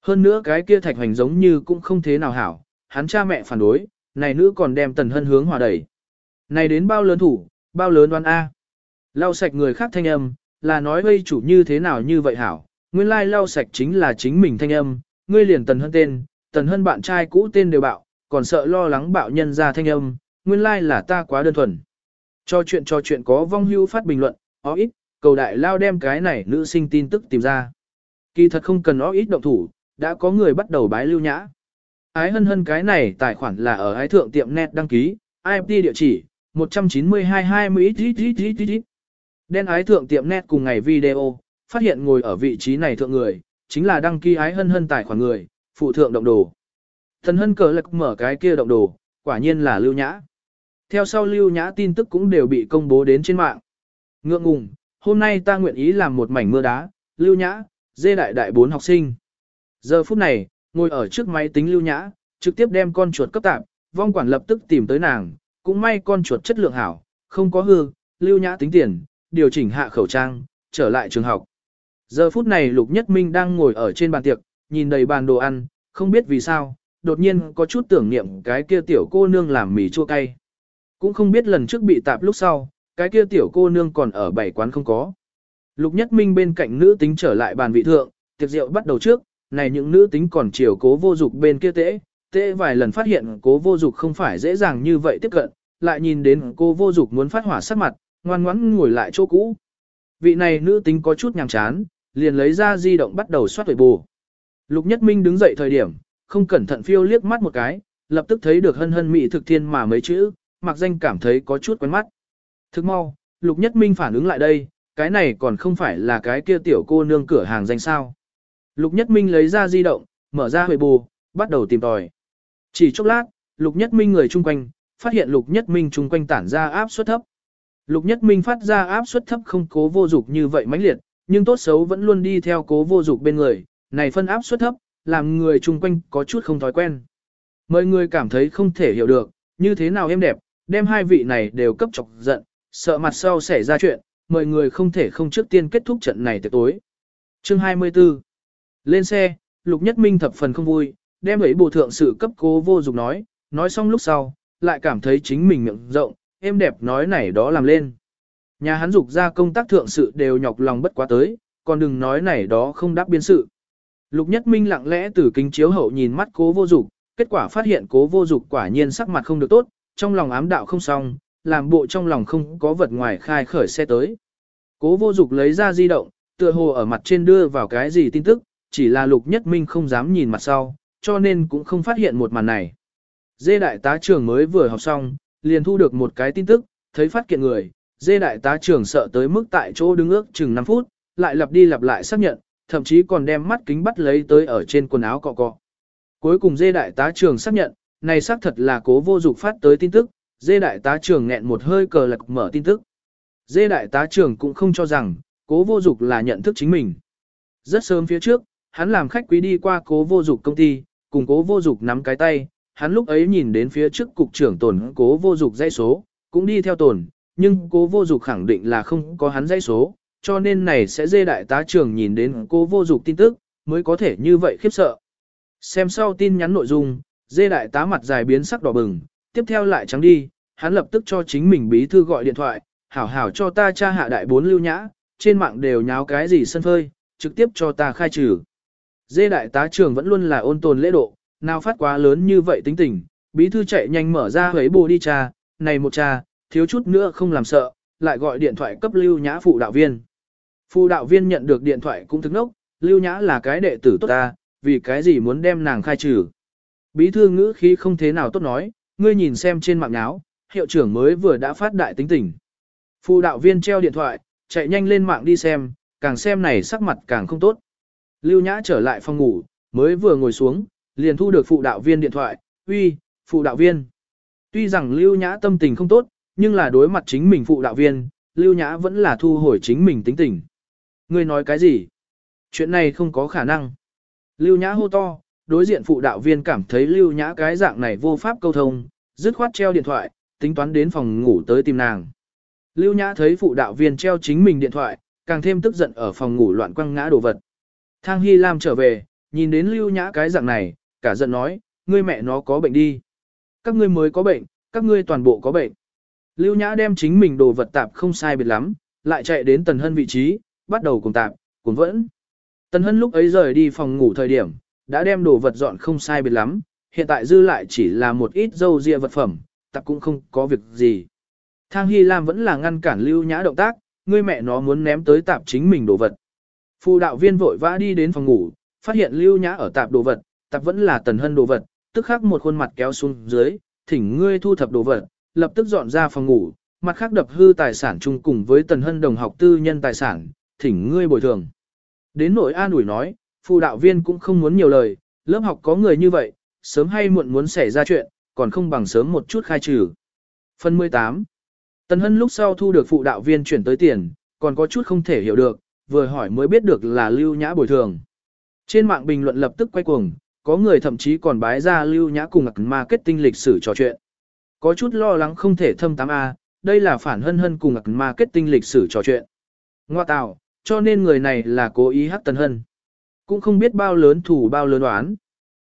Hơn nữa cái kia thạch hành giống như cũng không thế nào hảo, hắn cha mẹ phản đối, này nữ còn đem tần hân hướng hòa đẩy. Này đến bao lớn thủ, bao lớn đoan A. Lau sạch người khác thanh âm, là nói gây chủ như thế nào như vậy hảo, nguyên lai lau sạch chính là chính mình thanh âm, ngươi liền tần hân tên, tần hân bạn trai cũ tên đều bạo, còn sợ lo lắng bạo nhân ra thanh âm, nguyên lai là ta quá đơn thuần. Cho chuyện cho chuyện có vong hưu phát bình luận, ó ít, cầu đại lao đem cái này nữ sinh tin tức tìm ra. Kỳ thật không cần nó ít động thủ, đã có người bắt đầu bái lưu nhã. Ái hân hân cái này tài khoản là ở ái thượng tiệm net đăng ký, IP địa chỉ, 192-20 Đen ái thượng tiệm net cùng ngày video, phát hiện ngồi ở vị trí này thượng người, chính là đăng ký ái hân hân tài khoản người, phụ thượng động đồ. Thần hân cờ lực mở cái kia động đồ, quả nhiên là lưu nhã. Theo sau lưu nhã tin tức cũng đều bị công bố đến trên mạng. Ngượng ngùng, hôm nay ta nguyện ý làm một mảnh mưa đá, lưu nhã, dê đại đại bốn học sinh. Giờ phút này, ngồi ở trước máy tính lưu nhã, trực tiếp đem con chuột cấp tạp, vong quản lập tức tìm tới nàng, cũng may con chuột chất lượng hảo, không có hư, lưu nhã tính tiền, điều chỉnh hạ khẩu trang, trở lại trường học. Giờ phút này Lục Nhất Minh đang ngồi ở trên bàn tiệc, nhìn đầy bàn đồ ăn, không biết vì sao, đột nhiên có chút tưởng niệm cái kia tiểu cô nương làm mì chua cay. Cũng không biết lần trước bị tạp lúc sau, cái kia tiểu cô nương còn ở bảy quán không có. Lục Nhất Minh bên cạnh nữ tính trở lại bàn vị thượng, tiệc rượu bắt đầu trước, này những nữ tính còn chiều cố vô dục bên kia tễ, tễ vài lần phát hiện cố vô dục không phải dễ dàng như vậy tiếp cận, lại nhìn đến cô vô dục muốn phát hỏa sắc mặt, ngoan ngoãn ngồi lại chỗ cũ. Vị này nữ tính có chút nhàm chán, liền lấy ra di động bắt đầu soát tuổi bù. Lục Nhất Minh đứng dậy thời điểm, không cẩn thận phiêu liếc mắt một cái, lập tức thấy được hân hân mỹ thực thiên mà mấy chữ, mặc danh cảm thấy có chút quen mắt. Thức mau, Lục Nhất Minh phản ứng lại đây, cái này còn không phải là cái kia tiểu cô nương cửa hàng danh sao. Lục Nhất Minh lấy ra di động, mở ra huệ bù, bắt đầu tìm tòi. Chỉ chốc lát, Lục Nhất Minh người chung quanh, phát hiện Lục Nhất Minh chung quanh tản ra áp suất thấp. Lục Nhất Minh phát ra áp suất thấp không cố vô dục như vậy mãnh liệt, nhưng tốt xấu vẫn luôn đi theo cố vô dục bên người, này phân áp suất thấp, làm người chung quanh có chút không thói quen. Mọi người cảm thấy không thể hiểu được, như thế nào em đẹp, đem hai vị này đều cấp chọc giận, sợ mặt sau xảy ra chuyện, mọi người không thể không trước tiên kết thúc trận này tới tối. Chương 24 Lên xe, Lục Nhất Minh thập phần không vui, đem ấy bộ thượng sự cấp cố vô dục nói, nói xong lúc sau, lại cảm thấy chính mình miệng rộng, em đẹp nói này đó làm lên. Nhà hắn dục ra công tác thượng sự đều nhọc lòng bất quá tới, còn đừng nói này đó không đáp biên sự. Lục Nhất Minh lặng lẽ từ kính chiếu hậu nhìn mắt cố vô dục, kết quả phát hiện cố vô dục quả nhiên sắc mặt không được tốt, trong lòng ám đạo không xong, làm bộ trong lòng không có vật ngoài khai khởi xe tới. Cố vô dục lấy ra di động, tựa hồ ở mặt trên đưa vào cái gì tin tức, chỉ là Lục Nhất Minh không dám nhìn mặt sau, cho nên cũng không phát hiện một màn này. Dê đại tá trưởng mới vừa học xong, liền thu được một cái tin tức, thấy phát kiện người, dê đại tá trưởng sợ tới mức tại chỗ đứng ước chừng 5 phút, lại lặp đi lặp lại xác nhận, thậm chí còn đem mắt kính bắt lấy tới ở trên quần áo cọ cọ. Cuối cùng dê đại tá trưởng xác nhận, này xác thật là cố vô dục phát tới tin tức, dê đại tá trưởng nghẹn một hơi cờ lạc mở tin tức. Dê đại tá trưởng cũng không cho rằng, cố vô dục là nhận thức chính mình. Rất sớm phía trước, hắn làm khách quý đi qua cố vô dục công ty, cùng cố vô dục nắm cái tay, hắn lúc ấy nhìn đến phía trước cục trưởng tổn cố vô dục dãy số, cũng đi theo tổn, nhưng cố vô dục khẳng định là không có hắn dãy số, cho nên này sẽ dê đại tá trưởng nhìn đến cố vô dục tin tức, mới có thể như vậy khiếp sợ. Xem sau tin nhắn nội dung, dê đại tá mặt dài biến sắc đỏ bừng, tiếp theo lại trắng đi, hắn lập tức cho chính mình bí thư gọi điện thoại, hảo hảo cho ta tra hạ đại bốn lưu nhã, trên mạng đều nháo cái gì sân phơi, trực tiếp cho ta khai trừ. Dê đại tá trưởng vẫn luôn là ôn tồn lễ độ, nào phát quá lớn như vậy tính tình, bí thư chạy nhanh mở ra hấy bồ đi cha, này một cha, thiếu chút nữa không làm sợ, lại gọi điện thoại cấp lưu nhã phụ đạo viên. Phụ đạo viên nhận được điện thoại cũng thức nốc, lưu nhã là cái đệ tử tốt ta, vì cái gì muốn đem nàng khai trừ. Bí thư ngữ khí không thế nào tốt nói, ngươi nhìn xem trên mạng nháo, hiệu trưởng mới vừa đã phát đại tính tình. Phụ đạo viên treo điện thoại, chạy nhanh lên mạng đi xem, càng xem này sắc mặt càng không tốt. Lưu Nhã trở lại phòng ngủ, mới vừa ngồi xuống, liền thu được phụ đạo viên điện thoại, uy, phụ đạo viên. Tuy rằng Lưu Nhã tâm tình không tốt, nhưng là đối mặt chính mình phụ đạo viên, Lưu Nhã vẫn là thu hồi chính mình tính tình. Ngươi nói cái gì? Chuyện này không có khả năng. Lưu Nhã hô to, đối diện phụ đạo viên cảm thấy Lưu Nhã cái dạng này vô pháp câu thông, dứt khoát treo điện thoại, tính toán đến phòng ngủ tới tìm nàng. Lưu Nhã thấy phụ đạo viên treo chính mình điện thoại, càng thêm tức giận ở phòng ngủ loạn quăng ngã đồ vật. Thang Hy Lam trở về, nhìn đến Lưu Nhã cái dạng này, cả giận nói, ngươi mẹ nó có bệnh đi. Các ngươi mới có bệnh, các ngươi toàn bộ có bệnh. Lưu Nhã đem chính mình đồ vật tạp không sai biệt lắm, lại chạy đến Tần Hân vị trí, bắt đầu cùng tạp, cùng vẫn. Tần Hân lúc ấy rời đi phòng ngủ thời điểm, đã đem đồ vật dọn không sai biệt lắm, hiện tại dư lại chỉ là một ít dâu ria vật phẩm, tạp cũng không có việc gì. Thang Hy Lam vẫn là ngăn cản Lưu Nhã động tác, ngươi mẹ nó muốn ném tới tạp chính mình đồ vật. Phụ đạo viên vội vã đi đến phòng ngủ, phát hiện Lưu Nhã ở tạp đồ vật, tạp vẫn là Tần Hân đồ vật, tức khắc một khuôn mặt kéo xuống dưới, thỉnh ngươi thu thập đồ vật, lập tức dọn ra phòng ngủ, mặt khác đập hư tài sản chung cùng với Tần Hân đồng học tư nhân tài sản, thỉnh ngươi bồi thường. Đến nội an ủi nói, phụ đạo viên cũng không muốn nhiều lời, lớp học có người như vậy, sớm hay muộn muốn xảy ra chuyện, còn không bằng sớm một chút khai trừ. Phần 18 Tần Hân lúc sau thu được phụ đạo viên chuyển tới tiền, còn có chút không thể hiểu được, vừa hỏi mới biết được là Lưu Nhã bồi thường. Trên mạng bình luận lập tức quay cuồng, có người thậm chí còn bái ra Lưu Nhã cùng marketing lịch sử trò chuyện. Có chút lo lắng không thể thâm tám a đây là phản hân hân cùng marketing lịch sử trò chuyện. Ngoa tạo, cho nên người này là cố ý hắc tần hân. Cũng không biết bao lớn thủ bao lớn đoán.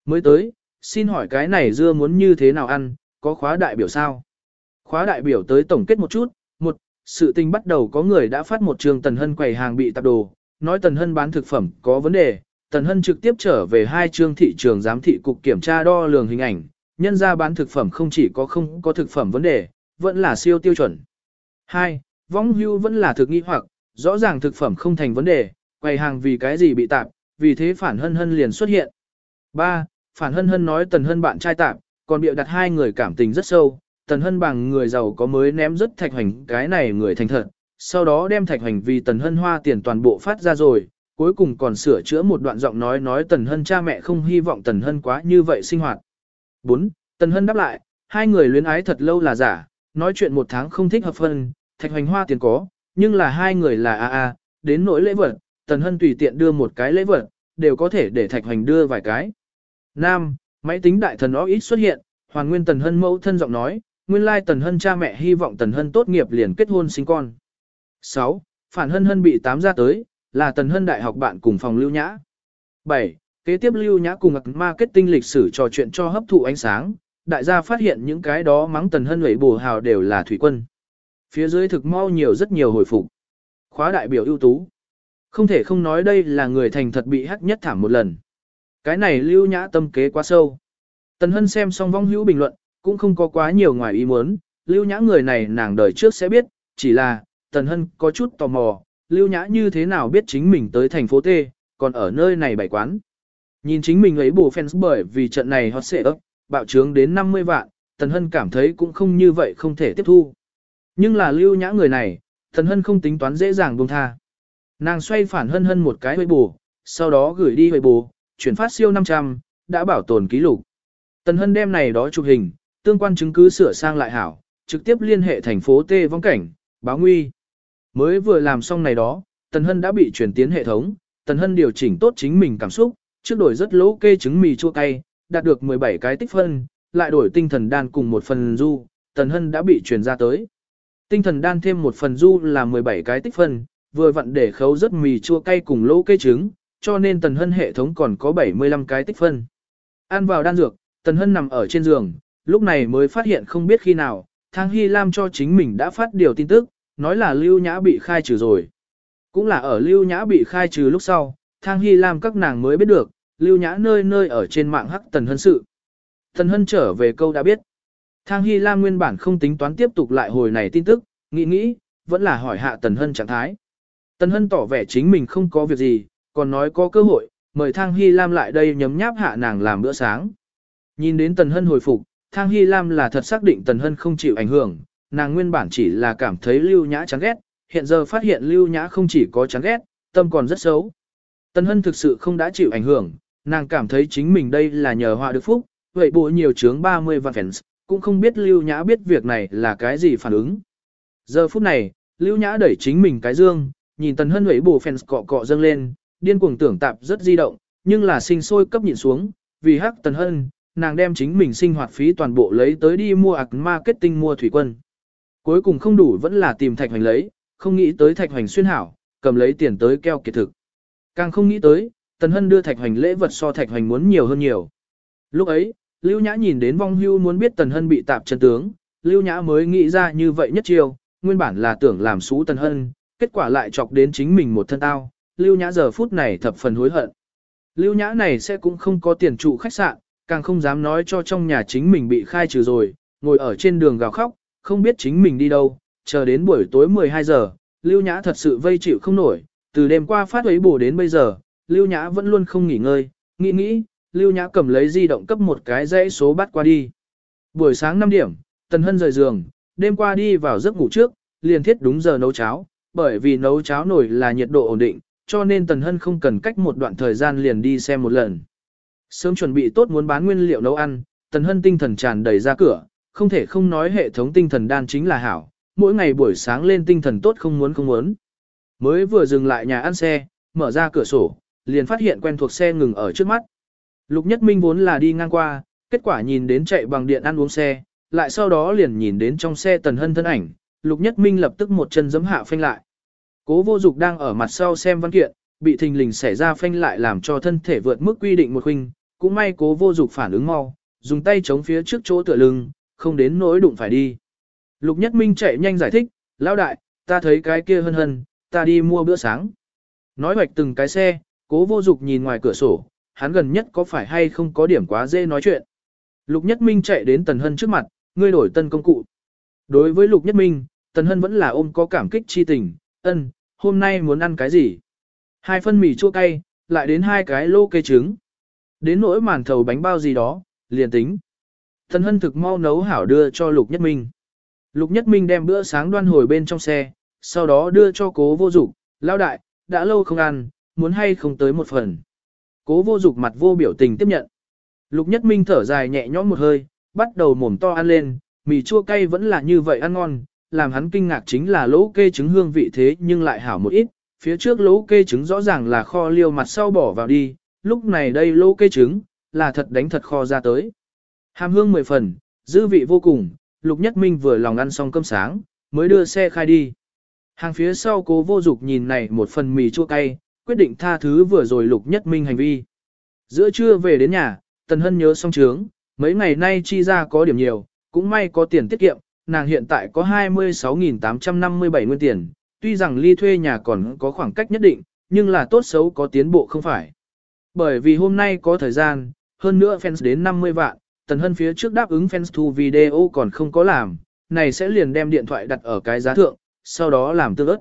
Mới tới, xin hỏi cái này dưa muốn như thế nào ăn, có khóa đại biểu sao? Khóa đại biểu tới tổng kết một chút, một, sự tình bắt đầu có người đã phát một trường Tần Hân quầy hàng bị tạp đồ, nói Tần Hân bán thực phẩm có vấn đề, Tần Hân trực tiếp trở về hai trường thị trường giám thị cục kiểm tra đo lường hình ảnh, nhân ra bán thực phẩm không chỉ có không có thực phẩm vấn đề, vẫn là siêu tiêu chuẩn. 2. Vong hưu vẫn là thực nghi hoặc, rõ ràng thực phẩm không thành vấn đề, quầy hàng vì cái gì bị tạp, vì thế phản hân hân liền xuất hiện. 3. Phản hân hân nói Tần Hân bạn trai tạm còn bịa đặt hai người cảm tình rất sâu, tần hân bằng người giàu có mới ném rất thạch hoành cái này người thành thật, sau đó đem thạch hoành vì tần hân hoa tiền toàn bộ phát ra rồi, cuối cùng còn sửa chữa một đoạn giọng nói nói tần hân cha mẹ không hy vọng tần hân quá như vậy sinh hoạt. 4. Tần hân đáp lại, hai người luyến ái thật lâu là giả, nói chuyện một tháng không thích hợp phân, thạch hoành hoa tiền có, nhưng là hai người là a a, đến nỗi lễ vật, tần hân tùy tiện đưa một cái lễ vật, đều có thể để thạch hoành đưa vài cái. Nam, máy tính đại thần ó ít xuất hiện, hoàn nguyên tần hân mẫu thân giọng nói, nguyên lai tần hân cha mẹ hy vọng tần hân tốt nghiệp liền kết hôn sinh con. 6. Phản hân hân bị tám ra tới, là tần hân đại học bạn cùng phòng lưu nhã. 7. Kế tiếp lưu nhã cùng marketing lịch sử trò chuyện cho hấp thụ ánh sáng, đại gia phát hiện những cái đó mắng tần hân lẩy bù hào đều là thủy quân. Phía dưới thực mau nhiều rất nhiều hồi phục. Khóa đại biểu ưu tú. Không thể không nói đây là người thành thật bị hắc nhất thảm một lần. Cái này lưu nhã tâm kế quá sâu. Tần hân xem xong vong hữu bình luận, cũng không có quá nhiều ngoài ý muốn, lưu nhã người này nàng đời trước sẽ biết, chỉ là, tần hân có chút tò mò, lưu nhã như thế nào biết chính mình tới thành phố T, còn ở nơi này bày quán. Nhìn chính mình ấy bù fans bởi vì trận này hot xệ ấp, bạo trướng đến 50 vạn, tần hân cảm thấy cũng không như vậy không thể tiếp thu. Nhưng là lưu nhã người này, tần hân không tính toán dễ dàng buông tha. Nàng xoay phản hân hân một cái hơi bù, sau đó gửi đi hơi bù, chuyển phát siêu 500, đã bảo tồn ký lục. Tần hân đem này đó chụp hình, tương quan chứng cứ sửa sang lại hảo, trực tiếp liên hệ thành phố T vong cảnh, báo nguy. Mới vừa làm xong này đó, Tần Hân đã bị chuyển tiến hệ thống, Tần Hân điều chỉnh tốt chính mình cảm xúc, trước đổi rất lỗ kê trứng mì chua cay, đạt được 17 cái tích phân, lại đổi tinh thần đan cùng một phần du, Tần Hân đã bị chuyển ra tới. Tinh thần đan thêm một phần du là 17 cái tích phân, vừa vặn để khấu rất mì chua cay cùng lỗ kê trứng, cho nên Tần Hân hệ thống còn có 75 cái tích phân. Ăn vào đan dược, Tần Hân nằm ở trên giường, lúc này mới phát hiện không biết khi nào, Thang Hy Lam cho chính mình đã phát điều tin tức, nói là Lưu Nhã bị khai trừ rồi. Cũng là ở Lưu Nhã bị khai trừ lúc sau, Thang Hy Lam các nàng mới biết được, Lưu Nhã nơi nơi ở trên mạng hắc Tần Hân sự. Tần Hân trở về câu đã biết. Thang Hy Lam nguyên bản không tính toán tiếp tục lại hồi này tin tức, nghĩ nghĩ, vẫn là hỏi hạ Tần Hân trạng thái. Tần Hân tỏ vẻ chính mình không có việc gì, còn nói có cơ hội, mời Thang Hy Lam lại đây nhấm nháp hạ nàng làm bữa sáng. Nhìn đến Tần Hân hồi phục, Thang Hy Lam là thật xác định Tần Hân không chịu ảnh hưởng, nàng nguyên bản chỉ là cảm thấy Lưu Nhã chán ghét, hiện giờ phát hiện Lưu Nhã không chỉ có chán ghét, tâm còn rất xấu. Tần Hân thực sự không đã chịu ảnh hưởng, nàng cảm thấy chính mình đây là nhờ họa được phúc, vậy bộ nhiều chướng 30 vạn fans, cũng không biết Lưu Nhã biết việc này là cái gì phản ứng. Giờ phút này, Lưu Nhã đẩy chính mình cái dương, nhìn Tần Hân huệ bù fans cọ cọ dâng lên, điên cuồng tưởng tạp rất di động, nhưng là sinh sôi cấp nhịn xuống, vì hắc Tần Hân, nàng đem chính mình sinh hoạt phí toàn bộ lấy tới đi mua ạc marketing mua thủy quân. Cuối cùng không đủ vẫn là tìm thạch hoành lấy, không nghĩ tới thạch hoành xuyên hảo, cầm lấy tiền tới keo kiệt thực. Càng không nghĩ tới, Tần Hân đưa thạch hoành lễ vật so thạch hoành muốn nhiều hơn nhiều. Lúc ấy, Lưu Nhã nhìn đến vong hưu muốn biết Tần Hân bị tạp chân tướng, Lưu Nhã mới nghĩ ra như vậy nhất chiêu, nguyên bản là tưởng làm xú Tần Hân, kết quả lại chọc đến chính mình một thân tao, Lưu Nhã giờ phút này thập phần hối hận. Lưu Nhã này sẽ cũng không có tiền trụ khách sạn, càng không dám nói cho trong nhà chính mình bị khai trừ rồi, ngồi ở trên đường gào khóc, không biết chính mình đi đâu, chờ đến buổi tối 12 giờ, Lưu Nhã thật sự vây chịu không nổi, từ đêm qua phát ấy bổ đến bây giờ, Lưu Nhã vẫn luôn không nghỉ ngơi, nghĩ nghĩ, Lưu Nhã cầm lấy di động cấp một cái dãy số bắt qua đi. Buổi sáng 5 điểm, Tần Hân rời giường, đêm qua đi vào giấc ngủ trước, liền thiết đúng giờ nấu cháo, bởi vì nấu cháo nổi là nhiệt độ ổn định, cho nên Tần Hân không cần cách một đoạn thời gian liền đi xem một lần. Sớm chuẩn bị tốt muốn bán nguyên liệu nấu ăn, Tần Hân tinh thần tràn đầy ra cửa, không thể không nói hệ thống tinh thần đan chính là hảo, mỗi ngày buổi sáng lên tinh thần tốt không muốn không muốn. Mới vừa dừng lại nhà ăn xe, mở ra cửa sổ, liền phát hiện quen thuộc xe ngừng ở trước mắt. Lục Nhất Minh vốn là đi ngang qua, kết quả nhìn đến chạy bằng điện ăn uống xe, lại sau đó liền nhìn đến trong xe Tần Hân thân ảnh, Lục Nhất Minh lập tức một chân giẫm hạ phanh lại. Cố vô dục đang ở mặt sau xem văn kiện, bị thình lình xảy ra phanh lại làm cho thân thể vượt mức quy định một huynh, cũng may cố vô dục phản ứng mau, dùng tay chống phía trước chỗ tựa lưng, không đến nỗi đụng phải đi. Lục Nhất Minh chạy nhanh giải thích, lão đại, ta thấy cái kia hân hân, ta đi mua bữa sáng. Nói hoạch từng cái xe, cố vô dục nhìn ngoài cửa sổ, hắn gần nhất có phải hay không có điểm quá dễ nói chuyện. Lục Nhất Minh chạy đến Tần Hân trước mặt, ngươi đổi tân công cụ. Đối với Lục Nhất Minh, Tần Hân vẫn là ôm có cảm kích chi tình, ân, hôm nay muốn ăn cái gì? Hai phân mì chua cay, lại đến hai cái lô cây trứng. Đến nỗi màn thầu bánh bao gì đó, liền tính. Tần hân thực mau nấu hảo đưa cho Lục Nhất Minh. Lục Nhất Minh đem bữa sáng đoan hồi bên trong xe, sau đó đưa cho cố vô dục, lao đại, đã lâu không ăn, muốn hay không tới một phần. Cố vô dục mặt vô biểu tình tiếp nhận. Lục Nhất Minh thở dài nhẹ nhõm một hơi, bắt đầu mồm to ăn lên, mì chua cay vẫn là như vậy ăn ngon, làm hắn kinh ngạc chính là lỗ kê trứng hương vị thế nhưng lại hảo một ít, phía trước lỗ kê trứng rõ ràng là kho liêu mặt sau bỏ vào đi, lúc này đây lỗ kê trứng, là thật đánh thật kho ra tới. Hàm hương mười phần, dư vị vô cùng, Lục Nhất Minh vừa lòng ăn xong cơm sáng, mới đưa xe khai đi. Hàng phía sau cố vô dục nhìn này một phần mì chua cay, quyết định tha thứ vừa rồi Lục Nhất Minh hành vi. Giữa trưa về đến nhà, Tần Hân nhớ xong trướng, mấy ngày nay chi ra có điểm nhiều, cũng may có tiền tiết kiệm, nàng hiện tại có 26.857 nguyên tiền, tuy rằng ly thuê nhà còn có khoảng cách nhất định, nhưng là tốt xấu có tiến bộ không phải. Bởi vì hôm nay có thời gian, hơn nữa fans đến 50 vạn, Tần Hân phía trước đáp ứng fans thu video còn không có làm, này sẽ liền đem điện thoại đặt ở cái giá thượng, sau đó làm tương ớt.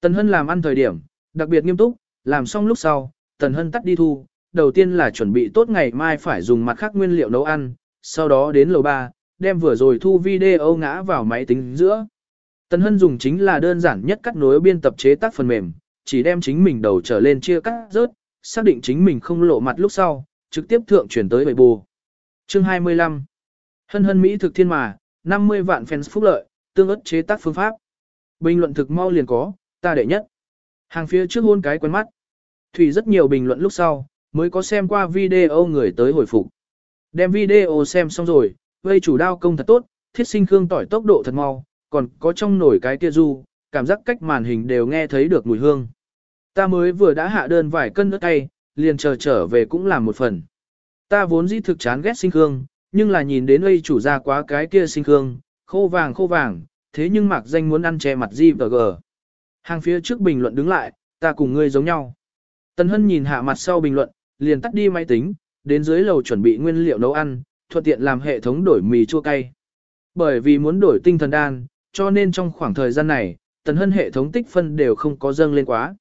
Tần Hân làm ăn thời điểm, đặc biệt nghiêm túc, làm xong lúc sau, Tần Hân tắt đi thu, đầu tiên là chuẩn bị tốt ngày mai phải dùng mặt khác nguyên liệu nấu ăn, sau đó đến lầu 3, đem vừa rồi thu video ngã vào máy tính giữa. Tần Hân dùng chính là đơn giản nhất cắt nối biên tập chế tác phần mềm, chỉ đem chính mình đầu trở lên chia cắt rớt, xác định chính mình không lộ mặt lúc sau, trực tiếp thượng chuyển tới bầy bù. Chương 25 Hân hân Mỹ thực thiên mà, 50 vạn fans phúc lợi, tương ớt chế tác phương pháp. Bình luận thực mau liền có, ta đệ nhất. Hàng phía trước hôn cái quen mắt. Thủy rất nhiều bình luận lúc sau, mới có xem qua video người tới hồi phục. Đem video xem xong rồi, vây chủ đao công thật tốt, thiết sinh khương tỏi tốc độ thật mau, còn có trong nổi cái kia du, cảm giác cách màn hình đều nghe thấy được mùi hương. Ta mới vừa đã hạ đơn vài cân ớt tay, liền chờ trở về cũng làm một phần. Ta vốn dĩ thực chán ghét sinh khương, nhưng là nhìn đến vây chủ ra quá cái kia sinh khương, khô vàng khô vàng, thế nhưng mặc danh muốn ăn che mặt gì và gờ. Hàng phía trước bình luận đứng lại, ta cùng ngươi giống nhau. Tần Hân nhìn hạ mặt sau bình luận, liền tắt đi máy tính, đến dưới lầu chuẩn bị nguyên liệu nấu ăn, thuận tiện làm hệ thống đổi mì chua cay. Bởi vì muốn đổi tinh thần đan, cho nên trong khoảng thời gian này, Tần Hân hệ thống tích phân đều không có dâng lên quá.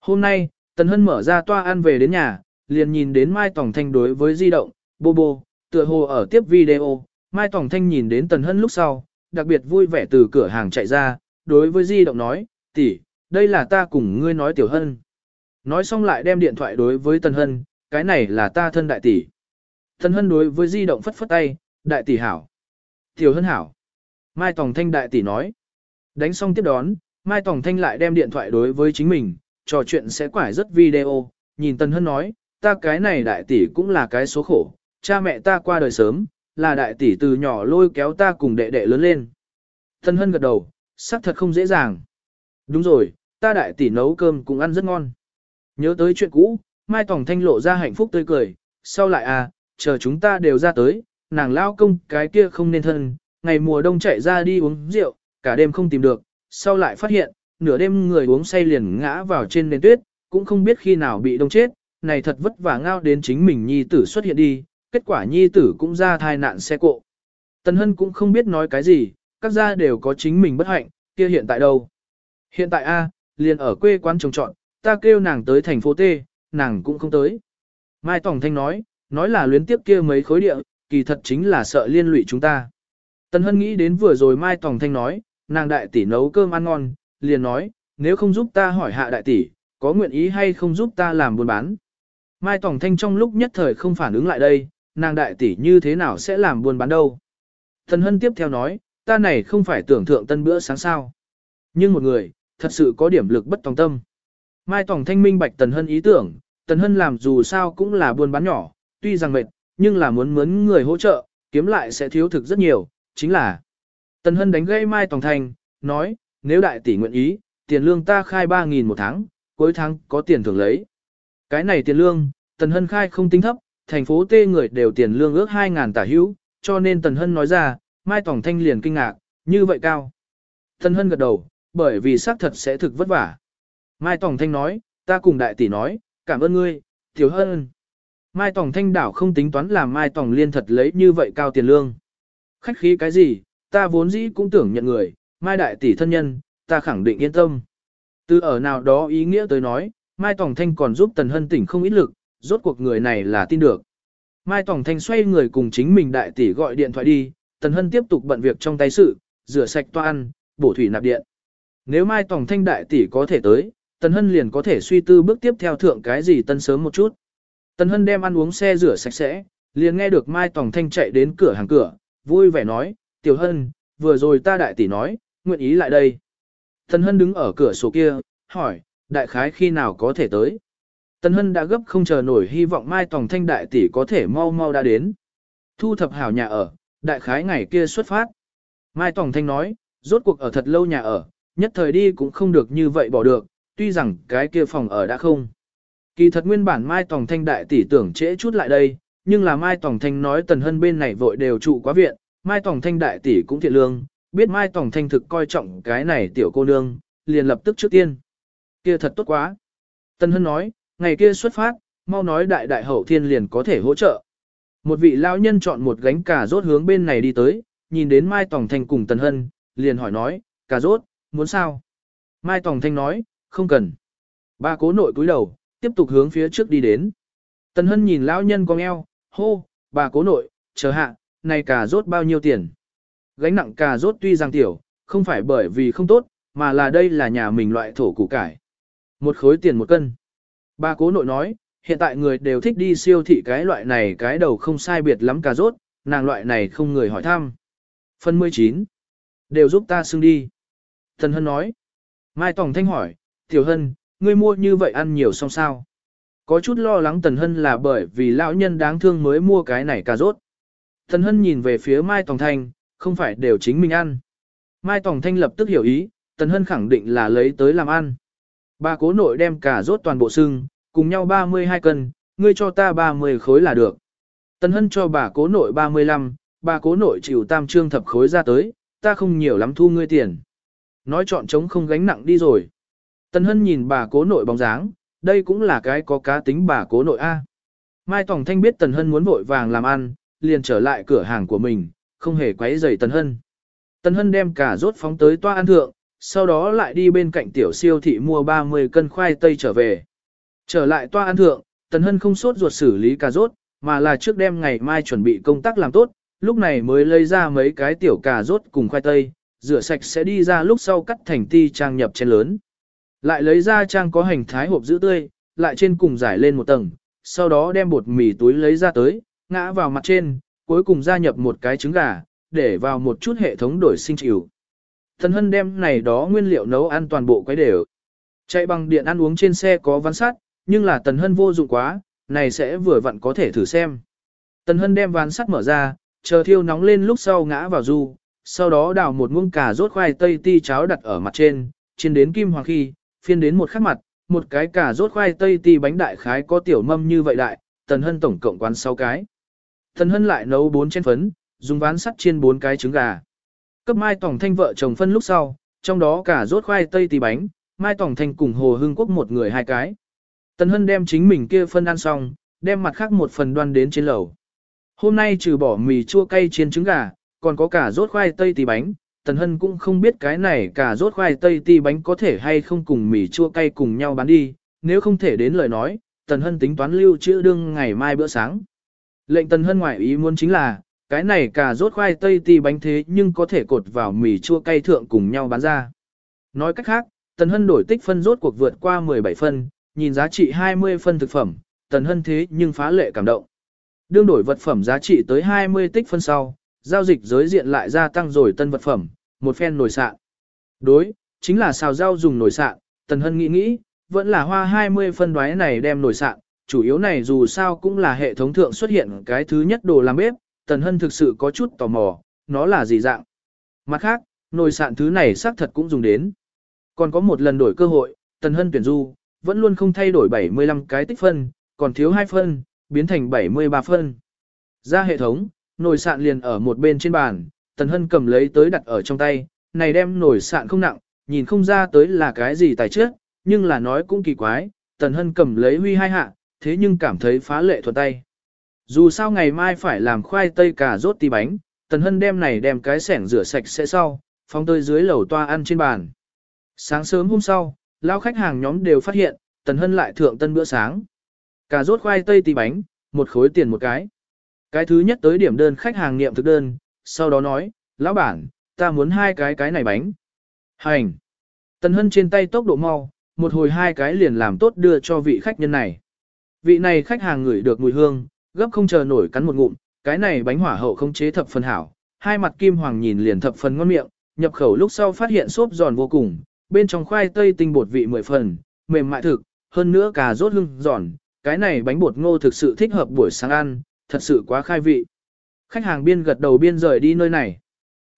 Hôm nay, Tần Hân mở ra toa ăn về đến nhà, liền nhìn đến Mai Tổng Thanh đối với di động, bô bô, tựa hồ ở tiếp video. Mai Tổng Thanh nhìn đến Tần Hân lúc sau, đặc biệt vui vẻ từ cửa hàng chạy ra, đối với di động nói, tỷ, đây là ta cùng ngươi nói tiểu hân. Nói xong lại đem điện thoại đối với Tần Hân, cái này là ta thân đại tỷ. Thần Hân đối với di động phất phất tay, đại tỷ hảo. Tiểu Hân hảo. Mai Tòng Thanh đại tỷ nói. Đánh xong tiếp đón, Mai Tòng Thanh lại đem điện thoại đối với chính mình, trò chuyện sẽ quải rất video, nhìn Tần Hân nói, ta cái này đại tỷ cũng là cái số khổ, cha mẹ ta qua đời sớm, là đại tỷ từ nhỏ lôi kéo ta cùng đệ đệ lớn lên. Tần Hân gật đầu, xác thật không dễ dàng. Đúng rồi, ta đại tỷ nấu cơm cũng ăn rất ngon. Nhớ tới chuyện cũ, Mai Tòng Thanh lộ ra hạnh phúc tươi cười, sau lại à, chờ chúng ta đều ra tới, nàng lao công cái kia không nên thân, ngày mùa đông chạy ra đi uống rượu, cả đêm không tìm được, sau lại phát hiện, nửa đêm người uống say liền ngã vào trên nền tuyết, cũng không biết khi nào bị đông chết, này thật vất vả ngao đến chính mình nhi tử xuất hiện đi, kết quả nhi tử cũng ra thai nạn xe cộ. Tần Hân cũng không biết nói cái gì, các gia đều có chính mình bất hạnh, kia hiện tại đâu. Hiện tại A, liền ở quê quán trồng trọn, ta kêu nàng tới thành phố T, nàng cũng không tới. Mai Tổng Thanh nói, nói là luyến tiếp kia mấy khối địa, kỳ thật chính là sợ liên lụy chúng ta. Tần Hân nghĩ đến vừa rồi Mai Tòng Thanh nói, nàng đại tỷ nấu cơm ăn ngon, liền nói, nếu không giúp ta hỏi hạ đại tỷ, có nguyện ý hay không giúp ta làm buôn bán. Mai Tòng Thanh trong lúc nhất thời không phản ứng lại đây, nàng đại tỷ như thế nào sẽ làm buôn bán đâu. Tần Hân tiếp theo nói, ta này không phải tưởng thượng tân bữa sáng sao. Nhưng một người, thật sự có điểm lực bất tòng tâm. Mai Tòng Thanh minh bạch Tần Hân ý tưởng, Tần Hân làm dù sao cũng là buôn bán nhỏ, tuy rằng mệt, nhưng là muốn mướn người hỗ trợ, kiếm lại sẽ thiếu thực rất nhiều, chính là Tần Hân đánh gây Mai Tòng Thanh, nói, nếu đại tỷ nguyện ý, tiền lương ta khai 3.000 một tháng, cuối tháng có tiền thưởng lấy. Cái này tiền lương, Tần Hân khai không tính thấp, thành phố T người đều tiền lương ước 2.000 tả hữu, cho nên Tần Hân nói ra, Mai Tòng Thanh liền kinh ngạc, như vậy cao. Tần Hân gật đầu, bởi vì xác thật sẽ thực vất vả. Mai Tòng Thanh nói, ta cùng đại tỷ nói, cảm ơn ngươi, tiểu hân. Mai Tòng Thanh đảo không tính toán làm Mai Tòng Liên thật lấy như vậy cao tiền lương. Khách khí cái gì, ta vốn dĩ cũng tưởng nhận người, Mai đại tỷ thân nhân, ta khẳng định yên tâm. Từ ở nào đó ý nghĩa tới nói, Mai Tòng Thanh còn giúp Tần Hân tỉnh không ít lực, rốt cuộc người này là tin được. Mai Tòng Thanh xoay người cùng chính mình đại tỷ gọi điện thoại đi, Tần Hân tiếp tục bận việc trong tay sự, rửa sạch toan, bổ thủy nạp điện. Nếu Mai Tòng Thanh đại tỷ có thể tới, Tần Hân liền có thể suy tư bước tiếp theo thượng cái gì tân sớm một chút. Tần Hân đem ăn uống xe rửa sạch sẽ, liền nghe được Mai Tòng Thanh chạy đến cửa hàng cửa, vui vẻ nói, Tiểu Hân, vừa rồi ta đại tỷ nói, nguyện ý lại đây. Tần Hân đứng ở cửa sổ kia, hỏi, đại khái khi nào có thể tới. Tần Hân đã gấp không chờ nổi hy vọng Mai Tòng Thanh đại tỷ có thể mau mau đã đến. Thu thập hảo nhà ở, đại khái ngày kia xuất phát. Mai Tòng Thanh nói, rốt cuộc ở thật lâu nhà ở, nhất thời đi cũng không được như vậy bỏ được, tuy rằng cái kia phòng ở đã không. Kỳ thật nguyên bản Mai Tòng Thanh đại tỷ tưởng trễ chút lại đây, nhưng là Mai Tòng Thanh nói Tần Hân bên này vội đều trụ quá viện, Mai Tòng Thanh đại tỷ cũng thiện lương, biết Mai Tòng Thanh thực coi trọng cái này tiểu cô nương, liền lập tức trước tiên. Kia thật tốt quá. Tần Hân nói, ngày kia xuất phát, mau nói đại đại hậu thiên liền có thể hỗ trợ. Một vị lão nhân chọn một gánh cà rốt hướng bên này đi tới, nhìn đến Mai Tòng Thanh cùng Tần Hân, liền hỏi nói, cà rốt, muốn sao? Mai Tòng Thanh nói, không cần. Ba cố nội cúi đầu, tiếp tục hướng phía trước đi đến. Tần Hân nhìn lão nhân con eo, hô, bà cố nội, chờ hạ, này cà rốt bao nhiêu tiền? Gánh nặng cà rốt tuy rằng tiểu, không phải bởi vì không tốt, mà là đây là nhà mình loại thổ củ cải. Một khối tiền một cân. Bà cố nội nói, hiện tại người đều thích đi siêu thị cái loại này cái đầu không sai biệt lắm cà rốt, nàng loại này không người hỏi thăm. Phần 19. Đều giúp ta xưng đi. Tần Hân nói. Mai Tòng Thanh hỏi, Tiểu Hân, ngươi mua như vậy ăn nhiều xong sao? Có chút lo lắng Tần Hân là bởi vì lão nhân đáng thương mới mua cái này cà rốt. Tần Hân nhìn về phía Mai Tòng Thanh, không phải đều chính mình ăn. Mai Tòng Thanh lập tức hiểu ý, Tần Hân khẳng định là lấy tới làm ăn. Ba cố nội đem cà rốt toàn bộ sưng, cùng nhau 32 cân, ngươi cho ta 30 khối là được. Tần Hân cho bà cố nội 35, bà cố nội chịu tam trương thập khối ra tới, ta không nhiều lắm thu ngươi tiền. Nói chọn chống không gánh nặng đi rồi. Tần Hân nhìn bà cố nội bóng dáng, đây cũng là cái có cá tính bà cố nội A. Mai Tòng Thanh biết Tần Hân muốn vội vàng làm ăn, liền trở lại cửa hàng của mình, không hề quấy rầy Tần Hân. Tần Hân đem cả rốt phóng tới toa ăn thượng, sau đó lại đi bên cạnh tiểu siêu thị mua 30 cân khoai tây trở về. Trở lại toa ăn thượng, Tần Hân không sốt ruột xử lý cà rốt, mà là trước đêm ngày mai chuẩn bị công tác làm tốt, lúc này mới lấy ra mấy cái tiểu cà rốt cùng khoai tây, rửa sạch sẽ đi ra lúc sau cắt thành ti trang nhập trên lớn. Lại lấy ra trang có hành thái hộp giữ tươi, lại trên cùng giải lên một tầng, sau đó đem bột mì túi lấy ra tới, ngã vào mặt trên, cuối cùng gia nhập một cái trứng gà, để vào một chút hệ thống đổi sinh chịu. Thần hân đem này đó nguyên liệu nấu ăn toàn bộ quấy đều. Chạy bằng điện ăn uống trên xe có ván sắt, nhưng là tần hân vô dụng quá, này sẽ vừa vặn có thể thử xem. Tần hân đem ván sắt mở ra, chờ thiêu nóng lên lúc sau ngã vào du, sau đó đào một muỗng cà rốt khoai tây ti cháo đặt ở mặt trên, chiên đến kim hoàng khi, phiên đến một khắc mặt, một cái cà rốt khoai tây ti bánh đại khái có tiểu mâm như vậy đại, tần hân tổng cộng quán 6 cái. Tần hân lại nấu 4 chén phấn, dùng ván sắt chiên 4 cái trứng gà. Cấp mai tổng thanh vợ chồng phân lúc sau, trong đó cả rốt khoai tây tì bánh, mai tổng thanh cùng hồ hưng quốc một người hai cái. Tần hân đem chính mình kia phân ăn xong, đem mặt khác một phần đoan đến trên lầu. Hôm nay trừ bỏ mì chua cay chiên trứng gà, còn có cả rốt khoai tây tì bánh, Tần Hân cũng không biết cái này cả rốt khoai tây ti bánh có thể hay không cùng mì chua cay cùng nhau bán đi, nếu không thể đến lời nói, Tần Hân tính toán lưu trữ đương ngày mai bữa sáng. Lệnh Tần Hân ngoại ý muốn chính là, cái này cả rốt khoai tây ti bánh thế nhưng có thể cột vào mì chua cay thượng cùng nhau bán ra. Nói cách khác, Tần Hân đổi tích phân rốt cuộc vượt qua 17 phân, nhìn giá trị 20 phân thực phẩm, Tần Hân thế nhưng phá lệ cảm động. Đương đổi vật phẩm giá trị tới 20 tích phân sau, giao dịch giới diện lại gia tăng rồi tân vật phẩm, một phen nồi sạn. Đối, chính là xào rau dùng nồi sạn, Tần Hân nghĩ nghĩ, vẫn là hoa 20 phân đoái này đem nồi sạn, chủ yếu này dù sao cũng là hệ thống thượng xuất hiện cái thứ nhất đồ làm bếp, Tần Hân thực sự có chút tò mò, nó là gì dạng. Mặt khác, nồi sạn thứ này xác thật cũng dùng đến. Còn có một lần đổi cơ hội, Tần Hân tuyển du, vẫn luôn không thay đổi 75 cái tích phân, còn thiếu 2 phân, biến thành 73 phân. Ra hệ thống, nồi sạn liền ở một bên trên bàn, Tần Hân cầm lấy tới đặt ở trong tay, này đem nồi sạn không nặng, nhìn không ra tới là cái gì tài trước, nhưng là nói cũng kỳ quái, Tần Hân cầm lấy huy hai hạ, thế nhưng cảm thấy phá lệ thuận tay. Dù sao ngày mai phải làm khoai tây cà rốt tí bánh, Tần Hân đem này đem cái sẻng rửa sạch sẽ sau, phóng tới dưới lầu toa ăn trên bàn. Sáng sớm hôm sau, lao khách hàng nhóm đều phát hiện, Tần Hân lại thượng tân bữa sáng. Cà rốt khoai tây tí bánh, một khối tiền một cái. Cái thứ nhất tới điểm đơn khách hàng niệm thực đơn, sau đó nói, lão bản, ta muốn hai cái cái này bánh. Hành. Tần Hân trên tay tốc độ mau, một hồi hai cái liền làm tốt đưa cho vị khách nhân này. Vị này khách hàng ngửi được mùi hương, gấp không chờ nổi cắn một ngụm, cái này bánh hỏa hậu không chế thập phần hảo, hai mặt kim hoàng nhìn liền thập phần ngon miệng, nhập khẩu lúc sau phát hiện xốp giòn vô cùng, bên trong khoai tây tinh bột vị mười phần, mềm mại thực, hơn nữa cà rốt hương giòn, cái này bánh bột ngô thực sự thích hợp buổi sáng ăn, thật sự quá khai vị. Khách hàng biên gật đầu biên rời đi nơi này.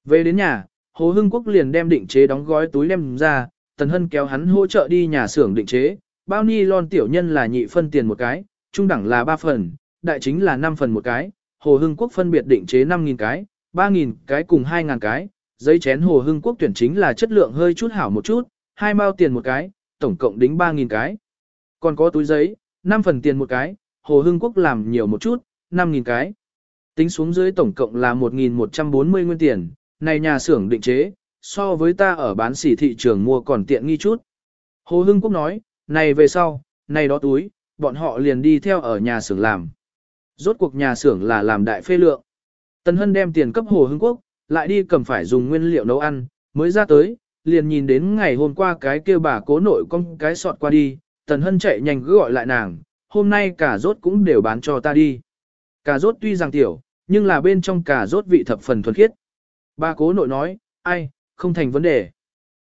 Về đến nhà, Hồ Hưng Quốc liền đem định chế đóng gói túi đem ra, Tần Hân kéo hắn hỗ trợ đi nhà xưởng định chế, bao ni lon tiểu nhân là nhị phân tiền một cái, trung đẳng là 3 phần, đại chính là 5 phần một cái, Hồ Hưng Quốc phân biệt định chế 5.000 cái, 3.000 cái cùng 2.000 cái, giấy chén Hồ Hưng Quốc tuyển chính là chất lượng hơi chút hảo một chút, hai mao tiền một cái, tổng cộng đính 3.000 cái. Còn có túi giấy, 5 phần tiền một cái, Hồ Hưng Quốc làm nhiều một chút, 5.000 cái. Tính xuống dưới tổng cộng là 1.140 nguyên tiền, này nhà xưởng định chế, so với ta ở bán sỉ thị trường mua còn tiện nghi chút. Hồ Hưng Quốc nói, này về sau, này đó túi, bọn họ liền đi theo ở nhà xưởng làm. Rốt cuộc nhà xưởng là làm đại phê lượng. Tần Hân đem tiền cấp Hồ Hưng Quốc, lại đi cầm phải dùng nguyên liệu nấu ăn, mới ra tới, liền nhìn đến ngày hôm qua cái kia bà cố nội con cái sọt qua đi, Tần Hân chạy nhanh cứ gọi lại nàng, hôm nay cả rốt cũng đều bán cho ta đi. Cà rốt tuy rằng tiểu, nhưng là bên trong cà rốt vị thập phần thuần khiết. Bà cố nội nói, ai, không thành vấn đề.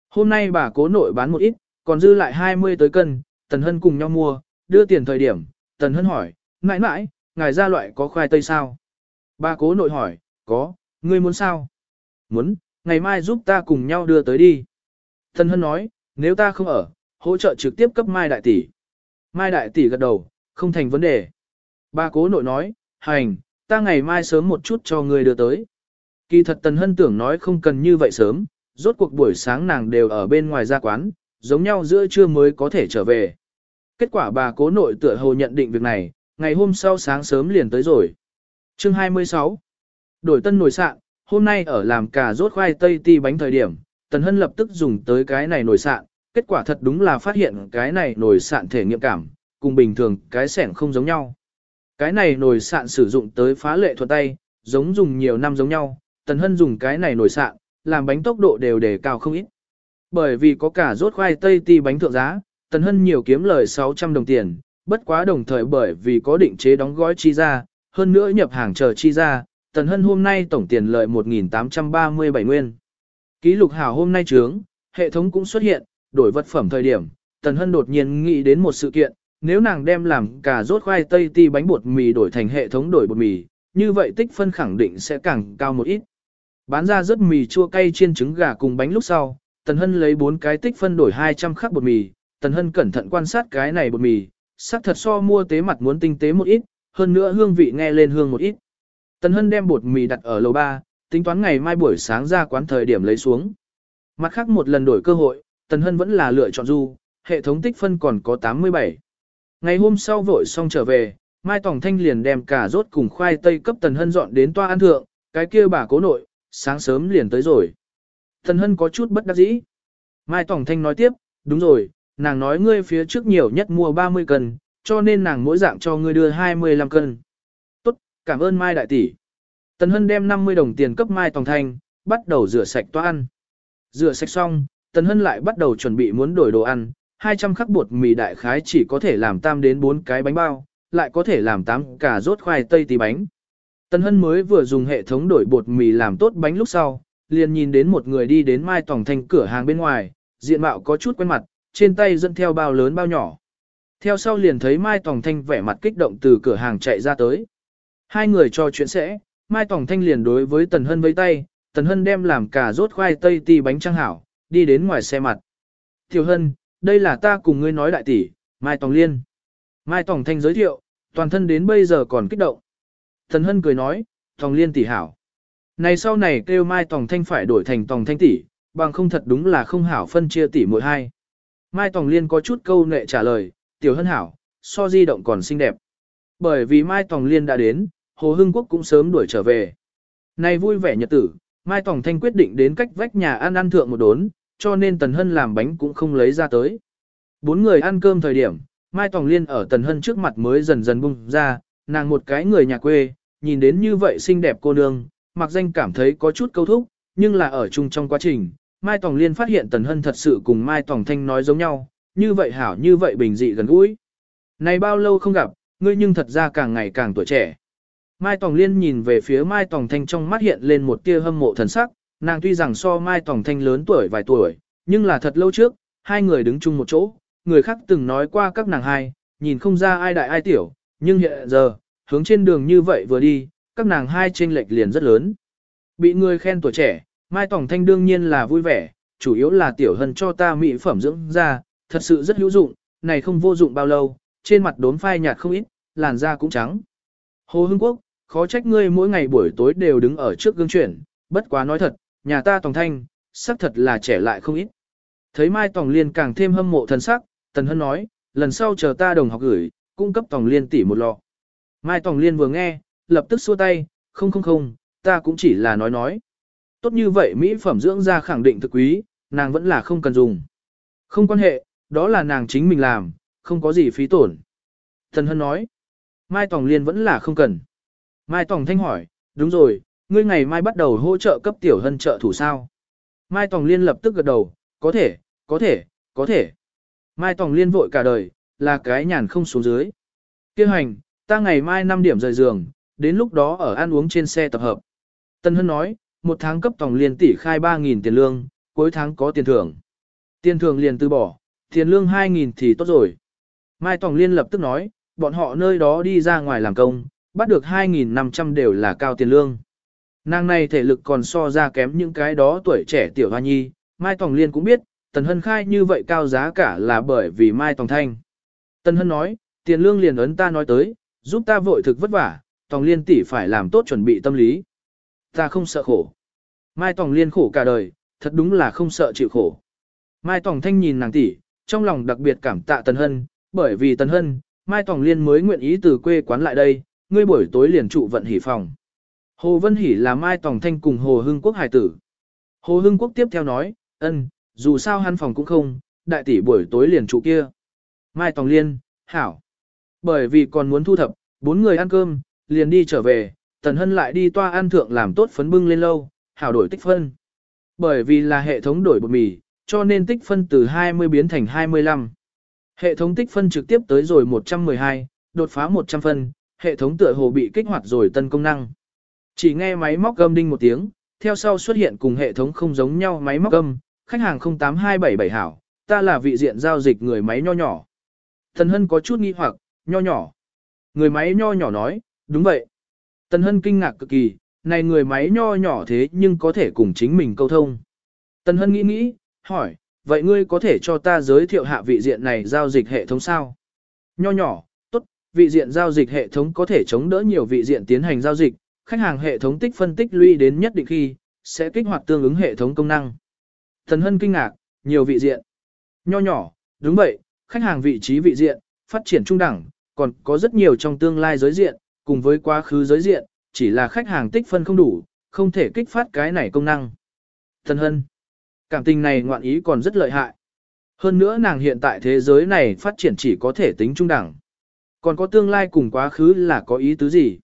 Hôm nay bà cố nội bán một ít, còn dư lại 20 tới cân, Tần Hân cùng nhau mua, đưa tiền thời điểm, Tần Hân hỏi, mãi mãi, ngài ra loại có khoai tây sao? Bà cố nội hỏi, có, ngươi muốn sao? Muốn, ngày mai giúp ta cùng nhau đưa tới đi. Tần Hân nói, nếu ta không ở, hỗ trợ trực tiếp cấp Mai Đại Tỷ. Mai Đại Tỷ gật đầu, không thành vấn đề. Bà cố nội nói, hành, ta ngày mai sớm một chút cho ngươi đưa tới. Kỳ thật Tần Hân tưởng nói không cần như vậy sớm, rốt cuộc buổi sáng nàng đều ở bên ngoài ra quán, giống nhau giữa trưa mới có thể trở về. Kết quả bà cố nội tựa hồ nhận định việc này, ngày hôm sau sáng sớm liền tới rồi. Chương 26 Đổi tân nồi sạn, hôm nay ở làm cà rốt khoai tây ti bánh thời điểm, Tần Hân lập tức dùng tới cái này nồi sạn, kết quả thật đúng là phát hiện cái này nồi sạn thể nghiệm cảm, cùng bình thường cái sẻng không giống nhau. Cái này nồi sạn sử dụng tới phá lệ thuật tay, giống dùng nhiều năm giống nhau, Tần Hân dùng cái này nồi sạn, làm bánh tốc độ đều đề cao không ít. Bởi vì có cả rốt khoai tây ti bánh thượng giá, Tần Hân nhiều kiếm lời 600 đồng tiền, bất quá đồng thời bởi vì có định chế đóng gói chi ra, hơn nữa nhập hàng chờ chi ra, Tần Hân hôm nay tổng tiền lợi 1.837 nguyên. Ký lục hảo hôm nay trướng, hệ thống cũng xuất hiện, đổi vật phẩm thời điểm, Tần Hân đột nhiên nghĩ đến một sự kiện, nếu nàng đem làm cả rốt khoai tây ti bánh bột mì đổi thành hệ thống đổi bột mì, như vậy tích phân khẳng định sẽ càng cao một ít. Bán ra rất mì chua cay chiên trứng gà cùng bánh lúc sau, Tần Hân lấy 4 cái tích phân đổi 200 khắc bột mì, Tần Hân cẩn thận quan sát cái này bột mì, sắc thật so mua tế mặt muốn tinh tế một ít, hơn nữa hương vị nghe lên hương một ít. Tần Hân đem bột mì đặt ở lầu 3, tính toán ngày mai buổi sáng ra quán thời điểm lấy xuống. Mặt khác một lần đổi cơ hội, Tần Hân vẫn là lựa chọn du, hệ thống tích phân còn có 87. Ngày hôm sau vội xong trở về, Mai Tòng Thanh liền đem cả rốt cùng khoai tây cấp Tần Hân dọn đến toa ăn thượng, cái kia bà cố nội, sáng sớm liền tới rồi. Tần Hân có chút bất đắc dĩ. Mai Tòng Thanh nói tiếp, đúng rồi, nàng nói ngươi phía trước nhiều nhất mua 30 cân, cho nên nàng mỗi dạng cho ngươi đưa 25 cân. Tốt, cảm ơn Mai Đại Tỷ. Tần Hân đem 50 đồng tiền cấp Mai Tòng Thanh, bắt đầu rửa sạch toa ăn. Rửa sạch xong, Tần Hân lại bắt đầu chuẩn bị muốn đổi đồ ăn, 200 khắc bột mì đại khái chỉ có thể làm tam đến 4 cái bánh bao, lại có thể làm 8 cả rốt khoai tây tí bánh. Tân Hân mới vừa dùng hệ thống đổi bột mì làm tốt bánh lúc sau, liền nhìn đến một người đi đến Mai Tòng Thanh cửa hàng bên ngoài, diện mạo có chút quen mặt, trên tay dẫn theo bao lớn bao nhỏ. Theo sau liền thấy Mai Tòng Thanh vẻ mặt kích động từ cửa hàng chạy ra tới. Hai người trò chuyện sẽ, Mai Tòng Thanh liền đối với Tần Hân với tay, Tần Hân đem làm cả rốt khoai tây ti bánh trăng hảo, đi đến ngoài xe mặt. Tiểu Hân, đây là ta cùng ngươi nói đại tỷ, Mai Tòng Liên. Mai Tòng Thanh giới thiệu, toàn thân đến bây giờ còn kích động. Thần Hân cười nói, Tòng Liên tỷ hảo. Này sau này kêu Mai Tòng Thanh phải đổi thành Tòng Thanh tỷ, bằng không thật đúng là không hảo phân chia tỷ mỗi hai. Mai Tòng Liên có chút câu nệ trả lời, tiểu hân hảo, so di động còn xinh đẹp. Bởi vì Mai Tòng Liên đã đến, Hồ Hưng Quốc cũng sớm đuổi trở về. Này vui vẻ nhật tử, Mai Tòng Thanh quyết định đến cách vách nhà ăn ăn thượng một đốn, cho nên Tần Hân làm bánh cũng không lấy ra tới. Bốn người ăn cơm thời điểm, Mai Tòng Liên ở Tần Hân trước mặt mới dần dần bung ra, nàng một cái người nhà quê, nhìn đến như vậy xinh đẹp cô nương, mặc danh cảm thấy có chút câu thúc, nhưng là ở chung trong quá trình, Mai Tòng Liên phát hiện Tần Hân thật sự cùng Mai Tòng Thanh nói giống nhau, như vậy hảo như vậy bình dị gần gũi. Này bao lâu không gặp, ngươi nhưng thật ra càng ngày càng tuổi trẻ. Mai Tòng Liên nhìn về phía Mai Tòng Thanh trong mắt hiện lên một tia hâm mộ thần sắc, nàng tuy rằng so Mai Tòng Thanh lớn tuổi vài tuổi, nhưng là thật lâu trước, hai người đứng chung một chỗ, người khác từng nói qua các nàng hai, nhìn không ra ai đại ai tiểu, nhưng hiện giờ, hướng trên đường như vậy vừa đi, các nàng hai chênh lệch liền rất lớn. Bị người khen tuổi trẻ, Mai Tòng Thanh đương nhiên là vui vẻ, chủ yếu là tiểu hân cho ta mỹ phẩm dưỡng da, thật sự rất hữu dụng, này không vô dụng bao lâu, trên mặt đốm phai nhạt không ít, làn da cũng trắng. Hồ Hưng Quốc, khó trách ngươi mỗi ngày buổi tối đều đứng ở trước gương chuyển, bất quá nói thật, nhà ta Tòng Thanh, sắc thật là trẻ lại không ít. Thấy Mai Tòng Liên càng thêm hâm mộ thần sắc, Tần Hân nói, lần sau chờ ta đồng học gửi, cung cấp Tòng Liên tỷ một lọ. Mai Tòng Liên vừa nghe, lập tức xua tay, không không không, ta cũng chỉ là nói nói. Tốt như vậy mỹ phẩm dưỡng da khẳng định thực quý, nàng vẫn là không cần dùng. Không quan hệ, đó là nàng chính mình làm, không có gì phí tổn. Thần Hân nói, Mai Tòng Liên vẫn là không cần. Mai Tòng Thanh hỏi, đúng rồi, ngươi ngày mai bắt đầu hỗ trợ cấp tiểu hân trợ thủ sao. Mai Tòng Liên lập tức gật đầu, có thể, có thể, có thể. Mai Tòng Liên vội cả đời, là cái nhàn không xuống dưới. Kêu hành, ta ngày mai 5 điểm rời giường, đến lúc đó ở ăn uống trên xe tập hợp. Tân Hân nói, một tháng cấp Tòng Liên tỷ khai 3.000 tiền lương, cuối tháng có tiền thưởng. Tiền thưởng liền từ bỏ, tiền lương 2.000 thì tốt rồi. Mai Tòng Liên lập tức nói, bọn họ nơi đó đi ra ngoài làm công, bắt được 2.500 đều là cao tiền lương. Nàng này thể lực còn so ra kém những cái đó tuổi trẻ tiểu hoa nhi, Mai Tòng Liên cũng biết, Tần Hân khai như vậy cao giá cả là bởi vì Mai Tòng Thanh. Tần Hân nói, tiền lương liền ấn ta nói tới, giúp ta vội thực vất vả, Tòng Liên tỷ phải làm tốt chuẩn bị tâm lý. Ta không sợ khổ. Mai Tòng Liên khổ cả đời, thật đúng là không sợ chịu khổ. Mai Tòng Thanh nhìn nàng tỷ, trong lòng đặc biệt cảm tạ Tần Hân, bởi vì Tần Hân, Mai Tòng Liên mới nguyện ý từ quê quán lại đây, ngươi buổi tối liền trụ vận hỉ phòng. Hồ Vân Hỷ là Mai Tòng Thanh cùng Hồ Hưng Quốc Hải tử. Hồ Hưng Quốc tiếp theo nói, ân, dù sao hắn phòng cũng không, đại tỷ buổi tối liền trụ kia. Mai Tòng Liên, hảo. Bởi vì còn muốn thu thập, bốn người ăn cơm, liền đi trở về, Tần Hân lại đi toa ăn thượng làm tốt phấn bưng lên lâu, hảo đổi tích phân. Bởi vì là hệ thống đổi bột mì, cho nên tích phân từ 20 biến thành 25. Hệ thống tích phân trực tiếp tới rồi 112, đột phá 100 phân, hệ thống tựa hồ bị kích hoạt rồi tân công năng. Chỉ nghe máy móc gầm đinh một tiếng, theo sau xuất hiện cùng hệ thống không giống nhau máy móc gầm, khách hàng 08277 hảo, ta là vị diện giao dịch người máy nho nhỏ. Tần Hân có chút nghi hoặc, nho nhỏ. Người máy nho nhỏ nói, đúng vậy. Tần Hân kinh ngạc cực kỳ, này người máy nho nhỏ thế nhưng có thể cùng chính mình câu thông. Tần Hân nghĩ nghĩ, hỏi, vậy ngươi có thể cho ta giới thiệu hạ vị diện này giao dịch hệ thống sao? Nho nhỏ, tốt, vị diện giao dịch hệ thống có thể chống đỡ nhiều vị diện tiến hành giao dịch, khách hàng hệ thống tích phân tích lũy đến nhất định khi, sẽ kích hoạt tương ứng hệ thống công năng. Thần Hân kinh ngạc, nhiều vị diện. Nho nhỏ, đúng vậy, khách hàng vị trí vị diện, phát triển trung đẳng, còn có rất nhiều trong tương lai giới diện, cùng với quá khứ giới diện, chỉ là khách hàng tích phân không đủ, không thể kích phát cái này công năng. Thần Hân, cảm tình này ngoạn ý còn rất lợi hại. Hơn nữa nàng hiện tại thế giới này phát triển chỉ có thể tính trung đẳng. Còn có tương lai cùng quá khứ là có ý tứ gì?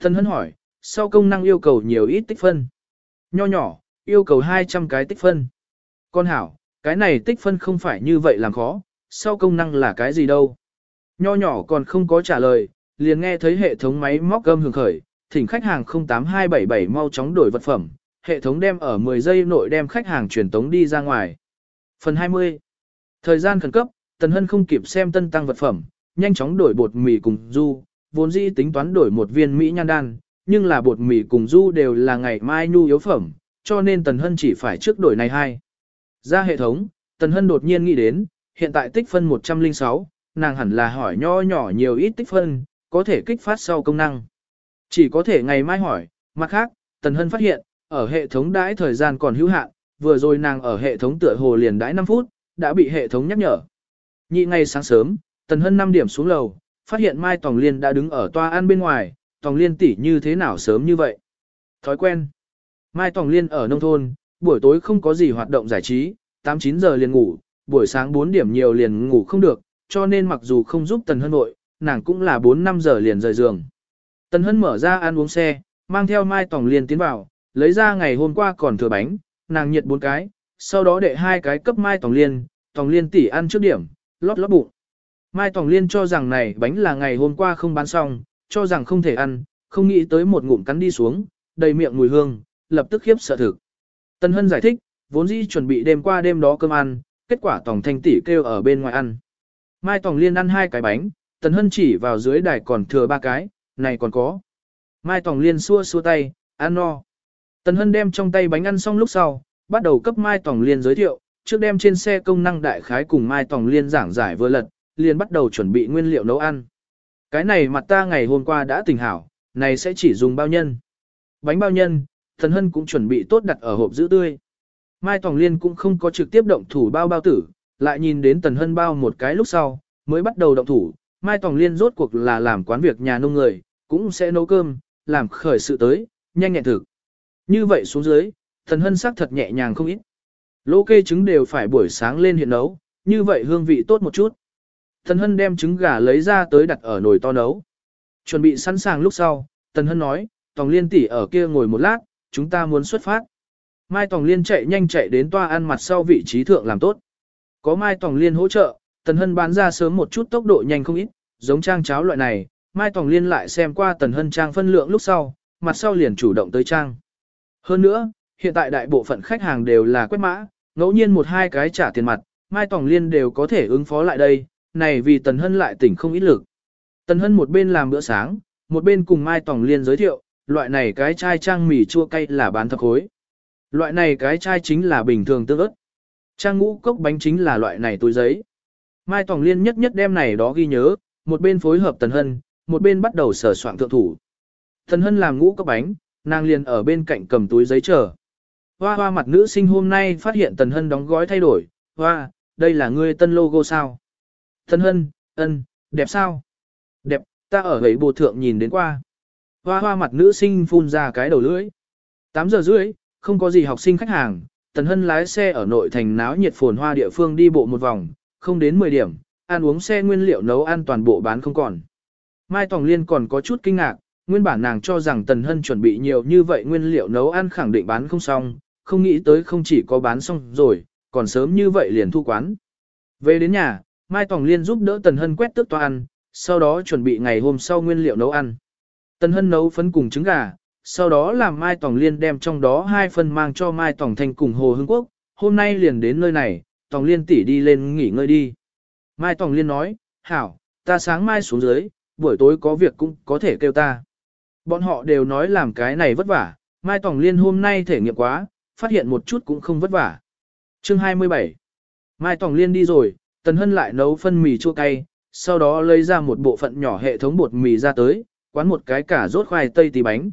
Thần Hân hỏi, sau công năng yêu cầu nhiều ít tích phân. Nho nhỏ, yêu cầu 200 cái tích phân. Con hảo, cái này tích phân không phải như vậy làm khó, sau công năng là cái gì đâu. Nho nhỏ còn không có trả lời, liền nghe thấy hệ thống máy móc gâm hưởng khởi, thỉnh khách hàng 08277 mau chóng đổi vật phẩm, hệ thống đem ở 10 giây nội đem khách hàng truyền tống đi ra ngoài. Phần 20. Thời gian khẩn cấp, Tần Hân không kịp xem tân tăng vật phẩm, nhanh chóng đổi bột mì cùng du, vốn dĩ tính toán đổi một viên Mỹ nhan đan, nhưng là bột mì cùng du đều là ngày mai nhu yếu phẩm, cho nên Tần Hân chỉ phải trước đổi này hai. Ra hệ thống, Tần Hân đột nhiên nghĩ đến, hiện tại tích phân 106, nàng hẳn là hỏi nho nhỏ nhiều ít tích phân, có thể kích phát sau công năng. Chỉ có thể ngày mai hỏi, mặt khác, Tần Hân phát hiện, ở hệ thống đãi thời gian còn hữu hạn, vừa rồi nàng ở hệ thống tựa hồ liền đãi 5 phút, đã bị hệ thống nhắc nhở. Nhị ngày sáng sớm, Tần Hân 5 điểm xuống lầu, phát hiện Mai Tòng Liên đã đứng ở toa ăn bên ngoài, Tòng Liên tỷ như thế nào sớm như vậy. Thói quen. Mai Tòng Liên ở nông thôn, buổi tối không có gì hoạt động giải trí, 8-9 giờ liền ngủ, buổi sáng 4 điểm nhiều liền ngủ không được, cho nên mặc dù không giúp Tần Hân nội, nàng cũng là 4-5 giờ liền rời giường. Tần Hân mở ra ăn uống xe, mang theo Mai Tòng Liên tiến vào, lấy ra ngày hôm qua còn thừa bánh, nàng nhiệt bốn cái, sau đó để hai cái cấp Mai Tòng Liên, Tòng Liên tỷ ăn trước điểm, lót lót bụng. Mai Tòng Liên cho rằng này bánh là ngày hôm qua không bán xong, cho rằng không thể ăn, không nghĩ tới một ngụm cắn đi xuống, đầy miệng mùi hương, lập tức khiếp sợ thực. Tần Hân giải thích, vốn dĩ chuẩn bị đêm qua đêm đó cơm ăn, kết quả Tòng Thanh tỷ kêu ở bên ngoài ăn. Mai Tòng Liên ăn hai cái bánh, Tần Hân chỉ vào dưới đài còn thừa ba cái, này còn có. Mai Tòng Liên xua xua tay, ăn no. Tần Hân đem trong tay bánh ăn xong lúc sau, bắt đầu cấp Mai Tòng Liên giới thiệu, trước đem trên xe công năng đại khái cùng Mai Tòng Liên giảng giải vừa lật, liền bắt đầu chuẩn bị nguyên liệu nấu ăn. Cái này mặt ta ngày hôm qua đã tỉnh hảo, này sẽ chỉ dùng bao nhân. Bánh bao nhân, thần Hân cũng chuẩn bị tốt đặt ở hộp giữ tươi. Mai Tòng Liên cũng không có trực tiếp động thủ bao bao tử, lại nhìn đến Tần Hân bao một cái lúc sau, mới bắt đầu động thủ. Mai Tòng Liên rốt cuộc là làm quán việc nhà nông người, cũng sẽ nấu cơm, làm khởi sự tới, nhanh nhẹn thực. Như vậy xuống dưới, thần Hân sắc thật nhẹ nhàng không ít. Lô kê trứng đều phải buổi sáng lên hiện nấu, như vậy hương vị tốt một chút. Tần Hân đem trứng gà lấy ra tới đặt ở nồi to nấu. Chuẩn bị sẵn sàng lúc sau, Tần Hân nói, Tòng Liên tỷ ở kia ngồi một lát, chúng ta muốn xuất phát. Mai Tòng Liên chạy nhanh chạy đến toa ăn mặt sau vị trí thượng làm tốt. Có Mai Tòng Liên hỗ trợ, Tần Hân bán ra sớm một chút tốc độ nhanh không ít, giống trang cháo loại này, Mai Tòng Liên lại xem qua Tần Hân trang phân lượng lúc sau, mặt sau liền chủ động tới trang. Hơn nữa, hiện tại đại bộ phận khách hàng đều là quét mã, ngẫu nhiên một hai cái trả tiền mặt, Mai Tòng Liên đều có thể ứng phó lại đây, này vì Tần Hân lại tỉnh không ít lực. Tần Hân một bên làm bữa sáng, một bên cùng Mai Tòng Liên giới thiệu, loại này cái chai trang mì chua cay là bán thập khối. Loại này cái chai chính là bình thường tương ớt. Trang ngũ cốc bánh chính là loại này túi giấy. Mai Tòng Liên nhất nhất đem này đó ghi nhớ, một bên phối hợp Tần Hân, một bên bắt đầu sở soạn thượng thủ. Tần Hân làm ngũ cốc bánh, nàng liền ở bên cạnh cầm túi giấy chờ. Hoa hoa mặt nữ sinh hôm nay phát hiện Tần Hân đóng gói thay đổi. Hoa, đây là ngươi tân logo sao? Thân Hân, ân, đẹp sao? Đẹp, ta ở ấy bộ thượng nhìn đến qua. Hoa hoa mặt nữ sinh phun ra cái đầu lưỡi. 8 giờ rưỡi, không có gì học sinh khách hàng, Tần Hân lái xe ở nội thành náo nhiệt phồn hoa địa phương đi bộ một vòng, không đến 10 điểm, ăn uống xe nguyên liệu nấu ăn toàn bộ bán không còn. Mai Tòng Liên còn có chút kinh ngạc, nguyên bản nàng cho rằng Tần Hân chuẩn bị nhiều như vậy nguyên liệu nấu ăn khẳng định bán không xong, không nghĩ tới không chỉ có bán xong rồi, còn sớm như vậy liền thu quán. Về đến nhà, Mai Tòng Liên giúp đỡ Tần Hân quét tước toa ăn, sau đó chuẩn bị ngày hôm sau nguyên liệu nấu ăn. Tần Hân nấu phấn cùng trứng gà, sau đó làm Mai Tòng Liên đem trong đó hai phần mang cho Mai Tòng Thanh cùng Hồ Hưng Quốc, hôm nay liền đến nơi này, Tòng Liên tỷ đi lên nghỉ ngơi đi. Mai Tòng Liên nói, hảo, ta sáng mai xuống dưới, buổi tối có việc cũng có thể kêu ta. Bọn họ đều nói làm cái này vất vả, Mai Tòng Liên hôm nay thể nghiệm quá, phát hiện một chút cũng không vất vả. Chương 27 Mai Tòng Liên đi rồi, Tần Hân lại nấu phân mì chua cay, sau đó lấy ra một bộ phận nhỏ hệ thống bột mì ra tới, quán một cái cả rốt khoai tây tí bánh.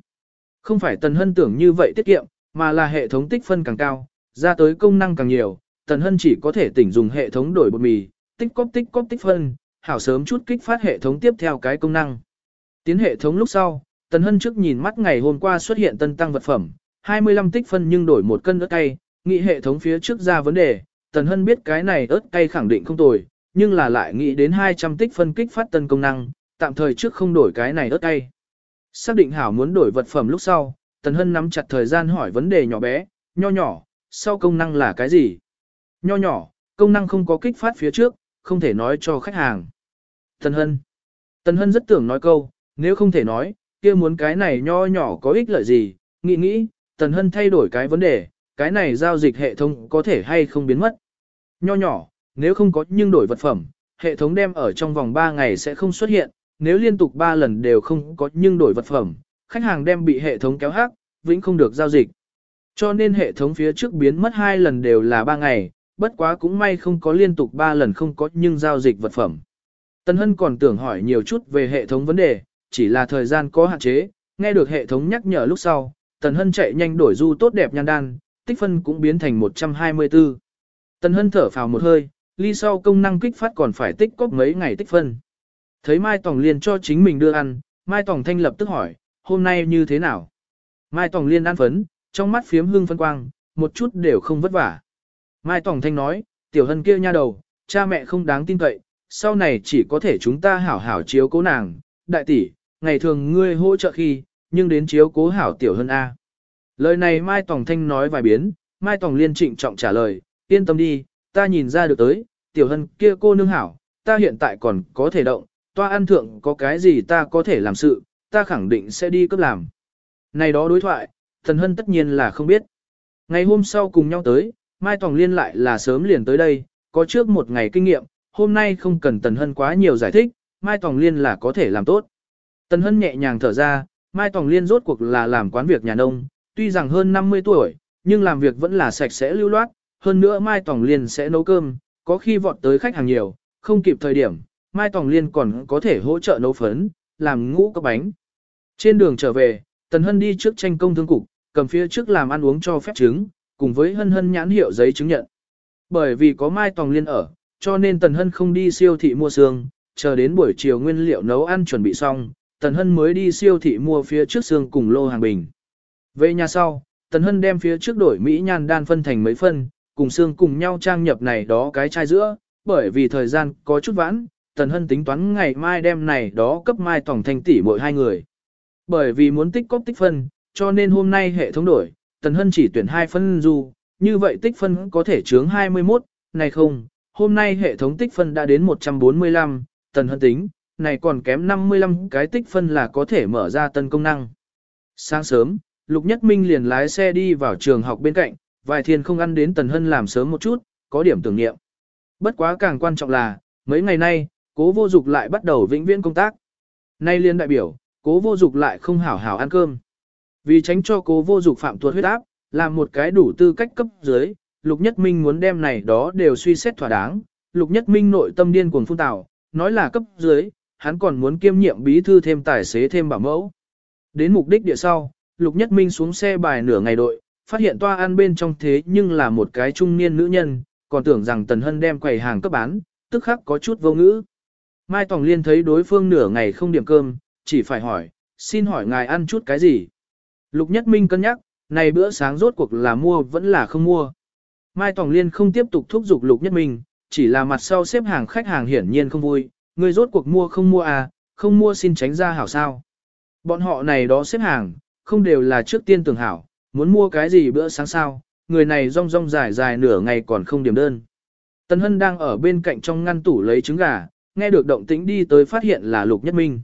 Không phải Tần Hân tưởng như vậy tiết kiệm, mà là hệ thống tích phân càng cao, ra tới công năng càng nhiều, Tần Hân chỉ có thể tỉnh dùng hệ thống đổi bột mì, tích cóp tích cóp tích phân, hảo sớm chút kích phát hệ thống tiếp theo cái công năng. Tiến hệ thống lúc sau, Tần Hân trước nhìn mắt ngày hôm qua xuất hiện tân tăng vật phẩm, 25 tích phân nhưng đổi một cân ớt cay, nghĩ hệ thống phía trước ra vấn đề, Tần Hân biết cái này ớt cay khẳng định không tồi, nhưng là lại nghĩ đến 200 tích phân kích phát tân công năng, tạm thời trước không đổi cái này ớt cay. Xác định hảo muốn đổi vật phẩm lúc sau, Tần Hân nắm chặt thời gian hỏi vấn đề nhỏ bé, nho nhỏ, sau công năng là cái gì? Nho nhỏ, công năng không có kích phát phía trước, không thể nói cho khách hàng. Tần Hân. Tần Hân rất tưởng nói câu, nếu không thể nói, kia muốn cái này nho nhỏ có ích lợi gì, nghĩ nghĩ, Tần Hân thay đổi cái vấn đề, cái này giao dịch hệ thống có thể hay không biến mất. Nho nhỏ, nếu không có nhưng đổi vật phẩm, hệ thống đem ở trong vòng 3 ngày sẽ không xuất hiện, nếu liên tục 3 lần đều không có nhưng đổi vật phẩm, khách hàng đem bị hệ thống kéo hắc, vĩnh không được giao dịch. Cho nên hệ thống phía trước biến mất 2 lần đều là 3 ngày, bất quá cũng may không có liên tục 3 lần không có nhưng giao dịch vật phẩm. Tân Hân còn tưởng hỏi nhiều chút về hệ thống vấn đề, chỉ là thời gian có hạn chế, nghe được hệ thống nhắc nhở lúc sau, Tần Hân chạy nhanh đổi du tốt đẹp nhan đan, tích phân cũng biến thành 124. Tần Hân thở phào một hơi, ly sau công năng kích phát còn phải tích cóp mấy ngày tích phân. Thấy Mai Tòng Liên cho chính mình đưa ăn, Mai Tòng Thanh lập tức hỏi, hôm nay như thế nào? Mai Tòng Liên ăn phấn, trong mắt phiếm hương phân quang, một chút đều không vất vả. Mai Tòng Thanh nói, tiểu hân kia nha đầu, cha mẹ không đáng tin cậy, sau này chỉ có thể chúng ta hảo hảo chiếu cố nàng, đại tỷ, ngày thường ngươi hỗ trợ khi, nhưng đến chiếu cố hảo tiểu hân A. Lời này Mai Tòng Thanh nói vài biến, Mai Tòng Liên trịnh trọng trả lời, yên tâm đi, ta nhìn ra được tới, tiểu hân kia cô nương hảo, ta hiện tại còn có thể động, toa ăn thượng có cái gì ta có thể làm sự, ta khẳng định sẽ đi cấp làm. Này đó đối thoại, Thần Hân tất nhiên là không biết. Ngày hôm sau cùng nhau tới, Mai Tòng Liên lại là sớm liền tới đây, có trước một ngày kinh nghiệm, hôm nay không cần Tần Hân quá nhiều giải thích, Mai Tòng Liên là có thể làm tốt. Tần Hân nhẹ nhàng thở ra, Mai Tòng Liên rốt cuộc là làm quán việc nhà nông, tuy rằng hơn 50 tuổi, nhưng làm việc vẫn là sạch sẽ lưu loát, hơn nữa Mai Tòng Liên sẽ nấu cơm, có khi vọt tới khách hàng nhiều, không kịp thời điểm, Mai Tòng Liên còn có thể hỗ trợ nấu phấn, làm ngũ cốc bánh. Trên đường trở về, Tần Hân đi trước tranh công thương cục, cầm phía trước làm ăn uống cho phép chứng, cùng với hân hân nhãn hiệu giấy chứng nhận. Bởi vì có Mai Tòng Liên ở, cho nên Tần Hân không đi siêu thị mua xương, chờ đến buổi chiều nguyên liệu nấu ăn chuẩn bị xong, Tần Hân mới đi siêu thị mua phía trước xương cùng lô hàng bình. Về nhà sau, Tần Hân đem phía trước đổi Mỹ nhan đan phân thành mấy phân, cùng xương cùng nhau trang nhập này đó cái chai giữa, bởi vì thời gian có chút vãn, Tần Hân tính toán ngày mai đem này đó cấp mai tổng thanh tỷ mỗi hai người. Bởi vì muốn tích cóp tích phân, cho nên hôm nay hệ thống đổi, Tần Hân chỉ tuyển hai phân du, như vậy tích phân có thể chướng 21, này không, hôm nay hệ thống tích phân đã đến 145, Tần Hân tính, này còn kém 55 cái tích phân là có thể mở ra tân công năng. Sáng sớm, Lục Nhất Minh liền lái xe đi vào trường học bên cạnh, vài thiên không ăn đến Tần Hân làm sớm một chút, có điểm tưởng niệm. Bất quá càng quan trọng là, mấy ngày nay, cố vô dục lại bắt đầu vĩnh viễn công tác. Nay liên đại biểu, cố vô dục lại không hảo hảo ăn cơm. Vì tránh cho cố vô dục phạm tuột huyết áp, làm một cái đủ tư cách cấp dưới, Lục Nhất Minh muốn đem này đó đều suy xét thỏa đáng. Lục Nhất Minh nội tâm điên cuồng phun tào, nói là cấp dưới, hắn còn muốn kiêm nhiệm bí thư thêm tài xế thêm bảo mẫu. Đến mục đích địa sau, Lục Nhất Minh xuống xe bài nửa ngày đội, phát hiện toa ăn bên trong thế nhưng là một cái trung niên nữ nhân, còn tưởng rằng Tần Hân đem quầy hàng cấp bán, tức khắc có chút vô ngữ. Mai Tòng Liên thấy đối phương nửa ngày không điểm cơm, chỉ phải hỏi, xin hỏi ngài ăn chút cái gì? Lục Nhất Minh cân nhắc, này bữa sáng rốt cuộc là mua vẫn là không mua. Mai Tòng Liên không tiếp tục thúc giục Lục Nhất Minh, chỉ là mặt sau xếp hàng khách hàng hiển nhiên không vui, người rốt cuộc mua không mua à, không mua xin tránh ra hảo sao. Bọn họ này đó xếp hàng, không đều là trước tiên tưởng hảo, muốn mua cái gì bữa sáng sao, người này rong rong dài dài nửa ngày còn không điểm đơn. Tần Hân đang ở bên cạnh trong ngăn tủ lấy trứng gà, nghe được động tĩnh đi tới phát hiện là Lục Nhất Minh.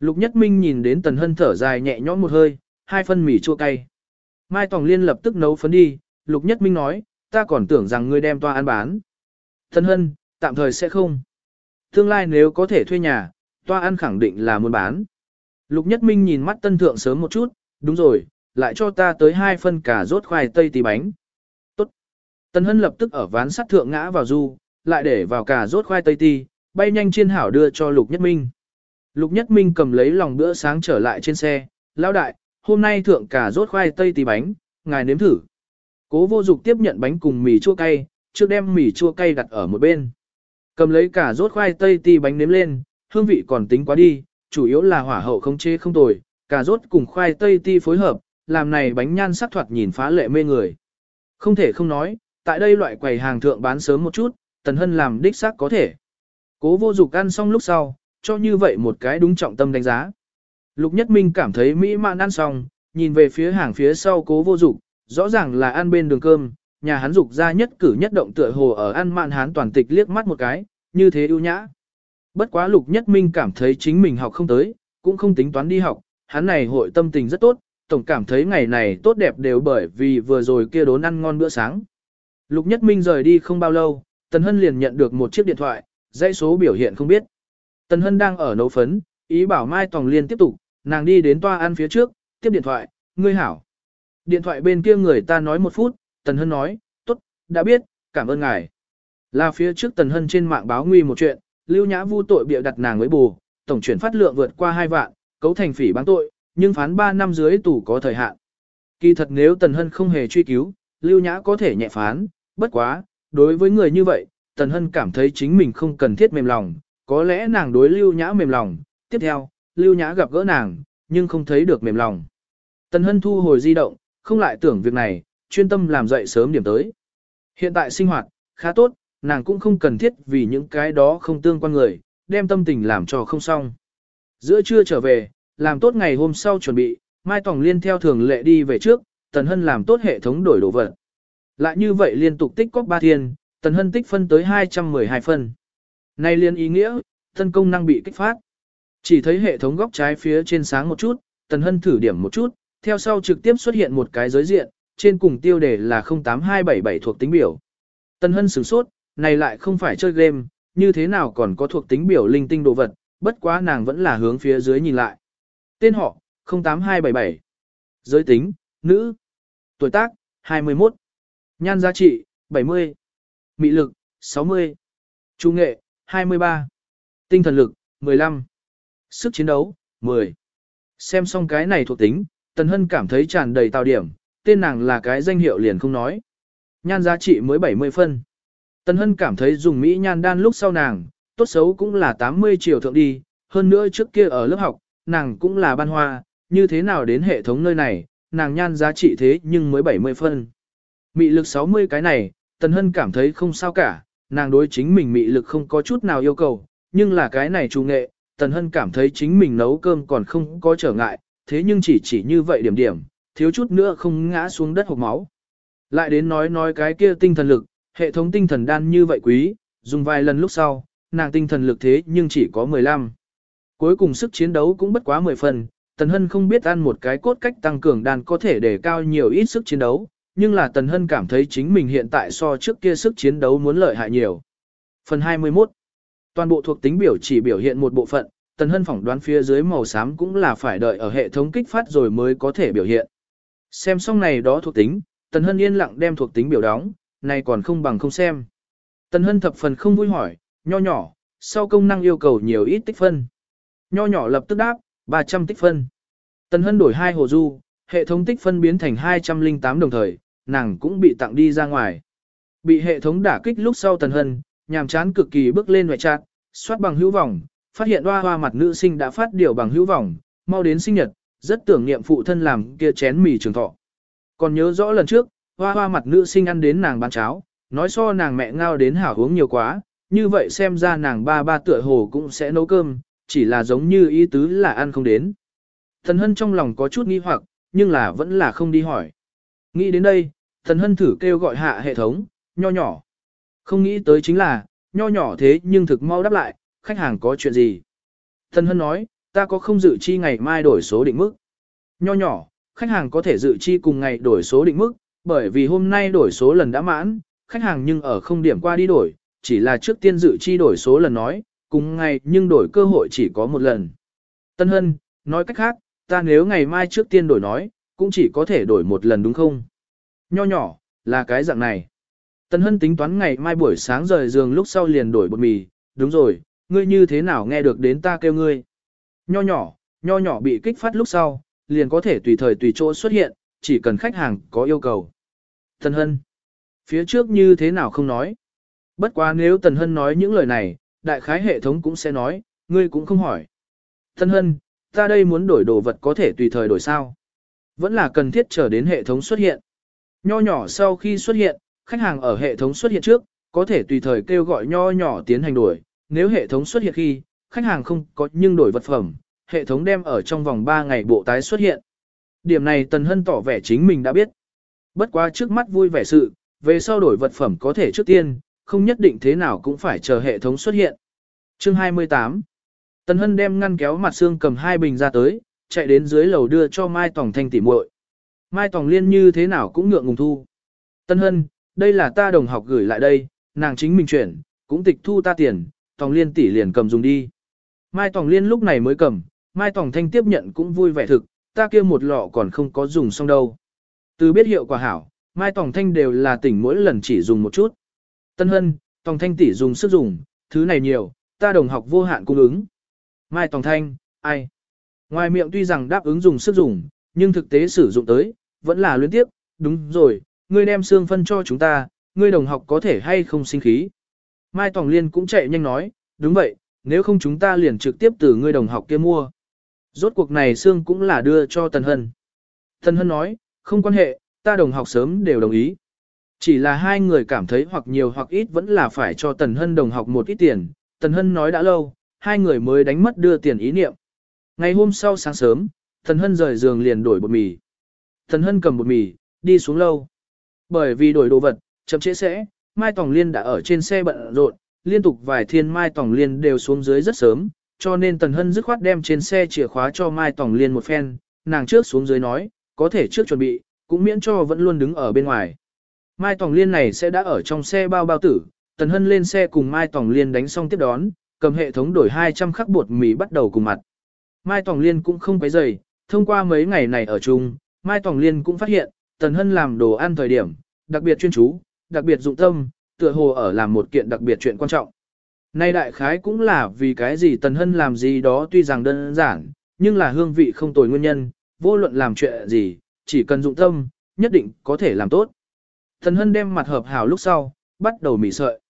Lục Nhất Minh nhìn đến Tần Hân thở dài nhẹ nhõm một hơi, hai phân mì chua cay. Mai Tòng Liên lập tức nấu phấn đi, Lục Nhất Minh nói, ta còn tưởng rằng ngươi đem toa ăn bán. Tần Hân, tạm thời sẽ không. Tương lai nếu có thể thuê nhà, toa ăn khẳng định là muốn bán. Lục Nhất Minh nhìn mắt tân thượng sớm một chút, đúng rồi, lại cho ta tới hai phân cà rốt khoai tây tí bánh. Tốt. Tần Hân lập tức ở ván sắt thượng ngã vào du, lại để vào cà rốt khoai tây ti, bay nhanh trên hảo đưa cho Lục Nhất Minh. Lục Nhất Minh cầm lấy lòng bữa sáng trở lại trên xe, lão đại, hôm nay thượng cà rốt khoai tây tí bánh, ngài nếm thử. Cố vô dục tiếp nhận bánh cùng mì chua cay, trước đem mì chua cay đặt ở một bên. Cầm lấy cả rốt khoai tây ti bánh nếm lên, hương vị còn tính quá đi, chủ yếu là hỏa hậu không chế không tồi, cà rốt cùng khoai tây ti phối hợp, làm này bánh nhan sắc thoạt nhìn phá lệ mê người. Không thể không nói, tại đây loại quầy hàng thượng bán sớm một chút, Tần Hân làm đích xác có thể. Cố vô dục ăn xong lúc sau, cho như vậy một cái đúng trọng tâm đánh giá. Lục Nhất Minh cảm thấy mỹ mãn ăn xong, nhìn về phía hàng phía sau cố vô dục, rõ ràng là ăn bên đường cơm, nhà hắn dục ra nhất cử nhất động tựa hồ ở ăn mạn hắn toàn tịch liếc mắt một cái, như thế ưu nhã. Bất quá Lục Nhất Minh cảm thấy chính mình học không tới, cũng không tính toán đi học, hắn này hội tâm tình rất tốt, tổng cảm thấy ngày này tốt đẹp đều bởi vì vừa rồi kia đốn ăn ngon bữa sáng. Lục Nhất Minh rời đi không bao lâu, Tần Hân liền nhận được một chiếc điện thoại, dãy số biểu hiện không biết. Tần Hân đang ở nấu phấn, ý bảo Mai Tòng Liên tiếp tục, nàng đi đến toa ăn phía trước, tiếp điện thoại, ngươi hảo. Điện thoại bên kia người ta nói một phút, Tần Hân nói, tốt, đã biết, cảm ơn ngài. Là phía trước Tần Hân trên mạng báo nguy một chuyện, Lưu Nhã Vu tội bịa đặt nàng với bù, tổng chuyển phát lượng vượt qua 2 vạn, cấu thành phỉ bán tội, nhưng phán 3 năm dưới tù có thời hạn. Kỳ thật nếu Tần Hân không hề truy cứu, Lưu Nhã có thể nhẹ phán, bất quá, đối với người như vậy, Tần Hân cảm thấy chính mình không cần thiết mềm lòng, có lẽ nàng đối Lưu Nhã mềm lòng, tiếp theo, Lưu Nhã gặp gỡ nàng, nhưng không thấy được mềm lòng. Tần Hân thu hồi di động, không lại tưởng việc này, chuyên tâm làm dậy sớm điểm tới. Hiện tại sinh hoạt, khá tốt, nàng cũng không cần thiết vì những cái đó không tương quan người, đem tâm tình làm cho không xong. Giữa trưa trở về, làm tốt ngày hôm sau chuẩn bị, Mai Tòng Liên theo thường lệ đi về trước, Tần Hân làm tốt hệ thống đổi đồ vật. Lại như vậy liên tục tích cóp 3 thiên, Tần Hân tích phân tới 212 phân. Này liên ý nghĩa, thân công năng bị kích phát. Chỉ thấy hệ thống góc trái phía trên sáng một chút, Tần Hân thử điểm một chút, theo sau trực tiếp xuất hiện một cái giới diện, trên cùng tiêu đề là 08277 thuộc tính biểu. Tần Hân sửng sốt, này lại không phải chơi game, như thế nào còn có thuộc tính biểu linh tinh đồ vật, bất quá nàng vẫn là hướng phía dưới nhìn lại. Tên họ, 08277. Giới tính, nữ. Tuổi tác, 21. Nhan giá trị, 70. Mị lực, 60. Trung nghệ, 23. Tinh thần lực, 15. Sức chiến đấu, 10. Xem xong cái này thuộc tính, Tần Hân cảm thấy tràn đầy tạo điểm, tên nàng là cái danh hiệu liền không nói. Nhan giá trị mới 70 phân. Tần Hân cảm thấy dùng Mỹ nhan đan lúc sau nàng, tốt xấu cũng là 80 triệu thượng đi, hơn nữa trước kia ở lớp học, nàng cũng là ban hoa, như thế nào đến hệ thống nơi này, nàng nhan giá trị thế nhưng mới 70 phân. Mị lực 60 cái này, Tần Hân cảm thấy không sao cả, nàng đối chính mình mị lực không có chút nào yêu cầu, nhưng là cái này chủ nghệ, Tần Hân cảm thấy chính mình nấu cơm còn không có trở ngại, thế nhưng chỉ chỉ như vậy điểm điểm, thiếu chút nữa không ngã xuống đất hộp máu. Lại đến nói nói cái kia tinh thần lực, hệ thống tinh thần đan như vậy quý, dùng vài lần lúc sau, nàng tinh thần lực thế nhưng chỉ có 15. Cuối cùng sức chiến đấu cũng bất quá 10 phần, Tần Hân không biết ăn một cái cốt cách tăng cường đan có thể để cao nhiều ít sức chiến đấu, nhưng là Tần Hân cảm thấy chính mình hiện tại so trước kia sức chiến đấu muốn lợi hại nhiều. Phần 21 Toàn bộ thuộc tính biểu chỉ biểu hiện một bộ phận, Tần Hân phỏng đoán phía dưới màu xám cũng là phải đợi ở hệ thống kích phát rồi mới có thể biểu hiện. Xem xong này đó thuộc tính, Tần Hân yên lặng đem thuộc tính biểu đóng, này còn không bằng không xem. Tần Hân thập phần không vui hỏi, nho nhỏ, sau công năng yêu cầu nhiều ít tích phân. Nho nhỏ lập tức đáp, 300 tích phân. Tần Hân đổi hai hồ du, hệ thống tích phân biến thành 208 đồng thời, nàng cũng bị tặng đi ra ngoài. Bị hệ thống đả kích lúc sau Tần Hân, nhàm chán cực kỳ bước lên ngoại trạng, xoát bằng hữu vọng, phát hiện hoa hoa mặt nữ sinh đã phát điều bằng hữu vọng, mau đến sinh nhật, rất tưởng niệm phụ thân làm kia chén mì trường thọ. Còn nhớ rõ lần trước, hoa hoa mặt nữ sinh ăn đến nàng bán cháo, nói so nàng mẹ ngao đến hảo uống nhiều quá, như vậy xem ra nàng ba ba tựa hồ cũng sẽ nấu cơm, chỉ là giống như ý tứ là ăn không đến. Thần Hân trong lòng có chút nghi hoặc, nhưng là vẫn là không đi hỏi. Nghĩ đến đây, thần Hân thử kêu gọi hạ hệ thống, nho nhỏ. Không nghĩ tới chính là, nho nhỏ thế nhưng thực mau đáp lại, khách hàng có chuyện gì. Thần Hân nói, ta có không dự chi ngày mai đổi số định mức. Nho nhỏ, khách hàng có thể dự chi cùng ngày đổi số định mức, bởi vì hôm nay đổi số lần đã mãn, khách hàng nhưng ở không điểm qua đi đổi, chỉ là trước tiên dự chi đổi số lần nói, cùng ngày nhưng đổi cơ hội chỉ có một lần. Tân Hân, nói cách khác, ta nếu ngày mai trước tiên đổi nói, cũng chỉ có thể đổi một lần đúng không? Nho nhỏ, là cái dạng này. Tân Hân tính toán ngày mai buổi sáng rời giường lúc sau liền đổi bột mì, đúng rồi, ngươi như thế nào nghe được đến ta kêu ngươi? Nho nhỏ, nho nhỏ bị kích phát lúc sau, liền có thể tùy thời tùy chỗ xuất hiện, chỉ cần khách hàng có yêu cầu. Tân Hân, phía trước như thế nào không nói? Bất quá nếu Tần Hân nói những lời này, đại khái hệ thống cũng sẽ nói, ngươi cũng không hỏi. Tân Hân, ta đây muốn đổi đồ vật có thể tùy thời đổi sao? Vẫn là cần thiết chờ đến hệ thống xuất hiện. Nho nhỏ sau khi xuất hiện, khách hàng ở hệ thống xuất hiện trước, có thể tùy thời kêu gọi nho nhỏ tiến hành đổi. Nếu hệ thống xuất hiện khi, khách hàng không có nhưng đổi vật phẩm, hệ thống đem ở trong vòng 3 ngày bộ tái xuất hiện. Điểm này Tần Hân tỏ vẻ chính mình đã biết. Bất quá trước mắt vui vẻ sự, về sau đổi vật phẩm có thể trước tiên, không nhất định thế nào cũng phải chờ hệ thống xuất hiện. Chương 28 Tần Hân đem ngăn kéo mặt xương cầm hai bình ra tới, chạy đến dưới lầu đưa cho Mai Tòng Thanh tỉ muội. Mai Tòng Liên như thế nào cũng ngượng ngùng thu. Tân Hân, đây là ta đồng học gửi lại đây, nàng chính mình chuyển, cũng tịch thu ta tiền, Tòng Liên tỷ liền cầm dùng đi. Mai Tòng Liên lúc này mới cầm, Mai Tòng Thanh tiếp nhận cũng vui vẻ thực, ta kia một lọ còn không có dùng xong đâu. Từ biết hiệu quả hảo, Mai Tòng Thanh đều là tỉnh mỗi lần chỉ dùng một chút. Tân Hân, Tòng Thanh tỷ dùng sức dùng, thứ này nhiều, ta đồng học vô hạn cung ứng. Mai Tòng Thanh, ai? Ngoài miệng tuy rằng đáp ứng dùng sức dùng, nhưng thực tế sử dụng tới, vẫn là luyến tiếp, đúng rồi, ngươi đem xương phân cho chúng ta, ngươi đồng học có thể hay không sinh khí. Mai Tòng Liên cũng chạy nhanh nói, đúng vậy, nếu không chúng ta liền trực tiếp từ ngươi đồng học kia mua. Rốt cuộc này xương cũng là đưa cho Tần Hân. Tần Hân nói, không quan hệ, ta đồng học sớm đều đồng ý. Chỉ là hai người cảm thấy hoặc nhiều hoặc ít vẫn là phải cho Tần Hân đồng học một ít tiền. Tần Hân nói đã lâu, hai người mới đánh mất đưa tiền ý niệm. Ngày hôm sau sáng sớm, Tần Hân rời giường liền đổi bột mì. Tần Hân cầm bột mì, đi xuống lâu. Bởi vì đổi đồ vật, chậm trễ sẽ, Mai Tòng Liên đã ở trên xe bận rộn, liên tục vài thiên Mai Tòng Liên đều xuống dưới rất sớm, cho nên Tần Hân dứt khoát đem trên xe chìa khóa cho Mai Tòng Liên một phen, nàng trước xuống dưới nói, có thể trước chuẩn bị, cũng miễn cho vẫn luôn đứng ở bên ngoài. Mai Tòng Liên này sẽ đã ở trong xe bao bao tử, Tần Hân lên xe cùng Mai Tòng Liên đánh xong tiếp đón, cầm hệ thống đổi 200 khắc bột mì bắt đầu cùng mặt. Mai Tòng Liên cũng không quấy rầy, thông qua mấy ngày này ở chung, Mai Tòng Liên cũng phát hiện, Tần Hân làm đồ ăn thời điểm, đặc biệt chuyên chú, đặc biệt dụng tâm, tựa hồ ở làm một kiện đặc biệt chuyện quan trọng. Nay đại khái cũng là vì cái gì Tần Hân làm gì đó tuy rằng đơn giản, nhưng là hương vị không tồi nguyên nhân, vô luận làm chuyện gì, chỉ cần dụng tâm, nhất định có thể làm tốt. Tần Hân đem mặt hợp hảo lúc sau, bắt đầu mì sợi.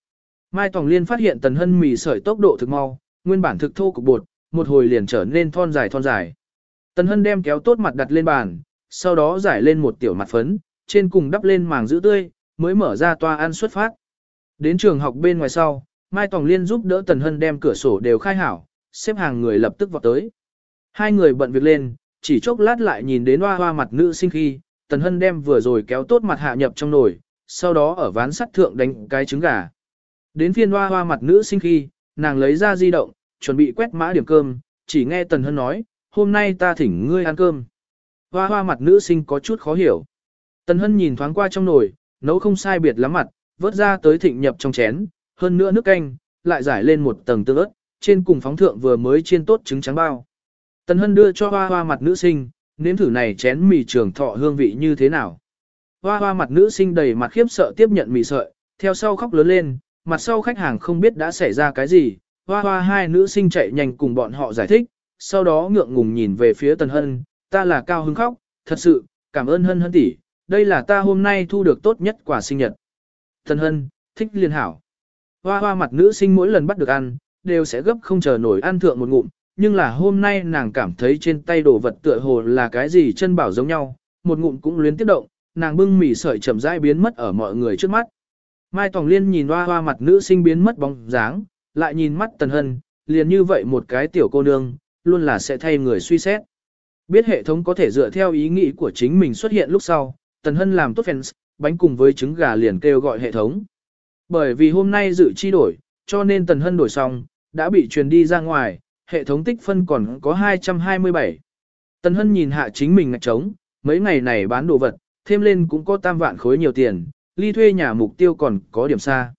Mai Tòng Liên phát hiện Tần Hân mì sợi tốc độ thực mau, nguyên bản thực thô cục bột, một hồi liền trở nên thon dài thon dài. Tần Hân đem kéo tốt mặt đặt lên bàn, sau đó giải lên một tiểu mặt phấn, trên cùng đắp lên màng giữ tươi, mới mở ra toa ăn xuất phát. Đến trường học bên ngoài sau, Mai Tòng Liên giúp đỡ Tần Hân đem cửa sổ đều khai hảo, xếp hàng người lập tức vào tới. Hai người bận việc lên, chỉ chốc lát lại nhìn đến hoa hoa mặt nữ sinh khi, Tần Hân đem vừa rồi kéo tốt mặt hạ nhập trong nồi, sau đó ở ván sắt thượng đánh cái trứng gà. Đến phiên hoa hoa mặt nữ sinh khi, nàng lấy ra di động, chuẩn bị quét mã điểm cơm, chỉ nghe Tần Hân nói, hôm nay ta thỉnh ngươi ăn cơm. Hoa hoa mặt nữ sinh có chút khó hiểu. Tần Hân nhìn thoáng qua trong nồi, nấu không sai biệt lắm mặt, vớt ra tới thịnh nhập trong chén, hơn nữa nước canh, lại giải lên một tầng tương ớt, trên cùng phóng thượng vừa mới chiên tốt trứng trắng bao. Tần Hân đưa cho hoa hoa mặt nữ sinh, nếm thử này chén mì trường thọ hương vị như thế nào. Hoa hoa mặt nữ sinh đầy mặt khiếp sợ tiếp nhận mì sợi, theo sau khóc lớn lên, mặt sau khách hàng không biết đã xảy ra cái gì, hoa hoa hai nữ sinh chạy nhanh cùng bọn họ giải thích, sau đó ngượng ngùng nhìn về phía Tần Hân, ta là cao hứng khóc, thật sự, cảm ơn Hân Hân tỷ, đây là ta hôm nay thu được tốt nhất quả sinh nhật. Tần Hân, thích liên hảo. Hoa hoa mặt nữ sinh mỗi lần bắt được ăn, đều sẽ gấp không chờ nổi ăn thượng một ngụm, nhưng là hôm nay nàng cảm thấy trên tay đồ vật tựa hồ là cái gì chân bảo giống nhau, một ngụm cũng luyến tiếp động, nàng bưng mỉ sợi chậm rãi biến mất ở mọi người trước mắt. Mai Tòng Liên nhìn hoa hoa mặt nữ sinh biến mất bóng dáng, lại nhìn mắt Tần Hân, liền như vậy một cái tiểu cô nương, luôn là sẽ thay người suy xét. Biết hệ thống có thể dựa theo ý nghĩ của chính mình xuất hiện lúc sau, Tần Hân làm tốt fans, bánh cùng với trứng gà liền kêu gọi hệ thống. Bởi vì hôm nay dự chi đổi, cho nên Tần Hân đổi xong, đã bị truyền đi ra ngoài, hệ thống tích phân còn có 227. Tần Hân nhìn hạ chính mình ngạch trống, mấy ngày này bán đồ vật, thêm lên cũng có tam vạn khối nhiều tiền, ly thuê nhà mục tiêu còn có điểm xa.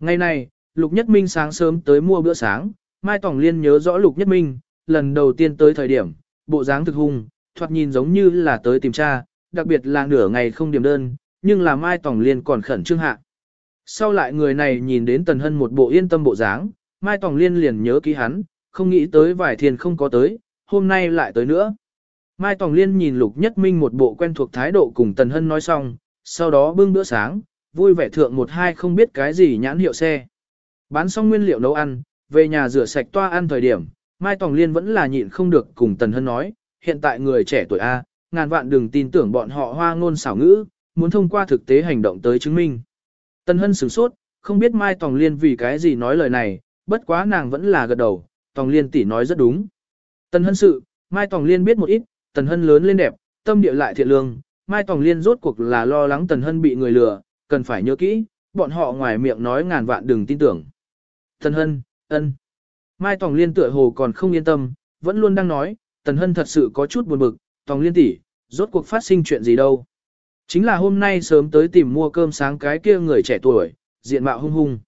Ngày này, Lục Nhất Minh sáng sớm tới mua bữa sáng, Mai Tỏng Liên nhớ rõ Lục Nhất Minh, lần đầu tiên tới thời điểm, bộ dáng thực hung, thoạt nhìn giống như là tới tìm cha, đặc biệt là nửa ngày không điểm đơn, nhưng là Mai Tỏng Liên còn khẩn trương hạ. Sau lại người này nhìn đến Tần Hân một bộ yên tâm bộ dáng, Mai Tòng Liên liền nhớ ký hắn, không nghĩ tới vài thiên không có tới, hôm nay lại tới nữa. Mai Tòng Liên nhìn Lục Nhất Minh một bộ quen thuộc thái độ cùng Tần Hân nói xong, sau đó bưng bữa sáng, vui vẻ thượng một hai không biết cái gì nhãn hiệu xe. Bán xong nguyên liệu nấu ăn, về nhà rửa sạch toa ăn thời điểm, Mai Tòng Liên vẫn là nhịn không được cùng Tần Hân nói, hiện tại người trẻ tuổi A, ngàn vạn đừng tin tưởng bọn họ hoa ngôn xảo ngữ, muốn thông qua thực tế hành động tới chứng minh. Tần Hân sửng sốt, không biết Mai Tòng Liên vì cái gì nói lời này, bất quá nàng vẫn là gật đầu, Tòng Liên tỷ nói rất đúng. Tần Hân sự, Mai Tòng Liên biết một ít, Tần Hân lớn lên đẹp, tâm địa lại thiện lương, Mai Tòng Liên rốt cuộc là lo lắng Tần Hân bị người lừa, cần phải nhớ kỹ, bọn họ ngoài miệng nói ngàn vạn đừng tin tưởng. Tần Hân, ân. Mai Tòng Liên tựa hồ còn không yên tâm, vẫn luôn đang nói, Tần Hân thật sự có chút buồn bực, Tòng Liên tỷ, rốt cuộc phát sinh chuyện gì đâu. Chính là hôm nay sớm tới tìm mua cơm sáng cái kia người trẻ tuổi, diện mạo hung hung.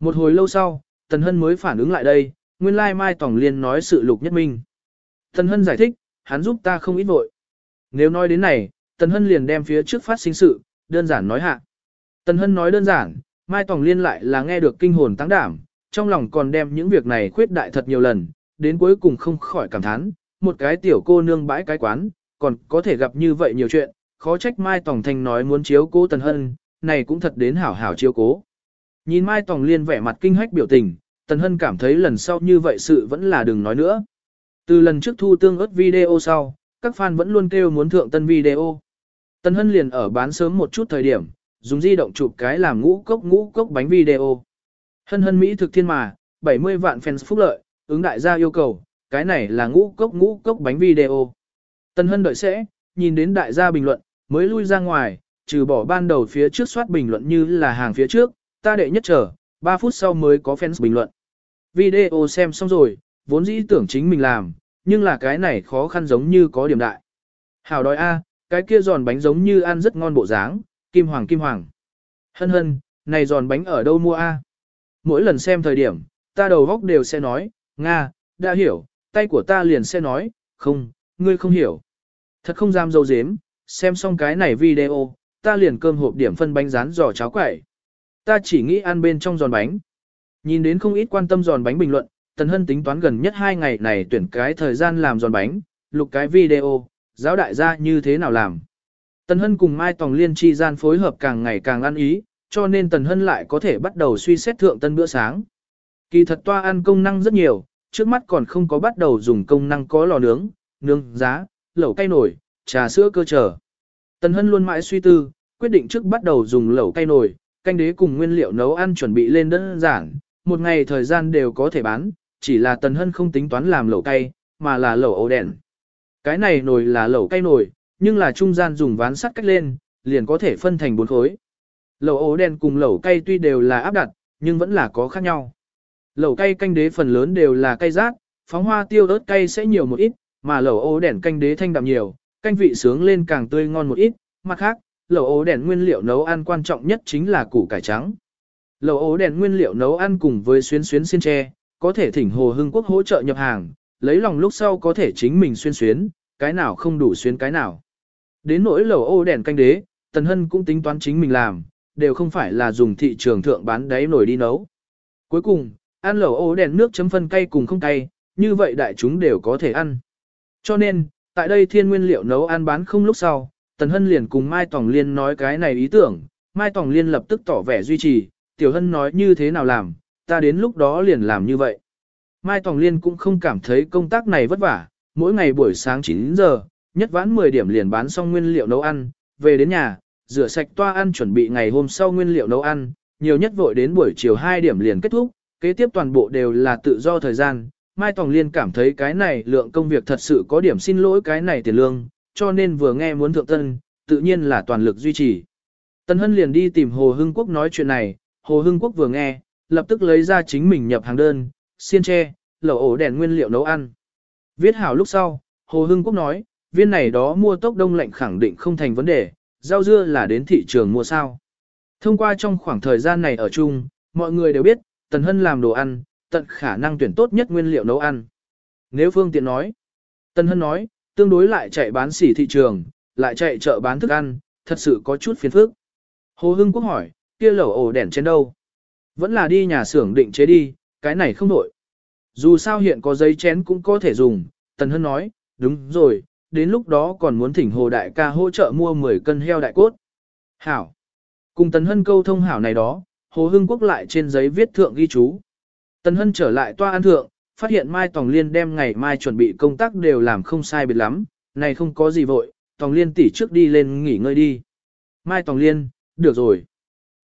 Một hồi lâu sau, Tần Hân mới phản ứng lại đây, nguyên lai Mai Tòng Liên nói sự lục nhất minh. Tần Hân giải thích, hắn giúp ta không ít vội. Nếu nói đến này, Tần Hân liền đem phía trước phát sinh sự, đơn giản nói hạ. Tần Hân nói đơn giản, Mai Tòng Liên lại là nghe được kinh hồn tăng đảm, trong lòng còn đem những việc này khuyết đại thật nhiều lần, đến cuối cùng không khỏi cảm thán, một cái tiểu cô nương bãi cái quán, còn có thể gặp như vậy nhiều chuyện, khó trách Mai Tòng Thanh nói muốn chiếu cố Tần Hân, này cũng thật đến hảo hảo chiếu cố. Nhìn Mai Tòng Liên vẻ mặt kinh hách biểu tình, Tần Hân cảm thấy lần sau như vậy sự vẫn là đừng nói nữa. Từ lần trước thu tương ớt video sau, các fan vẫn luôn kêu muốn thượng tân video. Tần Hân liền ở bán sớm một chút thời điểm, dùng di động chụp cái làm ngũ cốc ngũ cốc bánh video. Hân hân Mỹ thực thiên mà, 70 vạn fans phúc lợi, ứng đại gia yêu cầu, cái này là ngũ cốc ngũ cốc bánh video. Tần Hân đợi sẽ, nhìn đến đại gia bình luận, mới lui ra ngoài, trừ bỏ ban đầu phía trước soát bình luận như là hàng phía trước, ta đệ nhất chờ, 3 phút sau mới có fans bình luận. Video xem xong rồi, vốn dĩ tưởng chính mình làm, nhưng là cái này khó khăn giống như có điểm đại. Hảo đói a, cái kia giòn bánh giống như ăn rất ngon bộ dáng, kim hoàng kim hoàng. Hân hân, này giòn bánh ở đâu mua a? Mỗi lần xem thời điểm, ta đầu góc đều sẽ nói, Nga, đã hiểu, tay của ta liền sẽ nói, không, ngươi không hiểu. Thật không dám dâu dếm, xem xong cái này video, ta liền cơm hộp điểm phân bánh rán giò cháo quẩy. Ta chỉ nghĩ ăn bên trong giòn bánh. Nhìn đến không ít quan tâm giòn bánh bình luận, Tần Hân tính toán gần nhất hai ngày này tuyển cái thời gian làm giòn bánh, lục cái video, giáo đại gia như thế nào làm. Tần Hân cùng Mai Tòng Liên chi gian phối hợp càng ngày càng ăn ý, cho nên Tần Hân lại có thể bắt đầu suy xét thượng tân bữa sáng. Kỳ thật toa ăn công năng rất nhiều, trước mắt còn không có bắt đầu dùng công năng có lò nướng, nướng, giá, lẩu cay nổi, trà sữa cơ trở. Tần Hân luôn mãi suy tư, quyết định trước bắt đầu dùng lẩu cay nổi, canh đế cùng nguyên liệu nấu ăn chuẩn bị lên đơn giản, một ngày thời gian đều có thể bán, chỉ là Tần Hân không tính toán làm lẩu cay, mà là lẩu ấu đèn. Cái này nồi là lẩu cay nồi, nhưng là trung gian dùng ván sắt cách lên, liền có thể phân thành bốn khối. Lẩu ấu đen cùng lẩu cay tuy đều là áp đặt, nhưng vẫn là có khác nhau. Lẩu cay canh đế phần lớn đều là cay rát, phóng hoa tiêu ớt cay sẽ nhiều một ít, mà lẩu ấu đen canh đế thanh đậm nhiều, canh vị sướng lên càng tươi ngon một ít. Mặt khác, lẩu ấu đen nguyên liệu nấu ăn quan trọng nhất chính là củ cải trắng. Lẩu ấu đèn nguyên liệu nấu ăn cùng với xuyến xuyến xiên tre, có thể thỉnh Hồ Hưng Quốc hỗ trợ nhập hàng, lấy lòng lúc sau có thể chính mình xuyên xuyến, cái nào không đủ xuyến cái nào. Đến nỗi lẩu ô đèn canh đế, Tần Hân cũng tính toán chính mình làm, đều không phải là dùng thị trường thượng bán đáy nổi đi nấu. Cuối cùng, ăn lẩu ô đèn nước chấm phân cay cùng không cay, như vậy đại chúng đều có thể ăn. Cho nên, tại đây thiên nguyên liệu nấu ăn bán không lúc sau, Tần Hân liền cùng Mai Tòng Liên nói cái này ý tưởng, Mai Tòng Liên lập tức tỏ vẻ duy trì, Tiểu Hân nói như thế nào làm, ta đến lúc đó liền làm như vậy. Mai Tòng Liên cũng không cảm thấy công tác này vất vả, mỗi ngày buổi sáng 9 giờ, nhất vãn 10 điểm liền bán xong nguyên liệu nấu ăn, về đến nhà, rửa sạch toa ăn chuẩn bị ngày hôm sau nguyên liệu nấu ăn, nhiều nhất vội đến buổi chiều 2 điểm liền kết thúc, kế tiếp toàn bộ đều là tự do thời gian. Mai Tòng Liên cảm thấy cái này lượng công việc thật sự có điểm xin lỗi cái này tiền lương, cho nên vừa nghe muốn thượng tân, tự nhiên là toàn lực duy trì. Tân Hân liền đi tìm Hồ Hưng Quốc nói chuyện này, Hồ Hưng Quốc vừa nghe, lập tức lấy ra chính mình nhập hàng đơn, xiên tre, lẩu ổ đèn nguyên liệu nấu ăn. Viết hảo lúc sau, Hồ Hưng Quốc nói, viên này đó mua tốc đông lạnh khẳng định không thành vấn đề, rau dưa là đến thị trường mua sao. Thông qua trong khoảng thời gian này ở chung, mọi người đều biết, Tần Hân làm đồ ăn, tận khả năng tuyển tốt nhất nguyên liệu nấu ăn. Nếu Phương Tiện nói, Tần Hân nói, tương đối lại chạy bán xỉ thị trường, lại chạy chợ bán thức ăn, thật sự có chút phiền phức. Hồ Hưng Quốc hỏi, kia lẩu ổ đèn trên đâu? Vẫn là đi nhà xưởng định chế đi, cái này không nổi. Dù sao hiện có giấy chén cũng có thể dùng, Tần Hân nói, đúng rồi, đến lúc đó còn muốn thỉnh Hồ Đại ca hỗ trợ mua 10 cân heo đại cốt. Hảo. Cùng Tần Hân câu thông hảo này đó, Hồ Hưng Quốc lại trên giấy viết thượng ghi chú. Tần Hân trở lại toa ăn thượng, phát hiện Mai Tòng Liên đem ngày mai chuẩn bị công tác đều làm không sai biệt lắm, này không có gì vội, Tòng Liên tỉ trước đi lên nghỉ ngơi đi. Mai Tòng Liên, được rồi.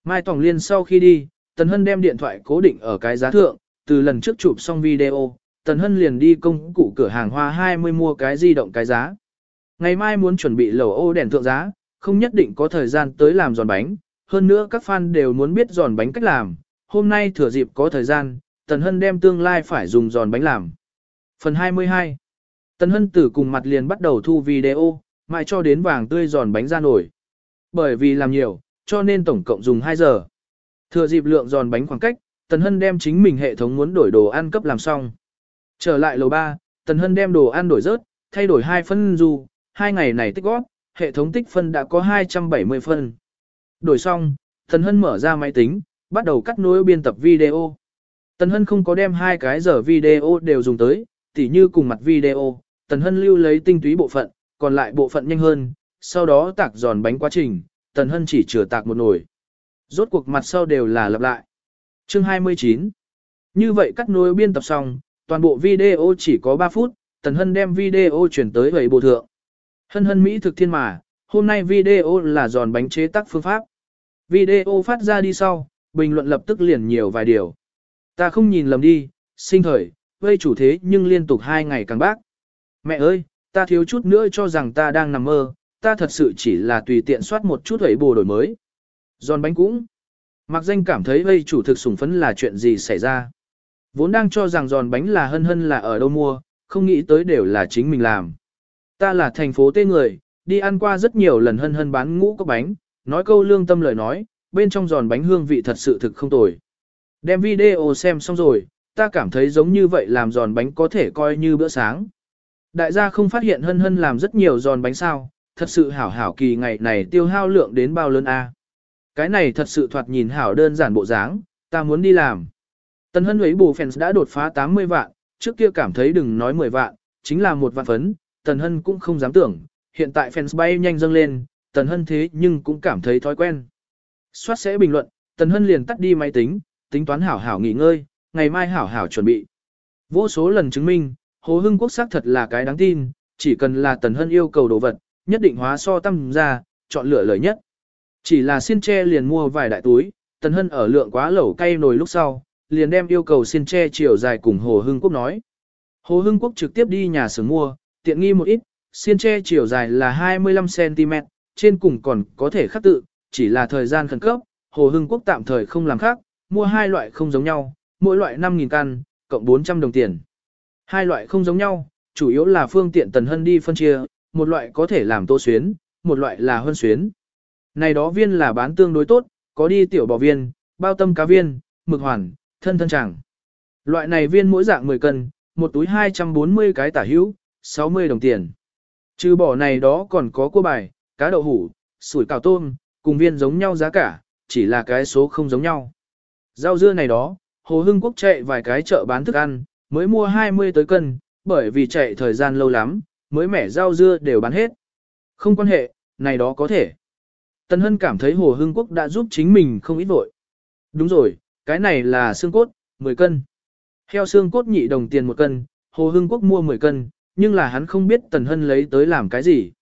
Mai Tòng Liên sau khi đi, Tần Hân đem điện thoại cố định ở cái giá thượng, từ lần trước chụp xong video, Tần Hân liền đi công cụ cửa hàng hoa 20 mua cái di động cái giá. Ngày mai muốn chuẩn bị lẩu ô đèn thượng giá, không nhất định có thời gian tới làm giòn bánh, hơn nữa các fan đều muốn biết giòn bánh cách làm, hôm nay thừa dịp có thời gian, Tần Hân đem tương lai phải dùng giòn bánh làm. Phần 22 Tần Hân tử cùng mặt liền bắt đầu thu video, mai cho đến vàng tươi giòn bánh ra nổi. Bởi vì làm nhiều, cho nên tổng cộng dùng 2 giờ. Thừa dịp lượng giòn bánh khoảng cách, Tần Hân đem chính mình hệ thống muốn đổi đồ ăn cấp làm xong. Trở lại lầu 3, Tần Hân đem đồ ăn đổi rớt, thay đổi hai phân du, hai ngày này tích góp, hệ thống tích phân đã có 270 phân. Đổi xong, Tần Hân mở ra máy tính, bắt đầu cắt nối biên tập video. Tần Hân không có đem hai cái giờ video đều dùng tới, tỉ như cùng mặt video, Tần Hân lưu lấy tinh túy bộ phận, còn lại bộ phận nhanh hơn, sau đó tạc giòn bánh quá trình, Tần Hân chỉ chừa tạc một nồi. Rốt cuộc mặt sau đều là lặp lại. Chương 29 Như vậy cắt nối biên tập xong, toàn bộ video chỉ có 3 phút, Tần Hân đem video chuyển tới vậy bộ thượng. Hân hân Mỹ thực thiên mà, hôm nay video là giòn bánh chế tác phương pháp. Video phát ra đi sau, bình luận lập tức liền nhiều vài điều. Ta không nhìn lầm đi, sinh thời, vây chủ thế nhưng liên tục hai ngày càng bác. Mẹ ơi, ta thiếu chút nữa cho rằng ta đang nằm mơ, ta thật sự chỉ là tùy tiện soát một chút ấy bồ đổi mới. Giòn bánh cũng. Mặc danh cảm thấy vây chủ thực sủng phấn là chuyện gì xảy ra. Vốn đang cho rằng giòn bánh là hân hân là ở đâu mua, không nghĩ tới đều là chính mình làm. Ta là thành phố tê người, đi ăn qua rất nhiều lần hân hân bán ngũ có bánh, nói câu lương tâm lời nói, bên trong giòn bánh hương vị thật sự thực không tồi. Đem video xem xong rồi, ta cảm thấy giống như vậy làm giòn bánh có thể coi như bữa sáng. Đại gia không phát hiện hân hân làm rất nhiều giòn bánh sao, thật sự hảo hảo kỳ ngày này tiêu hao lượng đến bao lớn a. Cái này thật sự thoạt nhìn hảo đơn giản bộ dáng, ta muốn đi làm. Tần hân ấy bù fans đã đột phá 80 vạn, trước kia cảm thấy đừng nói 10 vạn, chính là một vạn phấn, tần hân cũng không dám tưởng, hiện tại fans bay nhanh dâng lên, tần hân thế nhưng cũng cảm thấy thói quen. Soát sẽ bình luận, tần hân liền tắt đi máy tính, tính toán hảo hảo nghỉ ngơi, ngày mai hảo hảo chuẩn bị. Vô số lần chứng minh, Hồ Hưng Quốc xác thật là cái đáng tin, chỉ cần là Tần Hân yêu cầu đồ vật, nhất định hóa so tâm ra, chọn lựa lời nhất. Chỉ là xin tre liền mua vài đại túi, Tần Hân ở lượng quá lẩu cay nồi lúc sau, liền đem yêu cầu xin tre chiều dài cùng Hồ Hưng Quốc nói. Hồ Hưng Quốc trực tiếp đi nhà xưởng mua, tiện nghi một ít, xin tre chiều dài là 25cm, trên cùng còn có thể khắc tự, chỉ là thời gian khẩn cấp, Hồ Hưng Quốc tạm thời không làm khác, mua hai loại không giống nhau, mỗi loại 5.000 căn, cộng 400 đồng tiền. Hai loại không giống nhau, chủ yếu là phương tiện tần hân đi phân chia, một loại có thể làm tô xuyến, một loại là hơn xuyến. Này đó viên là bán tương đối tốt, có đi tiểu bò viên, bao tâm cá viên, mực hoàn, thân thân chẳng. Loại này viên mỗi dạng 10 cân, một túi 240 cái tả hữu, 60 đồng tiền. Trừ bỏ này đó còn có cua bài, cá đậu hủ, sủi cảo tôm, cùng viên giống nhau giá cả, chỉ là cái số không giống nhau. Rau dưa này đó, Hồ Hưng Quốc chạy vài cái chợ bán thức ăn, mới mua 20 tới cân, bởi vì chạy thời gian lâu lắm, mới mẻ rau dưa đều bán hết. Không quan hệ, này đó có thể. Tân Hân cảm thấy Hồ Hưng Quốc đã giúp chính mình không ít vội. Đúng rồi, cái này là xương cốt, 10 cân. Heo xương cốt nhị đồng tiền một cân, Hồ Hưng Quốc mua 10 cân, nhưng là hắn không biết Tần Hân lấy tới làm cái gì.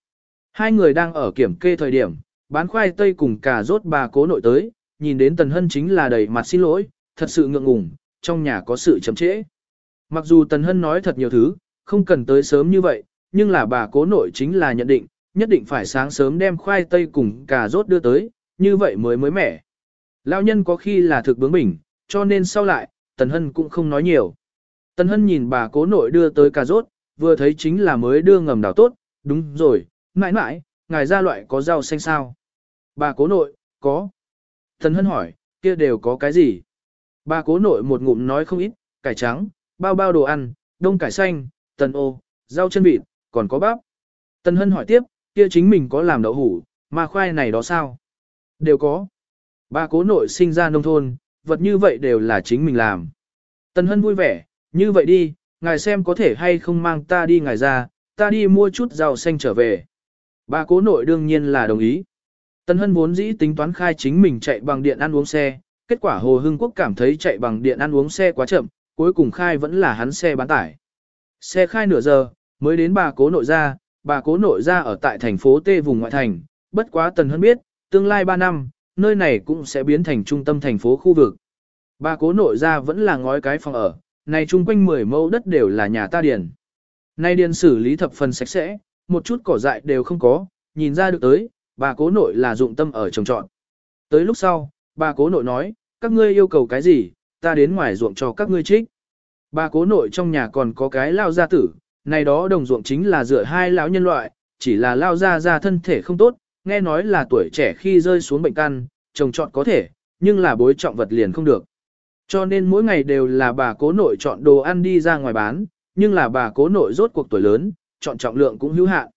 Hai người đang ở kiểm kê thời điểm, bán khoai tây cùng cà rốt bà cố nội tới, nhìn đến Tần Hân chính là đầy mặt xin lỗi, thật sự ngượng ngùng, trong nhà có sự chậm trễ. Mặc dù Tần Hân nói thật nhiều thứ, không cần tới sớm như vậy, nhưng là bà cố nội chính là nhận định, nhất định phải sáng sớm đem khoai tây cùng cà rốt đưa tới, như vậy mới mới mẻ. Lão nhân có khi là thực bướng bỉnh, cho nên sau lại, Tần Hân cũng không nói nhiều. Tần Hân nhìn bà cố nội đưa tới cà rốt, vừa thấy chính là mới đưa ngầm đào tốt, đúng rồi, mãi mãi, ngài ra loại có rau xanh sao? Bà cố nội, có. Tần Hân hỏi, kia đều có cái gì? Bà cố nội một ngụm nói không ít, cải trắng, bao bao đồ ăn, đông cải xanh, tần ô, rau chân vịt, còn có bắp. Tần Hân hỏi tiếp, kia chính mình có làm đậu hủ, mà khoai này đó sao? Đều có. Bà cố nội sinh ra nông thôn, vật như vậy đều là chính mình làm. Tần Hân vui vẻ, như vậy đi, ngài xem có thể hay không mang ta đi ngài ra, ta đi mua chút rau xanh trở về. Bà cố nội đương nhiên là đồng ý. Tần Hân vốn dĩ tính toán khai chính mình chạy bằng điện ăn uống xe, kết quả Hồ Hưng Quốc cảm thấy chạy bằng điện ăn uống xe quá chậm, cuối cùng khai vẫn là hắn xe bán tải. Xe khai nửa giờ, mới đến bà cố nội ra, bà cố nội ra ở tại thành phố T vùng ngoại thành, bất quá Tần Hân biết, tương lai 3 năm, nơi này cũng sẽ biến thành trung tâm thành phố khu vực. Bà cố nội ra vẫn là ngói cái phòng ở, này chung quanh 10 mẫu đất đều là nhà ta điền. Nay điền xử lý thập phần sạch sẽ, một chút cỏ dại đều không có, nhìn ra được tới, bà cố nội là dụng tâm ở trồng trọn. Tới lúc sau, bà cố nội nói, các ngươi yêu cầu cái gì, ta đến ngoài ruộng cho các ngươi trích. Bà cố nội trong nhà còn có cái lao gia tử, này đó đồng ruộng chính là dựa hai lão nhân loại, chỉ là lao gia ra thân thể không tốt, nghe nói là tuổi trẻ khi rơi xuống bệnh căn, trồng trọt có thể, nhưng là bối trọng vật liền không được. Cho nên mỗi ngày đều là bà cố nội chọn đồ ăn đi ra ngoài bán, nhưng là bà cố nội rốt cuộc tuổi lớn, chọn trọng lượng cũng hữu hạn.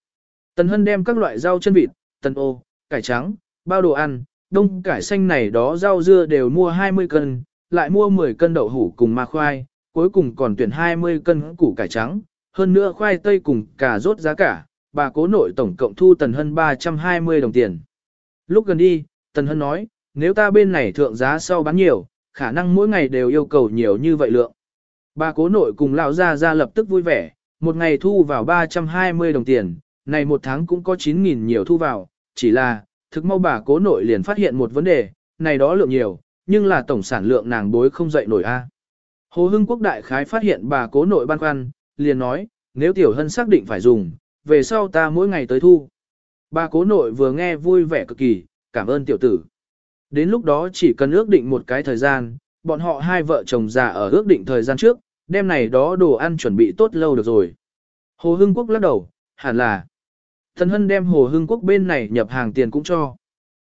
Tần Hân đem các loại rau chân vịt, tần ô, cải trắng, bao đồ ăn, đông cải xanh này đó rau dưa đều mua 20 cân, lại mua 10 cân đậu hủ cùng ma khoai, cuối cùng còn tuyển 20 cân củ cải trắng, hơn nữa khoai tây cùng cà rốt giá cả, bà cố nội tổng cộng thu Tần Hân 320 đồng tiền. Lúc gần đi, Tần Hân nói, nếu ta bên này thượng giá sau bán nhiều, khả năng mỗi ngày đều yêu cầu nhiều như vậy lượng. Bà cố nội cùng lão gia ra lập tức vui vẻ, một ngày thu vào 320 đồng tiền, này một tháng cũng có 9.000 nhiều thu vào, chỉ là, thực mau bà cố nội liền phát hiện một vấn đề, này đó lượng nhiều, nhưng là tổng sản lượng nàng bối không dậy nổi a. Hồ Hưng Quốc đại khái phát hiện bà cố nội ban khoăn, liền nói, nếu tiểu hân xác định phải dùng, về sau ta mỗi ngày tới thu. Bà cố nội vừa nghe vui vẻ cực kỳ, cảm ơn tiểu tử. Đến lúc đó chỉ cần ước định một cái thời gian, bọn họ hai vợ chồng già ở ước định thời gian trước, đêm này đó đồ ăn chuẩn bị tốt lâu được rồi. Hồ Hưng Quốc lắc đầu, hẳn là. Thần Hân đem Hồ Hưng Quốc bên này nhập hàng tiền cũng cho.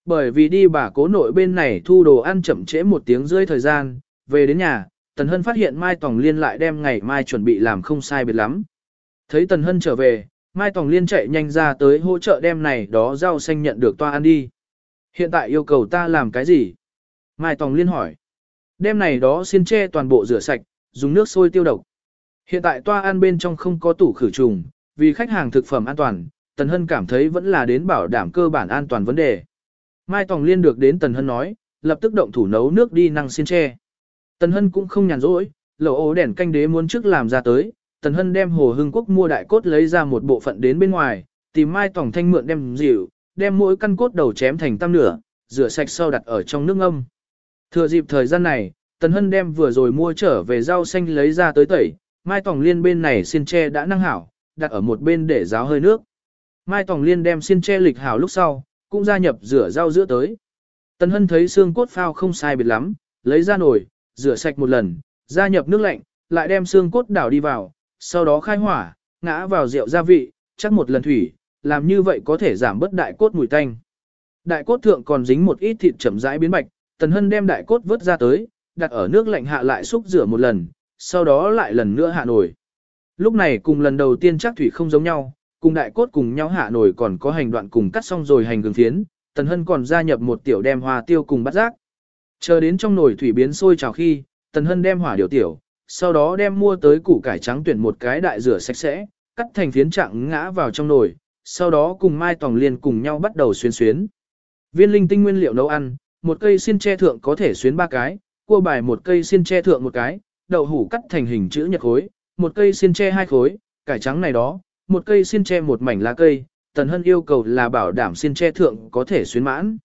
Bởi vì đi bà cố nội bên này thu đồ ăn chậm trễ một tiếng rưỡi thời gian, về đến nhà, Tần Hân phát hiện Mai Tòng Liên lại đem ngày mai chuẩn bị làm không sai biệt lắm. Thấy Tần Hân trở về, Mai Tòng Liên chạy nhanh ra tới hỗ trợ đem này đó rau xanh nhận được toa ăn đi. Hiện tại yêu cầu ta làm cái gì? Mai Tòng Liên hỏi. Đem này đó xin che toàn bộ rửa sạch, dùng nước sôi tiêu độc. Hiện tại toa ăn bên trong không có tủ khử trùng, vì khách hàng thực phẩm an toàn, Tần Hân cảm thấy vẫn là đến bảo đảm cơ bản an toàn vấn đề. Mai Tòng Liên được đến Tần Hân nói, lập tức động thủ nấu nước đi năng xin che. Tần Hân cũng không nhàn rỗi, lẩu ố đèn canh đế muốn trước làm ra tới, Tần Hân đem Hồ Hưng Quốc mua đại cốt lấy ra một bộ phận đến bên ngoài, tìm Mai Tổng Thanh mượn đem dịu, đem mỗi căn cốt đầu chém thành tam nửa, rửa sạch sau đặt ở trong nước ngâm. Thừa dịp thời gian này, Tần Hân đem vừa rồi mua trở về rau xanh lấy ra tới tẩy, Mai Tổng Liên bên này xiên tre đã năng hảo, đặt ở một bên để ráo hơi nước. Mai Tổng Liên đem xiên tre lịch hảo lúc sau, cũng gia nhập rửa rau giữa tới. Tần Hân thấy xương cốt phao không sai biệt lắm, lấy ra nồi, rửa sạch một lần, gia nhập nước lạnh, lại đem xương cốt đảo đi vào, sau đó khai hỏa, ngã vào rượu gia vị, chắc một lần thủy, làm như vậy có thể giảm bớt đại cốt mùi tanh. Đại cốt thượng còn dính một ít thịt chậm rãi biến bạch, Tần Hân đem đại cốt vớt ra tới, đặt ở nước lạnh hạ lại xúc rửa một lần, sau đó lại lần nữa hạ nổi. Lúc này cùng lần đầu tiên chắc thủy không giống nhau, cùng đại cốt cùng nhau hạ nổi còn có hành đoạn cùng cắt xong rồi hành gừng phiến, Tần Hân còn gia nhập một tiểu đem hoa tiêu cùng bắt giác. Chờ đến trong nồi thủy biến sôi trào khi, Tần Hân đem hỏa điều tiểu, sau đó đem mua tới củ cải trắng tuyển một cái đại rửa sạch sẽ, cắt thành phiến trạng ngã vào trong nồi, sau đó cùng Mai Tòng Liên cùng nhau bắt đầu xuyến xuyến. Viên linh tinh nguyên liệu nấu ăn, một cây xiên tre thượng có thể xuyến ba cái, cua bài một cây xiên tre thượng một cái, đậu hủ cắt thành hình chữ nhật khối, một cây xiên tre hai khối, cải trắng này đó, một cây xiên tre một mảnh lá cây, Tần Hân yêu cầu là bảo đảm xiên tre thượng có thể xuyến mãn.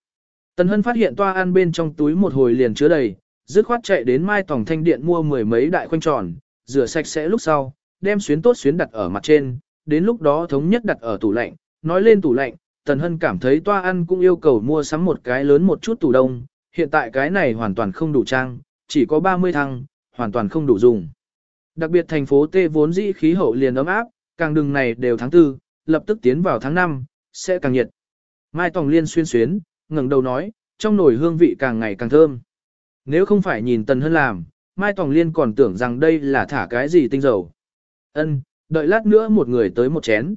Tần Hân phát hiện toa ăn bên trong túi một hồi liền chứa đầy, dứt khoát chạy đến Mai tổng Thanh Điện mua mười mấy đại khoanh tròn, rửa sạch sẽ lúc sau, đem xuyến tốt xuyến đặt ở mặt trên, đến lúc đó thống nhất đặt ở tủ lạnh, nói lên tủ lạnh, Tần Hân cảm thấy toa ăn cũng yêu cầu mua sắm một cái lớn một chút tủ đông, hiện tại cái này hoàn toàn không đủ trang, chỉ có 30 thăng, hoàn toàn không đủ dùng. Đặc biệt thành phố T vốn dĩ khí hậu liền ấm áp, càng đừng này đều tháng 4, lập tức tiến vào tháng 5, sẽ càng nhiệt. Mai Tòng Liên xuyên xuyến, ngẩng đầu nói, trong nồi hương vị càng ngày càng thơm. Nếu không phải nhìn Tần Hân làm, Mai Tòng Liên còn tưởng rằng đây là thả cái gì tinh dầu. Ân, đợi lát nữa một người tới một chén.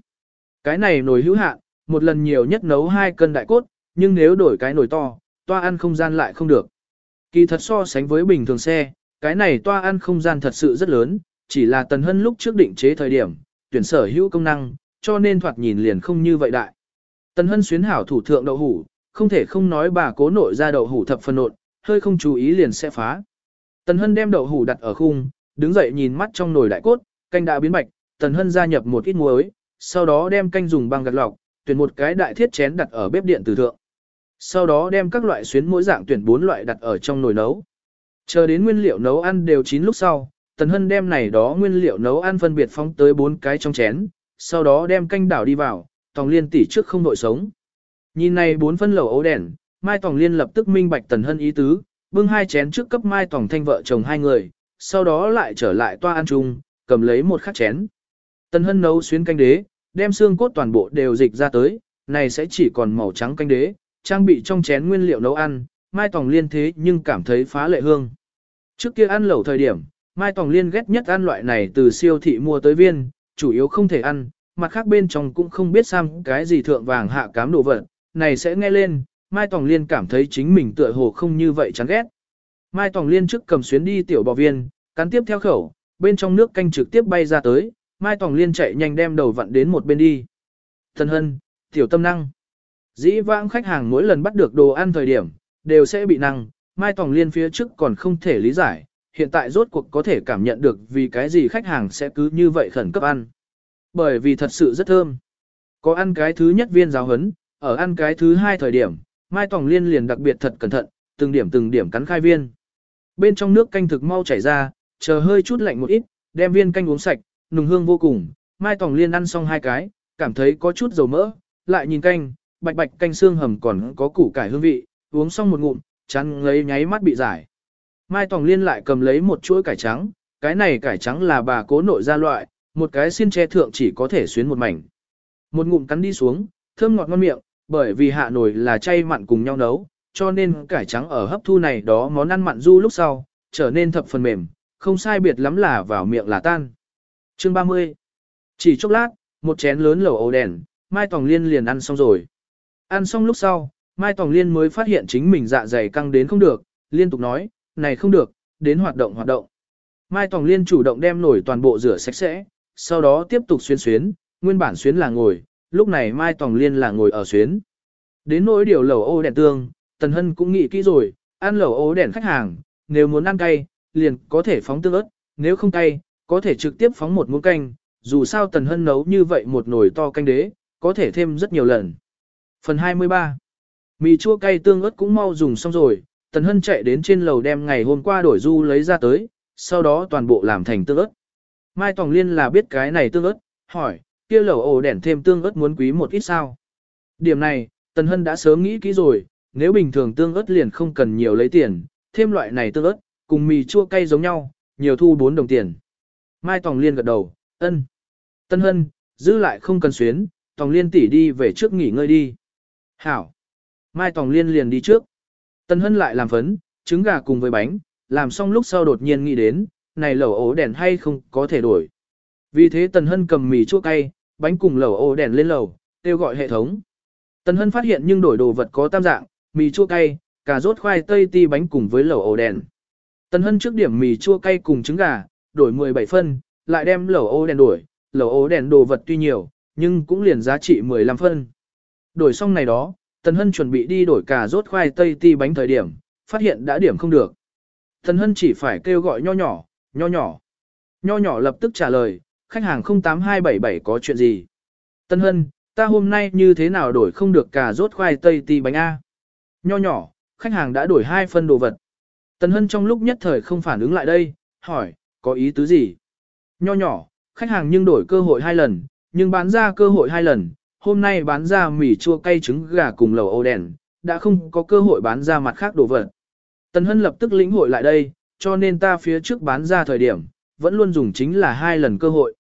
Cái này nồi hữu hạn, một lần nhiều nhất nấu hai cân đại cốt, nhưng nếu đổi cái nồi to, toa ăn không gian lại không được. Kỳ thật so sánh với bình thường xe, cái này toa ăn không gian thật sự rất lớn, chỉ là Tần Hân lúc trước định chế thời điểm, tuyển sở hữu công năng, cho nên thoạt nhìn liền không như vậy đại. Tần Hân xuyến hảo thủ thượng đậu hủ, không thể không nói bà cố nội ra đậu hủ thập phần nộn, hơi không chú ý liền sẽ phá. Tần Hân đem đậu hủ đặt ở khung, đứng dậy nhìn mắt trong nồi đại cốt, canh đã biến bạch, Tần Hân gia nhập một ít muối, sau đó đem canh dùng băng gạt lọc, tuyển một cái đại thiết chén đặt ở bếp điện từ thượng. Sau đó đem các loại xuyến mỗi dạng tuyển bốn loại đặt ở trong nồi nấu. Chờ đến nguyên liệu nấu ăn đều chín lúc sau, Tần Hân đem này đó nguyên liệu nấu ăn phân biệt phóng tới bốn cái trong chén, sau đó đem canh đảo đi vào, Tòng Liên tỉ trước không nội sống. Nhìn này bốn phân lẩu ấu đèn, Mai Tòng Liên lập tức minh bạch Tần Hân ý tứ, bưng hai chén trước cấp Mai Tòng Thanh vợ chồng hai người, sau đó lại trở lại toa ăn chung, cầm lấy một khắc chén. Tần Hân nấu xuyến canh đế, đem xương cốt toàn bộ đều dịch ra tới, này sẽ chỉ còn màu trắng canh đế, trang bị trong chén nguyên liệu nấu ăn, Mai Tòng Liên thế nhưng cảm thấy phá lệ hương. Trước kia ăn lẩu thời điểm, Mai Tòng Liên ghét nhất ăn loại này từ siêu thị mua tới viên, chủ yếu không thể ăn, mặt khác bên trong cũng không biết xăm cái gì thượng vàng hạ cám đồ vật, này sẽ nghe lên, Mai Tòng Liên cảm thấy chính mình tựa hồ không như vậy chán ghét. Mai Tòng Liên trước cầm xuyến đi tiểu bò viên, cắn tiếp theo khẩu, bên trong nước canh trực tiếp bay ra tới, Mai Tòng Liên chạy nhanh đem đầu vặn đến một bên đi. Thần hân, tiểu tâm năng. Dĩ vãng khách hàng mỗi lần bắt được đồ ăn thời điểm, đều sẽ bị năng, Mai Tòng Liên phía trước còn không thể lý giải, hiện tại rốt cuộc có thể cảm nhận được vì cái gì khách hàng sẽ cứ như vậy khẩn cấp ăn. Bởi vì thật sự rất thơm. Có ăn cái thứ nhất viên giáo hấn, ở ăn cái thứ hai thời điểm, Mai Tòng Liên liền đặc biệt thật cẩn thận, từng điểm từng điểm cắn khai viên. Bên trong nước canh thực mau chảy ra, chờ hơi chút lạnh một ít, đem viên canh uống sạch, nùng hương vô cùng. Mai Tòng Liên ăn xong hai cái, cảm thấy có chút dầu mỡ, lại nhìn canh, bạch bạch canh xương hầm còn có củ cải hương vị, uống xong một ngụm, chán ngấy nháy mắt bị giải. Mai Tòng Liên lại cầm lấy một chuỗi cải trắng, cái này cải trắng là bà cố nội ra loại, một cái xiên tre thượng chỉ có thể xuyến một mảnh. Một ngụm cắn đi xuống, thơm ngọt ngon miệng, bởi vì hạ nổi là chay mặn cùng nhau nấu, cho nên cải trắng ở hấp thu này đó món ăn mặn du lúc sau, trở nên thập phần mềm, không sai biệt lắm là vào miệng là tan. Chương 30 Chỉ chốc lát, một chén lớn lẩu ấu đèn, Mai Tòng Liên liền ăn xong rồi. Ăn xong lúc sau, Mai Tòng Liên mới phát hiện chính mình dạ dày căng đến không được, liên tục nói, này không được, đến hoạt động hoạt động. Mai Tòng Liên chủ động đem nổi toàn bộ rửa sạch sẽ, sau đó tiếp tục xuyên xuyến, nguyên bản xuyến là ngồi, lúc này Mai Tòng Liên là ngồi ở xuyến. Đến nỗi điều lẩu ô đèn tương, Tần Hân cũng nghĩ kỹ rồi, ăn lẩu ô đèn khách hàng, nếu muốn ăn cay, liền có thể phóng tương ớt, nếu không cay, có thể trực tiếp phóng một muỗng canh, dù sao Tần Hân nấu như vậy một nồi to canh đế, có thể thêm rất nhiều lần. Phần 23 Mì chua cay tương ớt cũng mau dùng xong rồi, Tần Hân chạy đến trên lầu đem ngày hôm qua đổi du lấy ra tới, sau đó toàn bộ làm thành tương ớt. Mai Tòng Liên là biết cái này tương ớt, hỏi, kia lẩu ổ đèn thêm tương ớt muốn quý một ít sao. Điểm này, Tần Hân đã sớm nghĩ kỹ rồi, nếu bình thường tương ớt liền không cần nhiều lấy tiền, thêm loại này tương ớt, cùng mì chua cay giống nhau, nhiều thu 4 đồng tiền. Mai Tòng Liên gật đầu, ân. Tân Hân, giữ lại không cần xuyến, Tòng Liên tỷ đi về trước nghỉ ngơi đi. Hảo. Mai Tòng Liên liền đi trước. Tân Hân lại làm phấn, trứng gà cùng với bánh, làm xong lúc sau đột nhiên nghĩ đến, này lẩu ố đèn hay không có thể đổi. Vì thế Tần Hân cầm mì chua cay, bánh cùng lẩu ô đèn lên lầu, kêu gọi hệ thống. Tần Hân phát hiện nhưng đổi đồ vật có tam dạng, mì chua cay, cà rốt khoai tây ti bánh cùng với lẩu ô đèn. Tần Hân trước điểm mì chua cay cùng trứng gà, đổi 17 phân, lại đem lẩu ô đèn đổi, lẩu ô đèn đồ vật tuy nhiều, nhưng cũng liền giá trị 15 phân. Đổi xong này đó, Tần Hân chuẩn bị đi đổi cà rốt khoai tây ti bánh thời điểm, phát hiện đã điểm không được. Tần Hân chỉ phải kêu gọi nho nhỏ, nho nhỏ. Nho nhỏ lập tức trả lời, khách hàng 08277 có chuyện gì? Tân Hân, ta hôm nay như thế nào đổi không được cà rốt khoai tây ti bánh A? Nho nhỏ, khách hàng đã đổi hai phân đồ vật. Tân Hân trong lúc nhất thời không phản ứng lại đây, hỏi, có ý tứ gì? Nho nhỏ, khách hàng nhưng đổi cơ hội hai lần, nhưng bán ra cơ hội hai lần, hôm nay bán ra mì chua cay trứng gà cùng lẩu ô đèn, đã không có cơ hội bán ra mặt khác đồ vật. Tần Hân lập tức lĩnh hội lại đây, cho nên ta phía trước bán ra thời điểm, vẫn luôn dùng chính là hai lần cơ hội.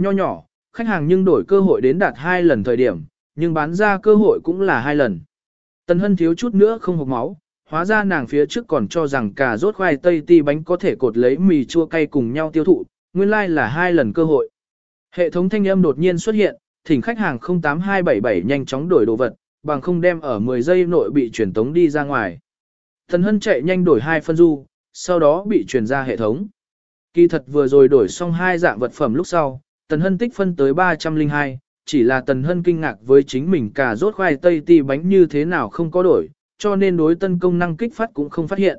Nho nhỏ, khách hàng nhưng đổi cơ hội đến đạt hai lần thời điểm, nhưng bán ra cơ hội cũng là hai lần. Tần Hân thiếu chút nữa không hộc máu, hóa ra nàng phía trước còn cho rằng cà rốt khoai tây ti bánh có thể cột lấy mì chua cay cùng nhau tiêu thụ, nguyên lai like là hai lần cơ hội. Hệ thống thanh âm đột nhiên xuất hiện, thỉnh khách hàng 08277 nhanh chóng đổi đồ vật, bằng không đem ở 10 giây nội bị truyền tống đi ra ngoài. Tần Hân chạy nhanh đổi hai phân du, sau đó bị truyền ra hệ thống. Kỳ thật vừa rồi đổi xong hai dạng vật phẩm lúc sau, Tần Hân tích phân tới 302, chỉ là Tần Hân kinh ngạc với chính mình cả rốt khoai tây ti bánh như thế nào không có đổi, cho nên đối tân công năng kích phát cũng không phát hiện.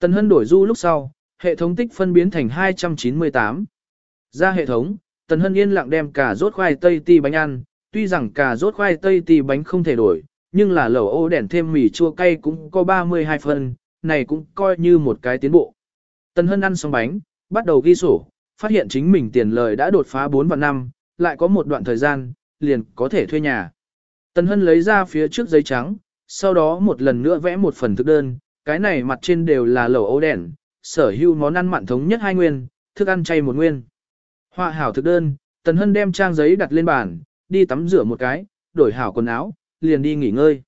Tần Hân đổi du lúc sau, hệ thống tích phân biến thành 298. Ra hệ thống, Tần Hân yên lặng đem cả rốt khoai tây ti bánh ăn, tuy rằng cả rốt khoai tây ti bánh không thể đổi, nhưng là lẩu ô đèn thêm mì chua cay cũng có 32 phân, này cũng coi như một cái tiến bộ. Tần Hân ăn xong bánh, bắt đầu ghi sổ, phát hiện chính mình tiền lời đã đột phá 4 và 5, lại có một đoạn thời gian, liền có thể thuê nhà. Tần Hân lấy ra phía trước giấy trắng, sau đó một lần nữa vẽ một phần thực đơn, cái này mặt trên đều là lẩu ấu đèn, sở hữu món ăn mặn thống nhất hai nguyên, thức ăn chay một nguyên. Họa hảo thực đơn, Tần Hân đem trang giấy đặt lên bàn, đi tắm rửa một cái, đổi hảo quần áo, liền đi nghỉ ngơi.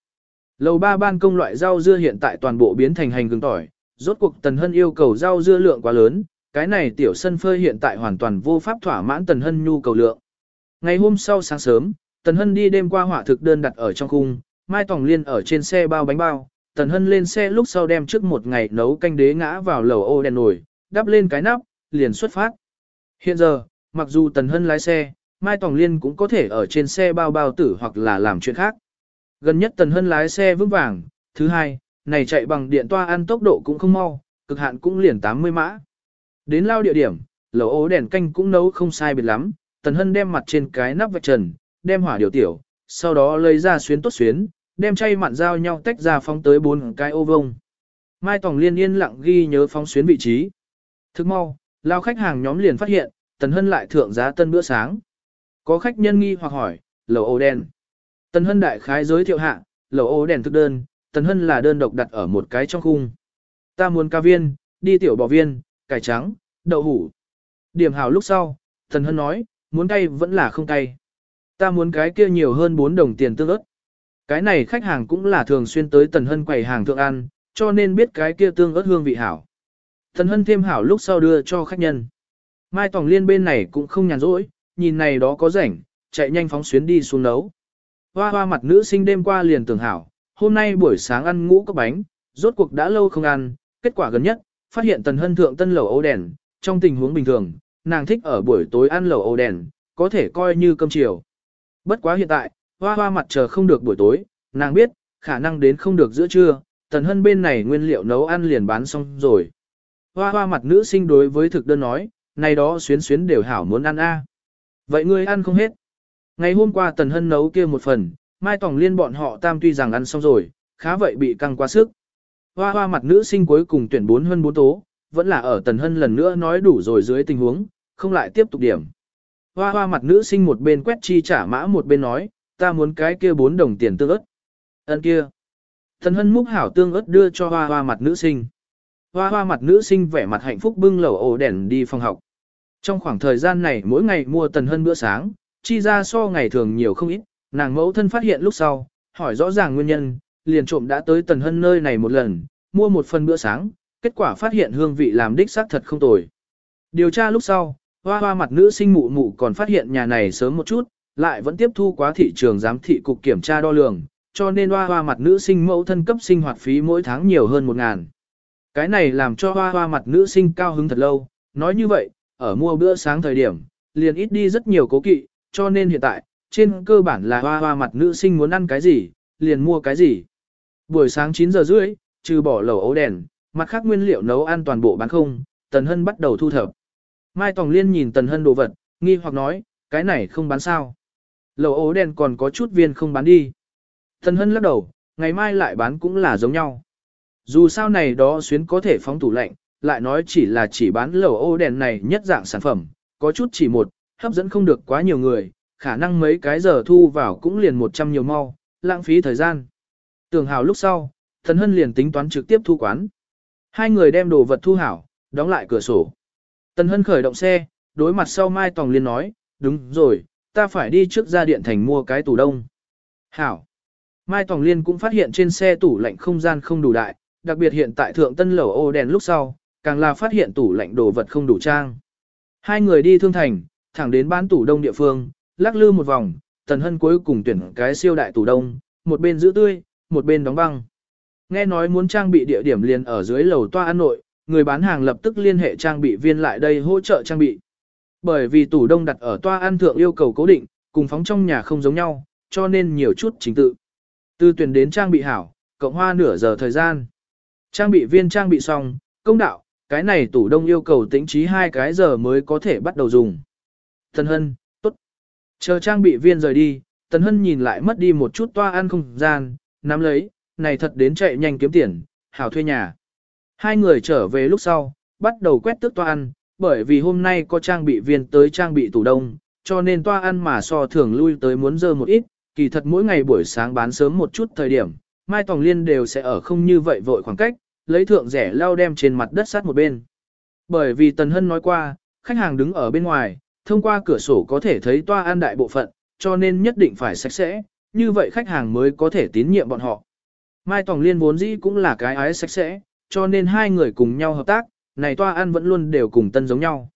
Lầu ba ban công loại rau dưa hiện tại toàn bộ biến thành hành gừng tỏi, rốt cuộc Tần Hân yêu cầu rau dưa lượng quá lớn, cái này tiểu sân phơi hiện tại hoàn toàn vô pháp thỏa mãn Tần Hân nhu cầu lượng. Ngày hôm sau sáng sớm, Tần Hân đi đêm qua hỏa thực đơn đặt ở trong khung, Mai Tòng Liên ở trên xe bao bánh bao, Tần Hân lên xe lúc sau đem trước một ngày nấu canh đế ngã vào lầu ô đèn nổi đắp lên cái nắp, liền xuất phát. Hiện giờ, mặc dù Tần Hân lái xe, Mai Tòng Liên cũng có thể ở trên xe bao bao tử hoặc là làm chuyện khác. Gần nhất Tần Hân lái xe vững vàng, thứ hai, này chạy bằng điện toa ăn tốc độ cũng không mau, cực hạn cũng liền 80 mã. Đến lao địa điểm, lẩu ố đèn canh cũng nấu không sai biệt lắm, Tần Hân đem mặt trên cái nắp vạch trần, đem hỏa điều tiểu, sau đó lấy ra xuyến tốt xuyến, đem chay mặn giao nhau tách ra phóng tới bốn cái ô vông. Mai Tòng Liên yên lặng ghi nhớ phóng xuyến vị trí. Thức mau, lao khách hàng nhóm liền phát hiện, Tần Hân lại thượng giá tân bữa sáng. Có khách nhân nghi hoặc hỏi, lẩu ô đen. Tần Hân đại khái giới thiệu hạ, lẩu ô đen thực đơn, Tần Hân là đơn độc đặt ở một cái trong khung. Ta muốn ca viên, đi tiểu bò viên, cải trắng, đậu hủ. Điểm hảo lúc sau, thần Hân nói, muốn cay vẫn là không cay. Ta muốn cái kia nhiều hơn 4 đồng tiền tương ớt. Cái này khách hàng cũng là thường xuyên tới Tần Hân quầy hàng thượng ăn, cho nên biết cái kia tương ớt hương vị hảo. thần Hân thêm hảo lúc sau đưa cho khách nhân. Mai Tòng Liên bên này cũng không nhàn rỗi, nhìn này đó có rảnh, chạy nhanh phóng xuyến đi xuống nấu. Hoa hoa mặt nữ sinh đêm qua liền tưởng hảo, hôm nay buổi sáng ăn ngũ cốc bánh, rốt cuộc đã lâu không ăn, kết quả gần nhất, phát hiện Tần Hân thượng tân lẩu ấu đèn, trong tình huống bình thường, nàng thích ở buổi tối ăn lẩu ấu đèn, có thể coi như cơm chiều. Bất quá hiện tại, hoa hoa mặt chờ không được buổi tối, nàng biết, khả năng đến không được giữa trưa, Tần Hân bên này nguyên liệu nấu ăn liền bán xong rồi. Hoa hoa mặt nữ sinh đối với thực đơn nói, này đó xuyến xuyến đều hảo muốn ăn a. Vậy ngươi ăn không hết. Ngày hôm qua Tần Hân nấu kia một phần, Mai Tòng Liên bọn họ tam tuy rằng ăn xong rồi, khá vậy bị căng quá sức. Hoa hoa mặt nữ sinh cuối cùng tuyển bốn hơn bốn tố, vẫn là ở Tần Hân lần nữa nói đủ rồi dưới tình huống, không lại tiếp tục điểm. Hoa hoa mặt nữ sinh một bên quét chi trả mã một bên nói, ta muốn cái kia bốn đồng tiền tương ớt. Ấn kia. Tần Hân múc hảo tương ớt đưa cho hoa hoa mặt nữ sinh. Hoa hoa mặt nữ sinh vẻ mặt hạnh phúc bưng lẩu ổ đèn đi phòng học. Trong khoảng thời gian này mỗi ngày mua Tần Hân bữa sáng, chi ra so ngày thường nhiều không ít, nàng mẫu thân phát hiện lúc sau, hỏi rõ ràng nguyên nhân, liền trộm đã tới Tần Hân nơi này một lần, mua một phần bữa sáng, kết quả phát hiện hương vị làm đích xác thật không tồi. Điều tra lúc sau, hoa hoa mặt nữ sinh mụ mụ còn phát hiện nhà này sớm một chút, lại vẫn tiếp thu quá thị trường giám thị cục kiểm tra đo lường, cho nên hoa hoa mặt nữ sinh mẫu thân cấp sinh hoạt phí mỗi tháng nhiều hơn một ngàn. Cái này làm cho hoa hoa mặt nữ sinh cao hứng thật lâu, nói như vậy, ở mua bữa sáng thời điểm, liền ít đi rất nhiều cố kỵ, cho nên hiện tại, trên cơ bản là hoa hoa mặt nữ sinh muốn ăn cái gì, liền mua cái gì. Buổi sáng 9 giờ rưỡi, trừ bỏ lẩu ấu đèn, mặt khác nguyên liệu nấu ăn toàn bộ bán không, Tần Hân bắt đầu thu thập. Mai Tòng Liên nhìn Tần Hân đồ vật, nghi hoặc nói, cái này không bán sao. Lẩu ấu đèn còn có chút viên không bán đi. Tần Hân lắc đầu, ngày mai lại bán cũng là giống nhau. Dù sao này đó xuyến có thể phóng tủ lạnh, lại nói chỉ là chỉ bán lẩu ô đèn này nhất dạng sản phẩm, có chút chỉ một, hấp dẫn không được quá nhiều người, khả năng mấy cái giờ thu vào cũng liền 100 nhiều mau, lãng phí thời gian. Tưởng hào lúc sau, thần hân liền tính toán trực tiếp thu quán. Hai người đem đồ vật thu hảo, đóng lại cửa sổ. Tần hân khởi động xe, đối mặt sau Mai Tòng Liên nói, đúng rồi, ta phải đi trước ra điện thành mua cái tủ đông. Hảo. Mai Tòng Liên cũng phát hiện trên xe tủ lạnh không gian không đủ đại, đặc biệt hiện tại thượng tân lẩu ô đèn lúc sau, càng là phát hiện tủ lạnh đồ vật không đủ trang. Hai người đi thương thành, thẳng đến bán tủ đông địa phương, lắc lư một vòng, Tần Hân cuối cùng tuyển cái siêu đại tủ đông, một bên giữ tươi, một bên đóng băng. Nghe nói muốn trang bị địa điểm liền ở dưới lầu toa ăn nội, người bán hàng lập tức liên hệ trang bị viên lại đây hỗ trợ trang bị. Bởi vì tủ đông đặt ở toa ăn thượng yêu cầu cố định, cùng phóng trong nhà không giống nhau, cho nên nhiều chút chính tự. Từ tuyển đến trang bị hảo, cộng hoa nửa giờ thời gian. Trang bị viên trang bị xong, công đạo, cái này tủ đông yêu cầu tính trí hai cái giờ mới có thể bắt đầu dùng. Tần Hân, tốt. Chờ trang bị viên rời đi, Tần Hân nhìn lại mất đi một chút toa ăn không gian, nắm lấy, này thật đến chạy nhanh kiếm tiền, hảo thuê nhà. Hai người trở về lúc sau, bắt đầu quét tước toa ăn, bởi vì hôm nay có trang bị viên tới trang bị tủ đông, cho nên toa ăn mà so thường lui tới muốn dơ một ít, kỳ thật mỗi ngày buổi sáng bán sớm một chút thời điểm, Mai Tòng Liên đều sẽ ở không như vậy vội khoảng cách, lấy thượng rẻ lao đem trên mặt đất sát một bên. Bởi vì Tần Hân nói qua, khách hàng đứng ở bên ngoài, thông qua cửa sổ có thể thấy toa ăn đại bộ phận, cho nên nhất định phải sạch sẽ, như vậy khách hàng mới có thể tín nhiệm bọn họ. Mai Tòng Liên vốn dĩ cũng là cái ái sạch sẽ, cho nên hai người cùng nhau hợp tác, này toa ăn vẫn luôn đều cùng tân giống nhau.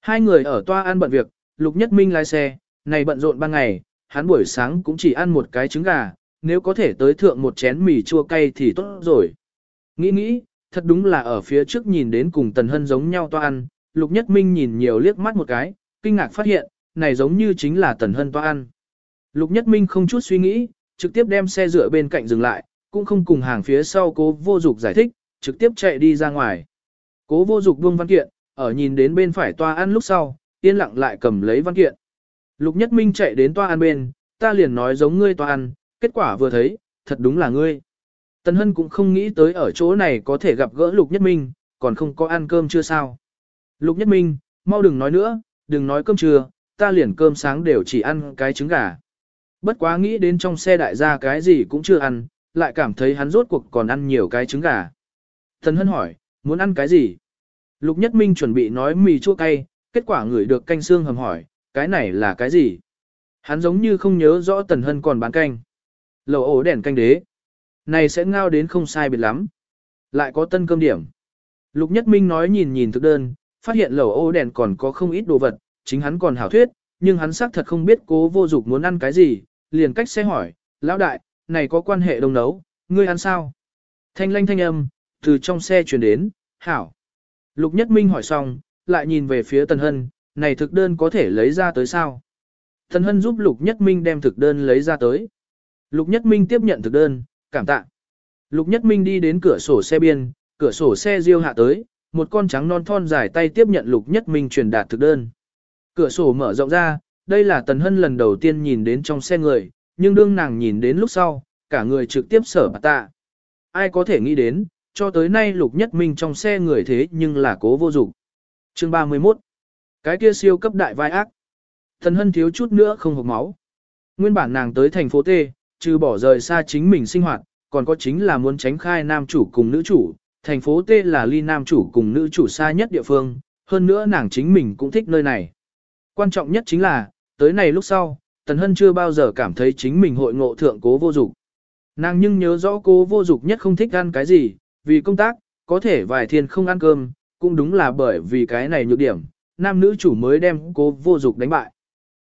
Hai người ở toa ăn bận việc, Lục Nhất Minh lái xe, này bận rộn ban ngày, hắn buổi sáng cũng chỉ ăn một cái trứng gà, nếu có thể tới thượng một chén mì chua cay thì tốt rồi. Nghĩ nghĩ, thật đúng là ở phía trước nhìn đến cùng Tần Hân giống nhau toa ăn, Lục Nhất Minh nhìn nhiều liếc mắt một cái, kinh ngạc phát hiện, này giống như chính là Tần Hân toa ăn. Lục Nhất Minh không chút suy nghĩ, trực tiếp đem xe dựa bên cạnh dừng lại, cũng không cùng hàng phía sau cố vô dục giải thích, trực tiếp chạy đi ra ngoài. Cố vô dục buông văn kiện, ở nhìn đến bên phải toa ăn lúc sau, yên lặng lại cầm lấy văn kiện. Lục Nhất Minh chạy đến toa ăn bên, ta liền nói giống ngươi toa ăn, kết quả vừa thấy, thật đúng là ngươi. Tần Hân cũng không nghĩ tới ở chỗ này có thể gặp gỡ Lục Nhất Minh, còn không có ăn cơm chưa sao. Lục Nhất Minh, mau đừng nói nữa, đừng nói cơm trưa, ta liền cơm sáng đều chỉ ăn cái trứng gà. Bất quá nghĩ đến trong xe đại gia cái gì cũng chưa ăn, lại cảm thấy hắn rốt cuộc còn ăn nhiều cái trứng gà. Thần Hân hỏi, muốn ăn cái gì? Lục Nhất Minh chuẩn bị nói mì chua cay, kết quả người được canh xương hầm hỏi, cái này là cái gì? Hắn giống như không nhớ rõ Tần Hân còn bán canh. Lầu ổ đèn canh đế. Này sẽ ngao đến không sai biệt lắm. Lại có tân cơm điểm. Lục Nhất Minh nói nhìn nhìn thực đơn, phát hiện lầu ô đèn còn có không ít đồ vật, chính hắn còn hảo thuyết, nhưng hắn xác thật không biết cố vô dục muốn ăn cái gì, liền cách xe hỏi, lão đại, này có quan hệ đồng nấu, ngươi ăn sao? Thanh lanh thanh âm, từ trong xe chuyển đến, hảo. Lục Nhất Minh hỏi xong, lại nhìn về phía Tần Hân, này thực đơn có thể lấy ra tới sao? Tần Hân giúp Lục Nhất Minh đem thực đơn lấy ra tới. Lục Nhất Minh tiếp nhận thực đơn, cảm tạ. Lục Nhất Minh đi đến cửa sổ xe biên, cửa sổ xe riêu hạ tới, một con trắng non thon dài tay tiếp nhận Lục Nhất Minh truyền đạt thực đơn. Cửa sổ mở rộng ra, đây là Tần Hân lần đầu tiên nhìn đến trong xe người, nhưng đương nàng nhìn đến lúc sau, cả người trực tiếp sở bà tạ. Ai có thể nghĩ đến, cho tới nay Lục Nhất Minh trong xe người thế nhưng là cố vô dụng. Chương 31 Cái kia siêu cấp đại vai ác. Tần Hân thiếu chút nữa không hộc máu. Nguyên bản nàng tới thành phố T, trừ bỏ rời xa chính mình sinh hoạt, còn có chính là muốn tránh khai nam chủ cùng nữ chủ, thành phố T là ly nam chủ cùng nữ chủ xa nhất địa phương, hơn nữa nàng chính mình cũng thích nơi này. Quan trọng nhất chính là, tới này lúc sau, Tần Hân chưa bao giờ cảm thấy chính mình hội ngộ thượng cố vô dục. Nàng nhưng nhớ rõ cố vô dục nhất không thích ăn cái gì, vì công tác, có thể vài thiên không ăn cơm, cũng đúng là bởi vì cái này nhược điểm, nam nữ chủ mới đem cố vô dục đánh bại.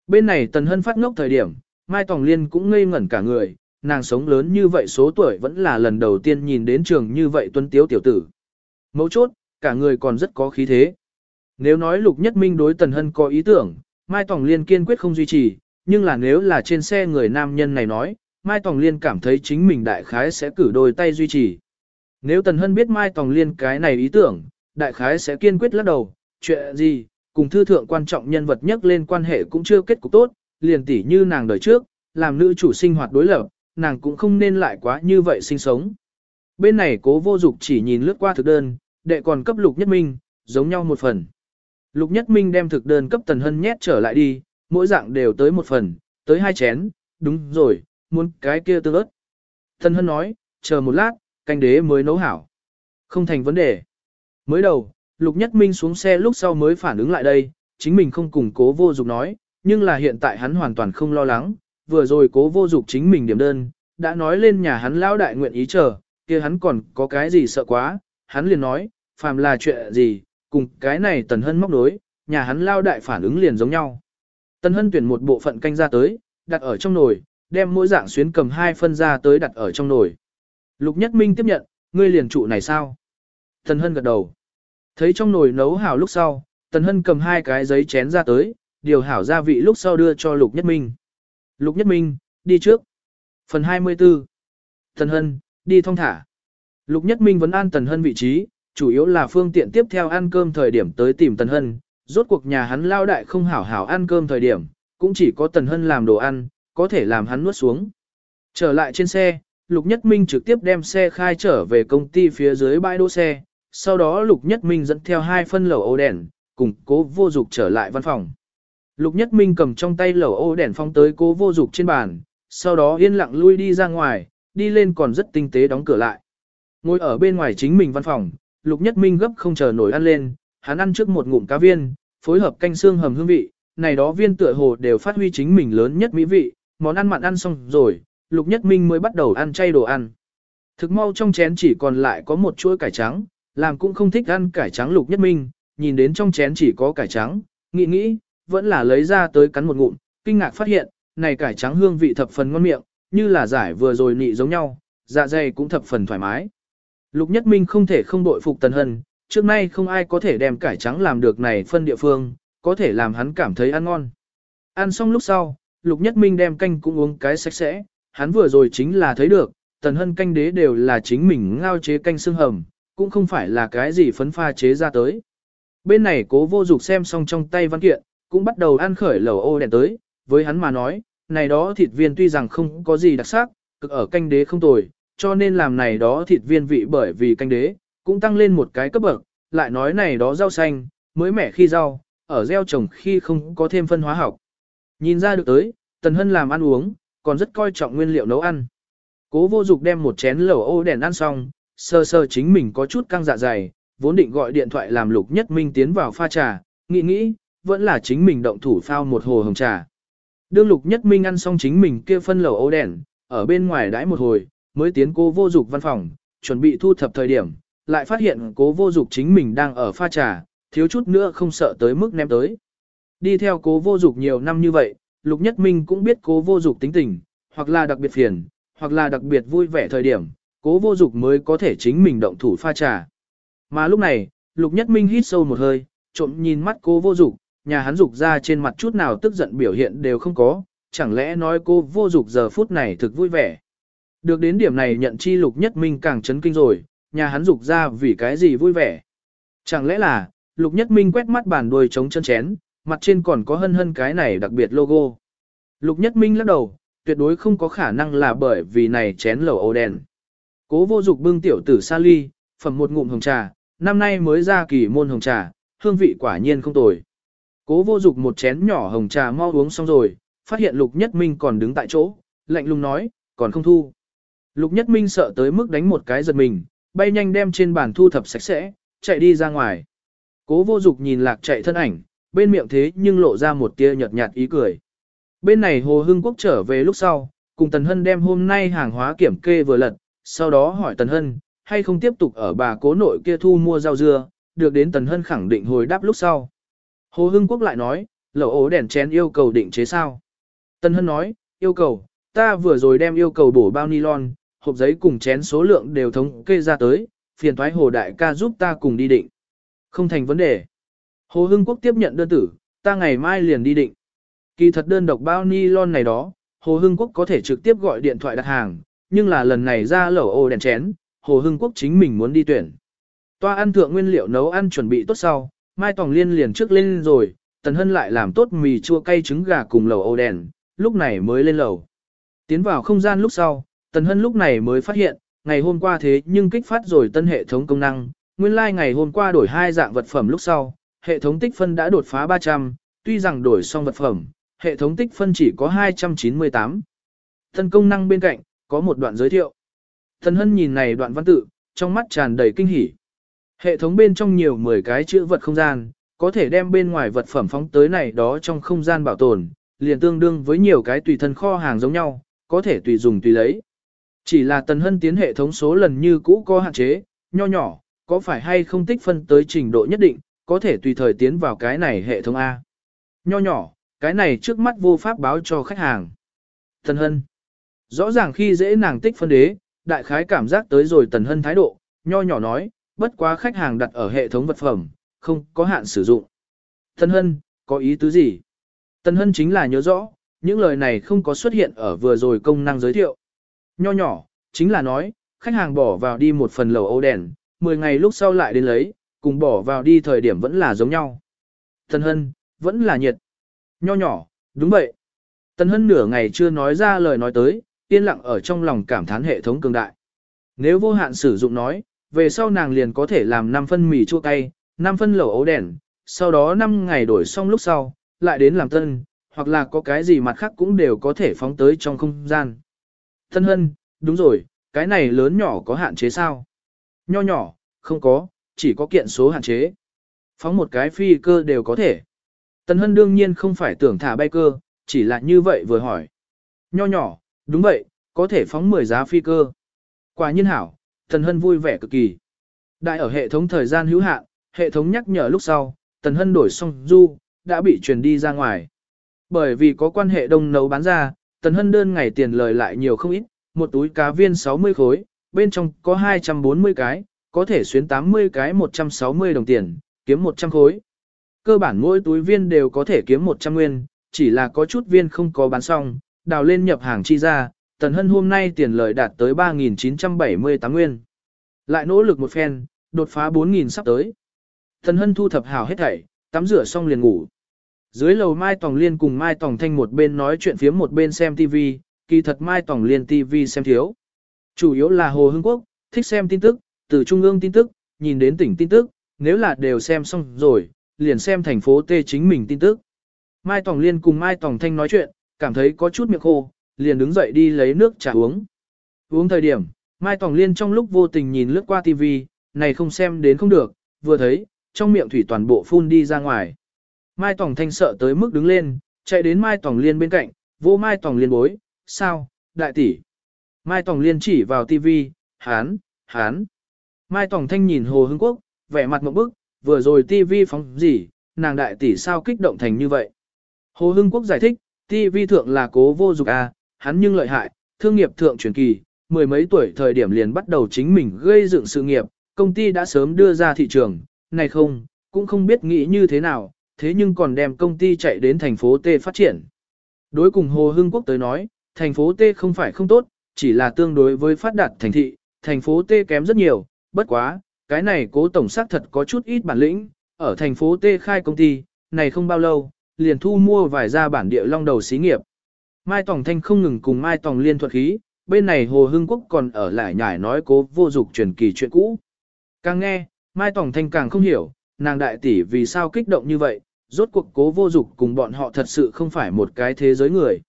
Bên này Tần Hân phát ngốc thời điểm, Mai Tòng Liên cũng ngây ngẩn cả người, nàng sống lớn như vậy số tuổi vẫn là lần đầu tiên nhìn đến trường như vậy tuân tiếu tiểu tử. Mấu chốt, cả người còn rất có khí thế. Nếu nói Lục Nhất Minh đối Tần Hân có ý tưởng, Mai Tòng Liên kiên quyết không duy trì, nhưng là nếu là trên xe người nam nhân này nói, Mai Tòng Liên cảm thấy chính mình đại khái sẽ cử đôi tay duy trì. Nếu Tần Hân biết Mai Tòng Liên cái này ý tưởng, đại khái sẽ kiên quyết lắc đầu, chuyện gì, cùng thư thượng quan trọng nhân vật nhất lên quan hệ cũng chưa kết cục tốt, liền tỉ như nàng đời trước, làm nữ chủ sinh hoạt đối lập, nàng cũng không nên lại quá như vậy sinh sống. Bên này cố vô dục chỉ nhìn lướt qua thực đơn, đệ còn cấp lục nhất minh, giống nhau một phần. Lục nhất minh đem thực đơn cấp tần hân nhét trở lại đi, mỗi dạng đều tới một phần, tới hai chén, đúng rồi, muốn cái kia tương ớt. Tần hân nói, chờ một lát, canh đế mới nấu hảo. Không thành vấn đề. Mới đầu, lục nhất minh xuống xe lúc sau mới phản ứng lại đây, chính mình không cùng cố vô dục nói, nhưng là hiện tại hắn hoàn toàn không lo lắng, vừa rồi cố vô dục chính mình điểm đơn, đã nói lên nhà hắn lão đại nguyện ý chờ, kia hắn còn có cái gì sợ quá, hắn liền nói, phàm là chuyện gì, cùng cái này Tần Hân móc đối, nhà hắn lao đại phản ứng liền giống nhau. Tần Hân tuyển một bộ phận canh ra tới, đặt ở trong nồi, đem mỗi dạng xuyến cầm hai phân ra tới đặt ở trong nồi. Lục Nhất Minh tiếp nhận, ngươi liền trụ này sao? Tần Hân gật đầu. Thấy trong nồi nấu hảo lúc sau, Tần Hân cầm hai cái giấy chén ra tới, điều hảo gia vị lúc sau đưa cho Lục Nhất Minh. Lục Nhất Minh, đi trước. Phần 24. Tần Hân, đi thong thả. Lục Nhất Minh vẫn an Tần Hân vị trí, chủ yếu là phương tiện tiếp theo ăn cơm thời điểm tới tìm Tần Hân. Rốt cuộc nhà hắn lao đại không hảo hảo ăn cơm thời điểm, cũng chỉ có Tần Hân làm đồ ăn, có thể làm hắn nuốt xuống. Trở lại trên xe, Lục Nhất Minh trực tiếp đem xe khai trở về công ty phía dưới bãi đỗ xe, sau đó Lục Nhất Minh dẫn theo hai phân lẩu ô đèn, cùng cố vô dục trở lại văn phòng. Lục Nhất Minh cầm trong tay lẩu ô đèn phong tới cố vô dục trên bàn, sau đó yên lặng lui đi ra ngoài, đi lên còn rất tinh tế đóng cửa lại. Ngồi ở bên ngoài chính mình văn phòng, Lục Nhất Minh gấp không chờ nổi ăn lên, hắn ăn trước một ngụm cá viên, phối hợp canh xương hầm hương vị, này đó viên tựa hồ đều phát huy chính mình lớn nhất mỹ vị, món ăn mặn ăn xong rồi, Lục Nhất Minh mới bắt đầu ăn chay đồ ăn. Thực mau trong chén chỉ còn lại có một chuỗi cải trắng, làm cũng không thích ăn cải trắng Lục Nhất Minh, nhìn đến trong chén chỉ có cải trắng, nghĩ nghĩ, vẫn là lấy ra tới cắn một ngụm, kinh ngạc phát hiện, này cải trắng hương vị thập phần ngon miệng, như là giải vừa rồi nị giống nhau, dạ dày cũng thập phần thoải mái. Lục Nhất Minh không thể không đội phục Tần Hân, trước nay không ai có thể đem cải trắng làm được này phân địa phương, có thể làm hắn cảm thấy ăn ngon. Ăn xong lúc sau, Lục Nhất Minh đem canh cũng uống cái sạch sẽ, hắn vừa rồi chính là thấy được, Tần Hân canh đế đều là chính mình ngao chế canh xương hầm, cũng không phải là cái gì phấn pha chế ra tới. Bên này cố vô dục xem xong trong tay văn kiện, cũng bắt đầu ăn khởi lẩu ô đèn tới, với hắn mà nói, này đó thịt viên tuy rằng không có gì đặc sắc, cực ở canh đế không tồi, cho nên làm này đó thịt viên vị bởi vì canh đế, cũng tăng lên một cái cấp bậc, lại nói này đó rau xanh, mới mẻ khi rau, ở gieo trồng khi không có thêm phân hóa học. Nhìn ra được tới, Tần Hân làm ăn uống, còn rất coi trọng nguyên liệu nấu ăn. Cố vô dục đem một chén lẩu ô đèn ăn xong, sơ sơ chính mình có chút căng dạ dày, vốn định gọi điện thoại làm lục nhất minh tiến vào pha trà, nghĩ nghĩ, vẫn là chính mình động thủ phao một hồ hồng trà. Đương lục nhất minh ăn xong chính mình kia phân lẩu ô đèn, ở bên ngoài đãi một hồi, mới tiến cố vô dục văn phòng, chuẩn bị thu thập thời điểm, lại phát hiện cố vô dục chính mình đang ở pha trà, thiếu chút nữa không sợ tới mức ném tới. Đi theo cố vô dục nhiều năm như vậy, Lục Nhất Minh cũng biết cố vô dục tính tình, hoặc là đặc biệt phiền, hoặc là đặc biệt vui vẻ thời điểm, cố vô dục mới có thể chính mình động thủ pha trà. Mà lúc này, Lục Nhất Minh hít sâu một hơi, trộm nhìn mắt cố vô dục, nhà hắn dục ra trên mặt chút nào tức giận biểu hiện đều không có, chẳng lẽ nói cô vô dục giờ phút này thực vui vẻ. Được đến điểm này nhận chi Lục Nhất Minh càng chấn kinh rồi, nhà hắn dục ra vì cái gì vui vẻ. Chẳng lẽ là, Lục Nhất Minh quét mắt bàn đuôi chống chân chén, mặt trên còn có hân hân cái này đặc biệt logo. Lục Nhất Minh lắc đầu, tuyệt đối không có khả năng là bởi vì này chén lẩu ô đen. Cố vô dục bưng tiểu tử sa ly, phẩm một ngụm hồng trà, năm nay mới ra kỳ môn hồng trà, hương vị quả nhiên không tồi. Cố vô dục một chén nhỏ hồng trà mau uống xong rồi, phát hiện Lục Nhất Minh còn đứng tại chỗ, lạnh lùng nói, còn không thu. Lục Nhất Minh sợ tới mức đánh một cái giật mình, bay nhanh đem trên bàn thu thập sạch sẽ, chạy đi ra ngoài. Cố vô dục nhìn lạc chạy thân ảnh, bên miệng thế nhưng lộ ra một tia nhợt nhạt ý cười. Bên này Hồ Hưng Quốc trở về lúc sau, cùng Tần Hân đem hôm nay hàng hóa kiểm kê vừa lật, sau đó hỏi Tần Hân, hay không tiếp tục ở bà cố nội kia thu mua rau dưa, được đến Tần Hân khẳng định hồi đáp lúc sau. Hồ Hưng Quốc lại nói, lẩu ố đèn chén yêu cầu định chế sao. Tần Hân nói, yêu cầu, ta vừa rồi đem yêu cầu bổ bao nylon, hộp giấy cùng chén số lượng đều thống kê ra tới, phiền thoái Hồ Đại ca giúp ta cùng đi định. Không thành vấn đề. Hồ Hưng Quốc tiếp nhận đơn tử, ta ngày mai liền đi định. Kỳ thật đơn độc bao nylon này đó, Hồ Hưng Quốc có thể trực tiếp gọi điện thoại đặt hàng, nhưng là lần này ra lẩu ô đèn chén, Hồ Hưng Quốc chính mình muốn đi tuyển. Toa ăn thượng nguyên liệu nấu ăn chuẩn bị tốt sau, Mai Tòng Liên liền trước lên rồi, Tần Hân lại làm tốt mì chua cay trứng gà cùng lẩu ô đèn, lúc này mới lên lẩu. Tiến vào không gian lúc sau, Tần Hân lúc này mới phát hiện, ngày hôm qua thế nhưng kích phát rồi tân hệ thống công năng, nguyên lai like ngày hôm qua đổi hai dạng vật phẩm lúc sau, hệ thống tích phân đã đột phá 300, tuy rằng đổi xong vật phẩm, hệ thống tích phân chỉ có 298. Tân công năng bên cạnh, có một đoạn giới thiệu. Tần Hân nhìn này đoạn văn tự, trong mắt tràn đầy kinh hỉ. Hệ thống bên trong nhiều 10 cái chữ vật không gian, có thể đem bên ngoài vật phẩm phóng tới này đó trong không gian bảo tồn, liền tương đương với nhiều cái tùy thân kho hàng giống nhau, có thể tùy dùng tùy lấy. Chỉ là Tần Hân tiến hệ thống số lần như cũ có hạn chế, nho nhỏ, có phải hay không tích phân tới trình độ nhất định, có thể tùy thời tiến vào cái này hệ thống A. Nho nhỏ, cái này trước mắt vô pháp báo cho khách hàng. Tần Hân. Rõ ràng khi dễ nàng tích phân đế, đại khái cảm giác tới rồi Tần Hân thái độ, nho nhỏ nói, bất quá khách hàng đặt ở hệ thống vật phẩm, không có hạn sử dụng. Tần Hân, có ý tứ gì? Tần Hân chính là nhớ rõ, những lời này không có xuất hiện ở vừa rồi công năng giới thiệu. Nho nhỏ, chính là nói, khách hàng bỏ vào đi một phần lầu ô đèn, 10 ngày lúc sau lại đến lấy, cùng bỏ vào đi thời điểm vẫn là giống nhau. Tần Hân, vẫn là nhiệt. Nho nhỏ, đúng vậy. Tần Hân nửa ngày chưa nói ra lời nói tới, yên lặng ở trong lòng cảm thán hệ thống cường đại. Nếu vô hạn sử dụng nói, về sau nàng liền có thể làm 5 phân mì chua cay, 5 phân lẩu ấu đèn, sau đó 5 ngày đổi xong lúc sau, lại đến làm tân, hoặc là có cái gì mặt khác cũng đều có thể phóng tới trong không gian. Tân Hân, đúng rồi, cái này lớn nhỏ có hạn chế sao? Nho nhỏ, không có, chỉ có kiện số hạn chế. Phóng một cái phi cơ đều có thể. Tần Hân đương nhiên không phải tưởng thả bay cơ, chỉ là như vậy vừa hỏi. Nho nhỏ, đúng vậy, có thể phóng 10 giá phi cơ. Quả nhiên hảo, Tần Hân vui vẻ cực kỳ. Đại ở hệ thống thời gian hữu hạn, hệ thống nhắc nhở lúc sau, Tần Hân đổi xong du, đã bị truyền đi ra ngoài. Bởi vì có quan hệ đông nấu bán ra, Tần Hân đơn ngày tiền lời lại nhiều không ít, một túi cá viên 60 khối, bên trong có 240 cái, có thể xuyến 80 cái 160 đồng tiền, kiếm 100 khối. Cơ bản mỗi túi viên đều có thể kiếm 100 nguyên, chỉ là có chút viên không có bán xong, đào lên nhập hàng chi ra, Tần Hân hôm nay tiền lời đạt tới 3.978 nguyên. Lại nỗ lực một phen, đột phá 4.000 sắp tới. Tần Hân thu thập hào hết thảy, tắm rửa xong liền ngủ. Dưới lầu Mai Tòng Liên cùng Mai Tòng Thanh một bên nói chuyện phía một bên xem TV, kỳ thật Mai Tòng Liên TV xem thiếu. Chủ yếu là Hồ Hưng Quốc, thích xem tin tức, từ trung ương tin tức, nhìn đến tỉnh tin tức, nếu là đều xem xong rồi, liền xem thành phố T chính mình tin tức. Mai Tòng Liên cùng Mai Tòng Thanh nói chuyện, cảm thấy có chút miệng khô, liền đứng dậy đi lấy nước trà uống. Uống thời điểm, Mai Tòng Liên trong lúc vô tình nhìn lướt qua TV, này không xem đến không được, vừa thấy, trong miệng thủy toàn bộ phun đi ra ngoài. Mai Tòng Thanh sợ tới mức đứng lên, chạy đến Mai Tòng Liên bên cạnh, vô Mai Tòng Liên bối, sao, đại tỷ. Mai Tòng Liên chỉ vào TV, hán, hán. Mai Tòng Thanh nhìn Hồ Hưng Quốc, vẻ mặt một bức, vừa rồi TV phóng gì, nàng đại tỷ sao kích động thành như vậy. Hồ Hưng Quốc giải thích, TV thượng là cố vô dục a, hắn nhưng lợi hại, thương nghiệp thượng truyền kỳ, mười mấy tuổi thời điểm liền bắt đầu chính mình gây dựng sự nghiệp, công ty đã sớm đưa ra thị trường, này không, cũng không biết nghĩ như thế nào, thế nhưng còn đem công ty chạy đến thành phố T phát triển. Đối cùng Hồ Hưng Quốc tới nói, thành phố T không phải không tốt, chỉ là tương đối với phát đạt thành thị, thành phố T kém rất nhiều, bất quá, cái này cố tổng xác thật có chút ít bản lĩnh, ở thành phố T khai công ty, này không bao lâu, liền thu mua vài gia bản địa long đầu xí nghiệp. Mai Tòng Thanh không ngừng cùng Mai Tòng Liên thuật khí, bên này Hồ Hưng Quốc còn ở lại nhải nói cố vô dục truyền kỳ chuyện cũ. Càng nghe, Mai Tòng Thanh càng không hiểu, nàng đại tỷ vì sao kích động như vậy, rốt cuộc cố vô dục cùng bọn họ thật sự không phải một cái thế giới người.